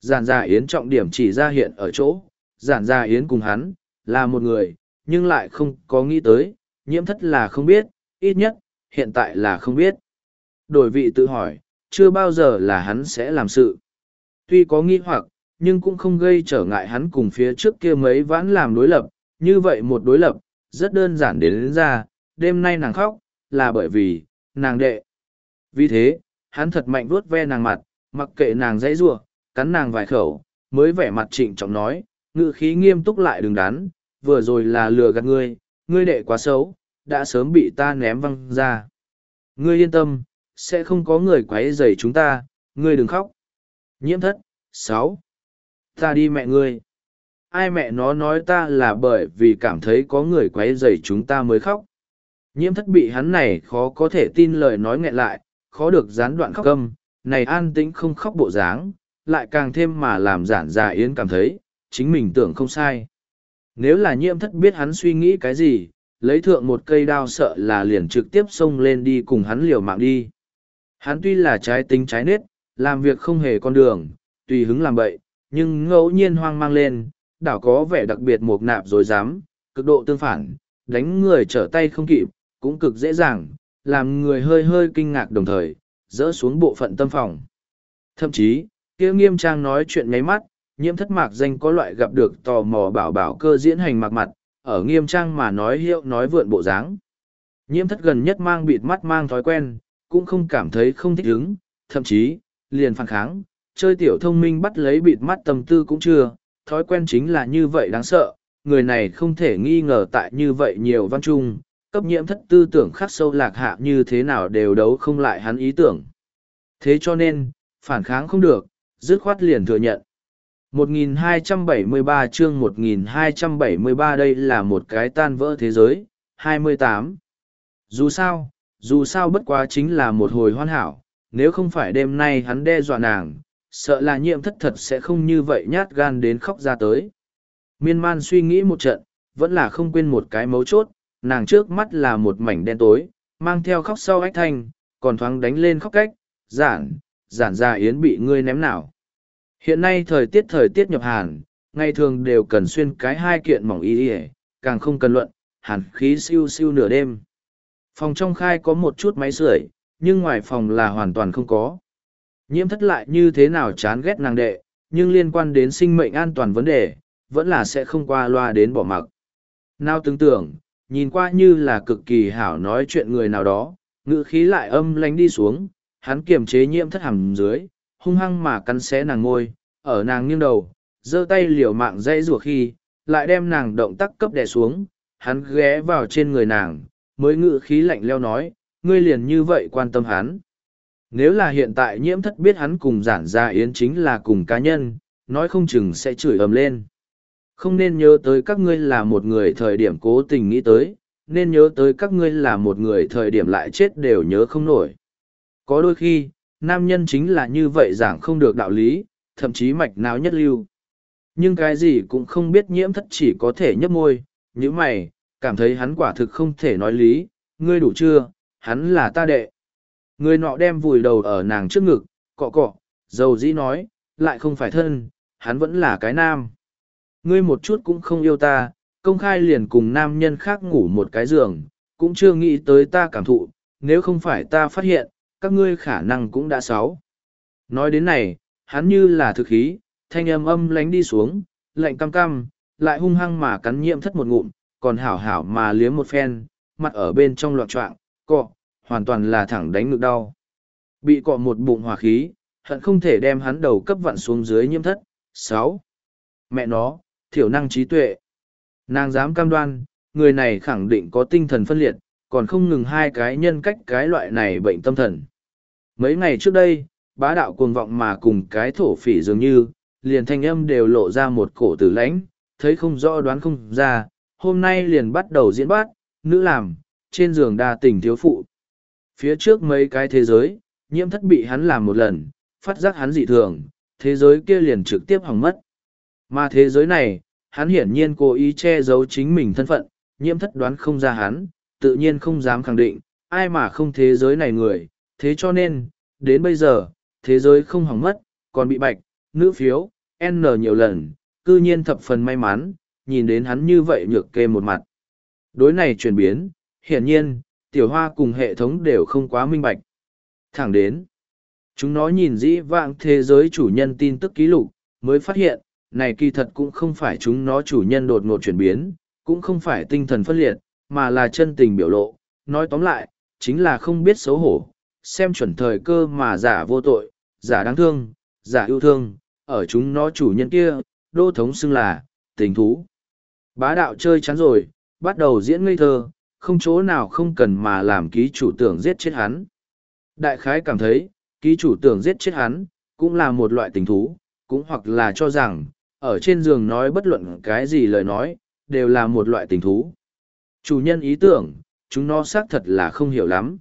Giản gia Yến trọng điểm chỉ ra hiện ở chỗ, giản gia Yến cùng hắn, là một người, nhưng lại không có nghĩ tới, nhiễm thất là không biết, ít nhất, hiện tại là không biết. Đổi vị tự hỏi, chưa bao giờ là hắn sẽ làm sự. Tuy có nghi hoặc, nhưng cũng không gây trở ngại hắn cùng phía trước kia mấy vãn làm đối lập, như vậy một đối lập, rất đơn giản đến, đến ra, đêm nay nàng khóc, là bởi vì, nàng đệ. Vì thế, hắn thật mạnh vuốt ve nàng mặt, mặc kệ nàng dãy rủa cắn nàng vài khẩu, mới vẻ mặt trịnh trọng nói, ngữ khí nghiêm túc lại đừng đắn, vừa rồi là lừa gạt ngươi, ngươi đệ quá xấu, đã sớm bị ta ném văng ra. Ngươi yên tâm, sẽ không có người quấy rầy chúng ta, ngươi đừng khóc. Nhiễm thất, sáu. Ta đi mẹ ngươi. Ai mẹ nó nói ta là bởi vì cảm thấy có người quấy rầy chúng ta mới khóc. Nhiễm thất bị hắn này khó có thể tin lời nói nghẹn lại, khó được gián đoạn khóc câm, này an tĩnh không khóc bộ dáng, lại càng thêm mà làm giản già yến cảm thấy, chính mình tưởng không sai. Nếu là nhiễm thất biết hắn suy nghĩ cái gì, lấy thượng một cây đao sợ là liền trực tiếp xông lên đi cùng hắn liều mạng đi. Hắn tuy là trái tính trái nết, làm việc không hề con đường, tùy hứng làm bậy, nhưng ngẫu nhiên hoang mang lên, đảo có vẻ đặc biệt mộc nạp rồi dám, cực độ tương phản, đánh người trở tay không kịp, cũng cực dễ dàng, làm người hơi hơi kinh ngạc đồng thời, dỡ xuống bộ phận tâm phòng. Thậm chí, kia nghiêm trang nói chuyện ngáy mắt, nhiễm thất mạc danh có loại gặp được tò mò bảo bảo cơ diễn hành mạc mặt, ở nghiêm trang mà nói hiệu nói vượn bộ dáng. Nhiễm thất gần nhất mang bịt mắt mang thói quen, cũng không cảm thấy không thích ứng, thậm chí, liền phản kháng, chơi tiểu thông minh bắt lấy bịt mắt tâm tư cũng chưa, thói quen chính là như vậy đáng sợ, người này không thể nghi ngờ tại như vậy nhiều văn trung, cấp nhiễm thất tư tưởng khắc sâu lạc hạ như thế nào đều đấu không lại hắn ý tưởng. Thế cho nên, phản kháng không được, dứt khoát liền thừa nhận. 1273 chương 1273 đây là một cái tan vỡ thế giới, 28. Dù sao, dù sao bất quá chính là một hồi hoàn hảo, nếu không phải đêm nay hắn đe dọa nàng, sợ là nhiệm thất thật sẽ không như vậy nhát gan đến khóc ra tới. Miên man suy nghĩ một trận, vẫn là không quên một cái mấu chốt, nàng trước mắt là một mảnh đen tối, mang theo khóc sau ách thanh, còn thoáng đánh lên khóc cách, giản, giản ra yến bị ngươi ném nào. Hiện nay thời tiết thời tiết nhập hàn, ngày thường đều cần xuyên cái hai kiện mỏng y y càng không cần luận, hàn khí siêu siêu nửa đêm. Phòng trong khai có một chút máy sưởi, nhưng ngoài phòng là hoàn toàn không có. Nhiễm thất lại như thế nào chán ghét nàng đệ, nhưng liên quan đến sinh mệnh an toàn vấn đề, vẫn là sẽ không qua loa đến bỏ mặc. Nào tưởng tưởng, nhìn qua như là cực kỳ hảo nói chuyện người nào đó, ngữ khí lại âm lánh đi xuống, hắn kiềm chế nhiễm thất hẳn dưới, hung hăng mà cắn xé nàng ngôi, ở nàng nghiêng đầu, giơ tay liều mạng dây rùa khi, lại đem nàng động tác cấp đè xuống, hắn ghé vào trên người nàng, mới ngự khí lạnh leo nói, ngươi liền như vậy quan tâm hắn. Nếu là hiện tại nhiễm thất biết hắn cùng giản gia yến chính là cùng cá nhân, nói không chừng sẽ chửi ầm lên. Không nên nhớ tới các ngươi là một người thời điểm cố tình nghĩ tới, nên nhớ tới các ngươi là một người thời điểm lại chết đều nhớ không nổi. Có đôi khi, nam nhân chính là như vậy giảng không được đạo lý, thậm chí mạch não nhất lưu. Nhưng cái gì cũng không biết nhiễm thất chỉ có thể nhấp môi, như mày, cảm thấy hắn quả thực không thể nói lý, ngươi đủ chưa, hắn là ta đệ. Người nọ đem vùi đầu ở nàng trước ngực, cọ cọ, dầu dĩ nói, lại không phải thân, hắn vẫn là cái nam. Ngươi một chút cũng không yêu ta, công khai liền cùng nam nhân khác ngủ một cái giường, cũng chưa nghĩ tới ta cảm thụ, nếu không phải ta phát hiện, các ngươi khả năng cũng đã sáu. Nói đến này, hắn như là thực khí, thanh âm âm lánh đi xuống, lạnh cam cam, lại hung hăng mà cắn nhiễm thất một ngụm, còn hảo hảo mà liếm một phen, mặt ở bên trong loạn trọng, cọ, hoàn toàn là thẳng đánh ngực đau. Bị cọ một bụng hỏa khí, hận không thể đem hắn đầu cấp vặn xuống dưới nhiễm thất. sáu Mẹ nó, thiểu năng trí tuệ. Nàng dám cam đoan, người này khẳng định có tinh thần phân liệt, còn không ngừng hai cái nhân cách cái loại này bệnh tâm thần. Mấy ngày trước đây, bá đạo cuồng vọng mà cùng cái thổ phỉ dường như, liền thanh âm đều lộ ra một cổ tử lãnh, thấy không rõ đoán không ra, hôm nay liền bắt đầu diễn bát, nữ làm, trên giường đa tình thiếu phụ. Phía trước mấy cái thế giới, nhiễm thất bị hắn làm một lần, phát giác hắn dị thường, thế giới kia liền trực tiếp hỏng mất. Mà thế giới này, hắn hiển nhiên cố ý che giấu chính mình thân phận, nhiễm thất đoán không ra hắn, tự nhiên không dám khẳng định, ai mà không thế giới này người, thế cho nên, đến bây giờ, thế giới không hỏng mất, còn bị bạch, nữ phiếu, N nhiều lần, cư nhiên thập phần may mắn, nhìn đến hắn như vậy nhược kê một mặt. Đối này chuyển biến, hiển nhiên, tiểu hoa cùng hệ thống đều không quá minh bạch. Thẳng đến, chúng nó nhìn dĩ vãng thế giới chủ nhân tin tức ký lục, mới phát hiện, này kỳ thật cũng không phải chúng nó chủ nhân đột ngột chuyển biến, cũng không phải tinh thần phân liệt, mà là chân tình biểu lộ. Nói tóm lại, chính là không biết xấu hổ, xem chuẩn thời cơ mà giả vô tội, giả đáng thương, giả yêu thương, ở chúng nó chủ nhân kia, đô thống xưng là, tình thú. Bá đạo chơi chán rồi, bắt đầu diễn ngây thơ, không chỗ nào không cần mà làm ký chủ tưởng giết chết hắn. Đại khái cảm thấy, ký chủ tưởng giết chết hắn, cũng là một loại tình thú, cũng hoặc là cho rằng, ở trên giường nói bất luận cái gì lời nói, đều là một loại tình thú. Chủ nhân ý tưởng, chúng nó xác thật là không hiểu lắm.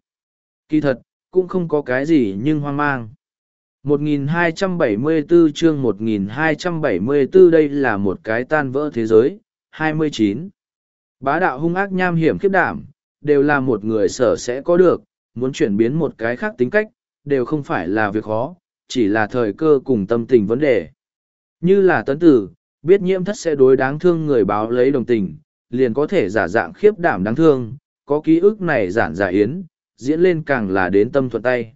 Kỳ thật, cũng không có cái gì nhưng hoang mang. 1274 chương 1274 đây là một cái tan vỡ thế giới, 29. Bá đạo hung ác nham hiểm khiếp đảm, đều là một người sở sẽ có được, muốn chuyển biến một cái khác tính cách, đều không phải là việc khó, chỉ là thời cơ cùng tâm tình vấn đề. Như là tấn tử, biết nhiễm thất sẽ đối đáng thương người báo lấy đồng tình, liền có thể giả dạng khiếp đảm đáng thương, có ký ức này giản giả yến, diễn lên càng là đến tâm thuận tay.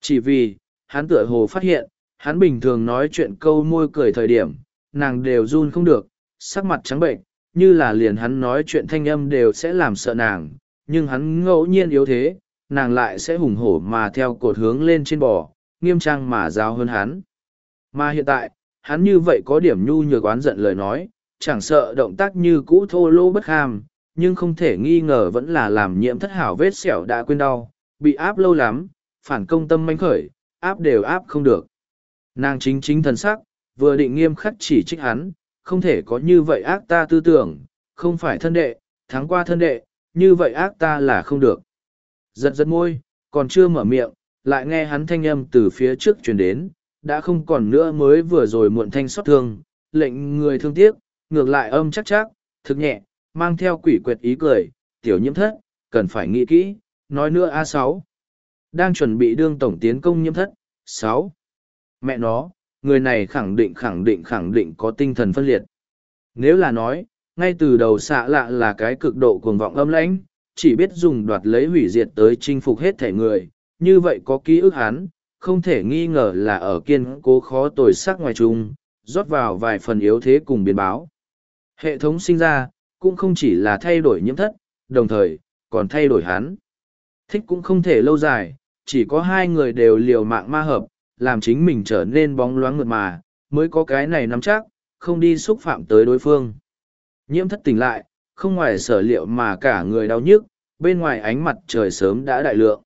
Chỉ vì, hắn tựa hồ phát hiện, hắn bình thường nói chuyện câu môi cười thời điểm, nàng đều run không được, sắc mặt trắng bệnh, như là liền hắn nói chuyện thanh âm đều sẽ làm sợ nàng, nhưng hắn ngẫu nhiên yếu thế, nàng lại sẽ hùng hổ mà theo cột hướng lên trên bò, nghiêm trang mà giao hơn hắn. Mà hiện tại, hắn như vậy có điểm nhu nhược oán giận lời nói, chẳng sợ động tác như cũ thô lô bất ham, nhưng không thể nghi ngờ vẫn là làm nhiễm thất hảo vết sẹo đã quên đau, bị áp lâu lắm, phản công tâm manh khởi, áp đều áp không được. Nàng chính chính thần sắc, vừa định nghiêm khắc chỉ trích hắn, không thể có như vậy ác ta tư tưởng, không phải thân đệ, thắng qua thân đệ, như vậy ác ta là không được. Giật giật môi, còn chưa mở miệng, lại nghe hắn thanh âm từ phía trước truyền đến, đã không còn nữa mới vừa rồi muộn thanh xót thương, lệnh người thương tiếc, ngược lại âm chắc chắc, thực nhẹ, mang theo quỷ quyệt ý cười, tiểu nhiễm thất, cần phải nghĩ kỹ, nói nữa a sáu Đang chuẩn bị đương tổng tiến công nhiễm thất, sáu Mẹ nó, người này khẳng định khẳng định khẳng định có tinh thần phân liệt. Nếu là nói, ngay từ đầu xạ lạ là cái cực độ cuồng vọng âm lãnh, chỉ biết dùng đoạt lấy hủy diệt tới chinh phục hết thể người, như vậy có ký ức hắn, không thể nghi ngờ là ở kiên cố khó tồi sắc ngoài chung, rót vào vài phần yếu thế cùng biến báo. Hệ thống sinh ra, cũng không chỉ là thay đổi nhiễm thất, đồng thời, còn thay đổi hắn. Thích cũng không thể lâu dài, chỉ có hai người đều liều mạng ma hợp, làm chính mình trở nên bóng loáng mượt mà, mới có cái này nắm chắc, không đi xúc phạm tới đối phương. Nhiễm thất tỉnh lại, không ngoài sở liệu mà cả người đau nhức, bên ngoài ánh mặt trời sớm đã đại lượng.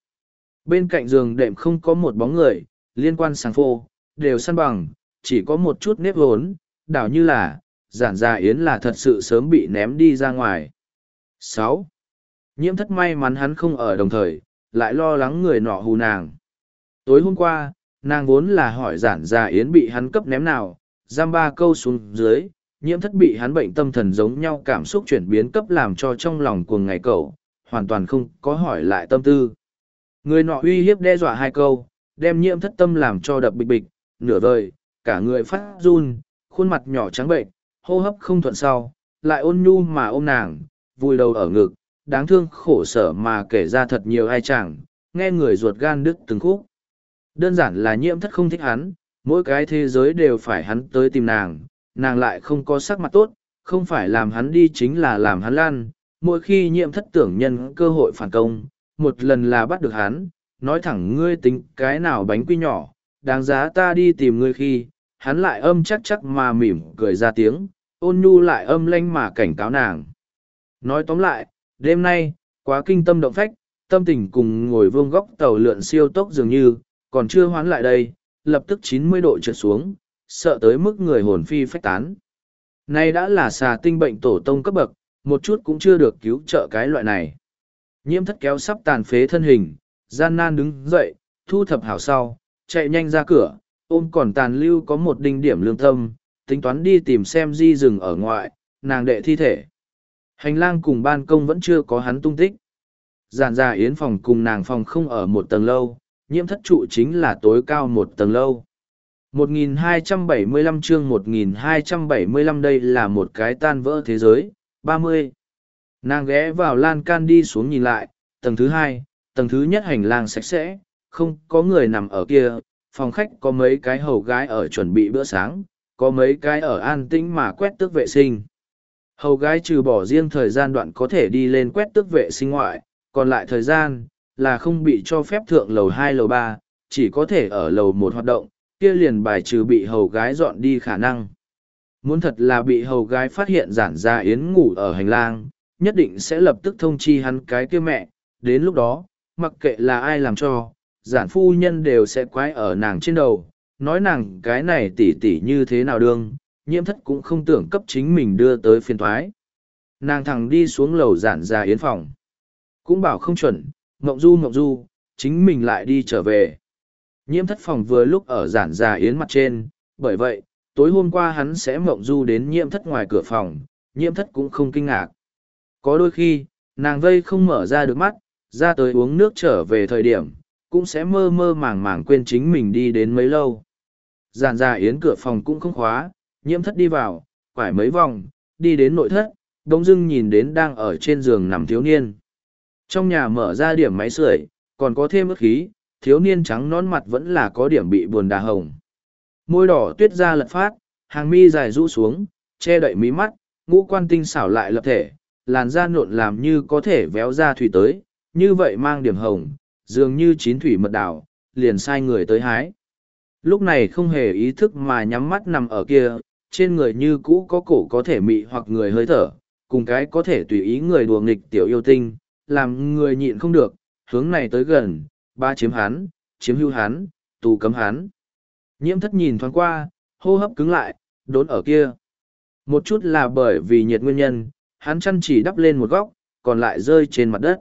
Bên cạnh giường đệm không có một bóng người, liên quan sàng phô, đều săn bằng, chỉ có một chút nếp hốn, đảo như là, giản gia yến là thật sự sớm bị ném đi ra ngoài. sáu Nhiễm thất may mắn hắn không ở đồng thời, lại lo lắng người nọ hù nàng. Tối hôm qua, nàng vốn là hỏi giản gia yến bị hắn cấp ném nào, giam ba câu xuống dưới, nhiễm thất bị hắn bệnh tâm thần giống nhau cảm xúc chuyển biến cấp làm cho trong lòng cuồng ngày cậu, hoàn toàn không có hỏi lại tâm tư. Người nọ uy hiếp đe dọa hai câu, đem nhiễm thất tâm làm cho đập bịch bịch, nửa vời, cả người phát run, khuôn mặt nhỏ trắng bệnh, hô hấp không thuận sau, lại ôn nhu mà ôm nàng, vùi đầu ở ngực, đáng thương khổ sở mà kể ra thật nhiều ai chẳng, nghe người ruột gan đứt từng khúc. Đơn giản là nhiễm thất không thích hắn, mỗi cái thế giới đều phải hắn tới tìm nàng, nàng lại không có sắc mặt tốt, không phải làm hắn đi chính là làm hắn lan, mỗi khi nhiễm thất tưởng nhân cơ hội phản công, một lần là bắt được hắn, nói thẳng ngươi tính cái nào bánh quy nhỏ, đáng giá ta đi tìm ngươi khi, hắn lại âm chắc chắc mà mỉm cười ra tiếng, ôn nhu lại âm lanh mà cảnh cáo nàng. Nói tóm lại, đêm nay, quá kinh tâm động phách, tâm tình cùng ngồi vương góc tàu lượn siêu tốc dường như, còn chưa hoán lại đây, lập tức chín mươi độ trượt xuống, sợ tới mức người hồn phi phách tán. Nay đã là xà tinh bệnh tổ tông cấp bậc, một chút cũng chưa được cứu trợ cái loại này. Nhiễm thất kéo sắp tàn phế thân hình, gian nan đứng dậy, thu thập hảo sau, chạy nhanh ra cửa, ôm còn tàn lưu có một đinh điểm lương tâm, tính toán đi tìm xem di rừng ở ngoại, nàng đệ thi thể. Hành lang cùng ban công vẫn chưa có hắn tung tích. Giản ra yến phòng cùng nàng phòng không ở một tầng lâu, nhiễm thất trụ chính là tối cao một tầng lâu. 1275 chương 1275 đây là một cái tan vỡ thế giới, 30. Nàng ghé vào lan can đi xuống nhìn lại, tầng thứ hai, tầng thứ nhất hành lang sạch sẽ, không có người nằm ở kia, phòng khách có mấy cái hầu gái ở chuẩn bị bữa sáng, có mấy cái ở an tĩnh mà quét tước vệ sinh. Hầu gái trừ bỏ riêng thời gian đoạn có thể đi lên quét tước vệ sinh ngoại, còn lại thời gian, là không bị cho phép thượng lầu hai lầu ba chỉ có thể ở lầu một hoạt động, kia liền bài trừ bị hầu gái dọn đi khả năng. Muốn thật là bị hầu gái phát hiện giản gia yến ngủ ở hành lang, nhất định sẽ lập tức thông chi hắn cái kia mẹ, đến lúc đó, mặc kệ là ai làm cho, giản phu nhân đều sẽ quái ở nàng trên đầu, nói nàng cái này tỉ tỉ như thế nào đương, nhiễm thất cũng không tưởng cấp chính mình đưa tới phiên thoái. Nàng thẳng đi xuống lầu giản ra yến phòng. Cũng bảo không chuẩn, mộng du mộng du, chính mình lại đi trở về. Nhiễm thất phòng vừa lúc ở giản già yến mặt trên, bởi vậy, tối hôm qua hắn sẽ mộng du đến nhiễm thất ngoài cửa phòng, nhiễm thất cũng không kinh ngạc. Có đôi khi, nàng vây không mở ra được mắt, ra tới uống nước trở về thời điểm, cũng sẽ mơ mơ màng màng quên chính mình đi đến mấy lâu. Giản ra yến cửa phòng cũng không khóa, nhiễm thất đi vào, quải mấy vòng, đi đến nội thất, đông dưng nhìn đến đang ở trên giường nằm thiếu niên. Trong nhà mở ra điểm máy sưởi, còn có thêm ức khí, thiếu niên trắng nón mặt vẫn là có điểm bị buồn đà hồng. Môi đỏ tuyết ra lật phát, hàng mi dài rũ xuống, che đậy mí mắt, ngũ quan tinh xảo lại lập thể, làn da nộn làm như có thể véo ra thủy tới, như vậy mang điểm hồng, dường như chín thủy mật đảo, liền sai người tới hái. Lúc này không hề ý thức mà nhắm mắt nằm ở kia, trên người như cũ có cổ có thể mị hoặc người hơi thở, cùng cái có thể tùy ý người đùa nghịch tiểu yêu tinh, làm người nhịn không được, hướng này tới gần, ba chiếm hắn, chiếm hưu hắn, tù cấm hắn. Nhiễm thất nhìn thoáng qua, hô hấp cứng lại, đốn ở kia. Một chút là bởi vì nhiệt nguyên nhân, hắn chăn chỉ đắp lên một góc, còn lại rơi trên mặt đất.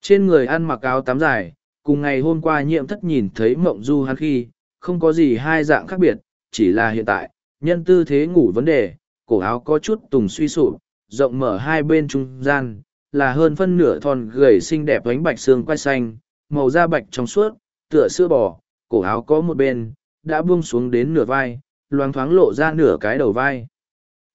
Trên người ăn mặc áo tắm dài, cùng ngày hôm qua nhiễm thất nhìn thấy mộng du hắn khi, không có gì hai dạng khác biệt, chỉ là hiện tại, nhân tư thế ngủ vấn đề, cổ áo có chút tùng suy sụp, rộng mở hai bên trung gian, là hơn phân nửa thon gầy xinh đẹp ánh bạch xương quai xanh, màu da bạch trong suốt, tựa sữa bò, cổ áo có một bên, đã buông xuống đến nửa vai, loáng thoáng lộ ra nửa cái đầu vai.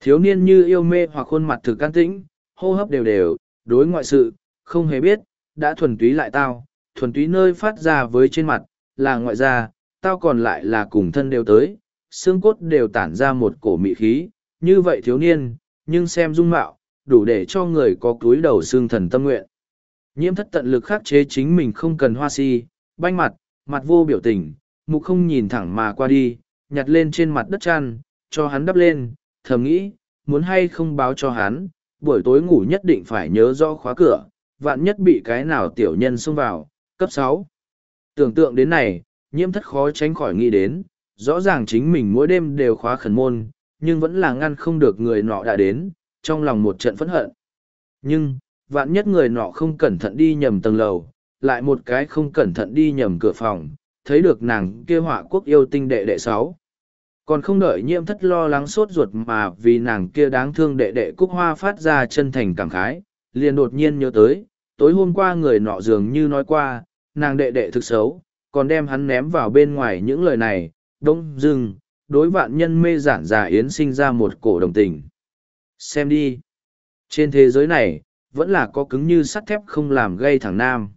Thiếu niên như yêu mê hoặc khuôn mặt thực can tĩnh, hô hấp đều đều, đối ngoại sự, không hề biết, đã thuần túy lại tao, thuần túy nơi phát ra với trên mặt, là ngoại gia, tao còn lại là cùng thân đều tới, xương cốt đều tản ra một cổ mị khí, như vậy thiếu niên, nhưng xem dung mạo, đủ để cho người có túi đầu xương thần tâm nguyện. Nhiễm thất tận lực khắc chế chính mình không cần hoa si, banh mặt, mặt vô biểu tình, mục không nhìn thẳng mà qua đi, nhặt lên trên mặt đất chăn, cho hắn đắp lên, thầm nghĩ, muốn hay không báo cho hắn, buổi tối ngủ nhất định phải nhớ rõ khóa cửa, vạn nhất bị cái nào tiểu nhân xông vào, cấp sáu. Tưởng tượng đến này, nhiễm thất khó tránh khỏi nghĩ đến, rõ ràng chính mình mỗi đêm đều khóa khẩn môn, nhưng vẫn là ngăn không được người nọ đã đến, trong lòng một trận phẫn hận. Nhưng, vạn nhất người nọ không cẩn thận đi nhầm tầng lầu, lại một cái không cẩn thận đi nhầm cửa phòng, thấy được nàng kia họa quốc yêu tinh đệ đệ sáu. Còn không đợi nhiễm thất lo lắng sốt ruột mà vì nàng kia đáng thương đệ đệ cúc hoa phát ra chân thành cảm khái, liền đột nhiên nhớ tới, tối hôm qua người nọ dường như nói qua, nàng đệ đệ thực xấu, còn đem hắn ném vào bên ngoài những lời này, đông dưng, đối vạn nhân mê giản giả yến sinh ra một cổ đồng tình. Xem đi. Trên thế giới này, vẫn là có cứng như sắt thép không làm gây thẳng nam.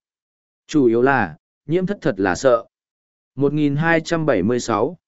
Chủ yếu là, nhiễm thất thật là sợ. 1276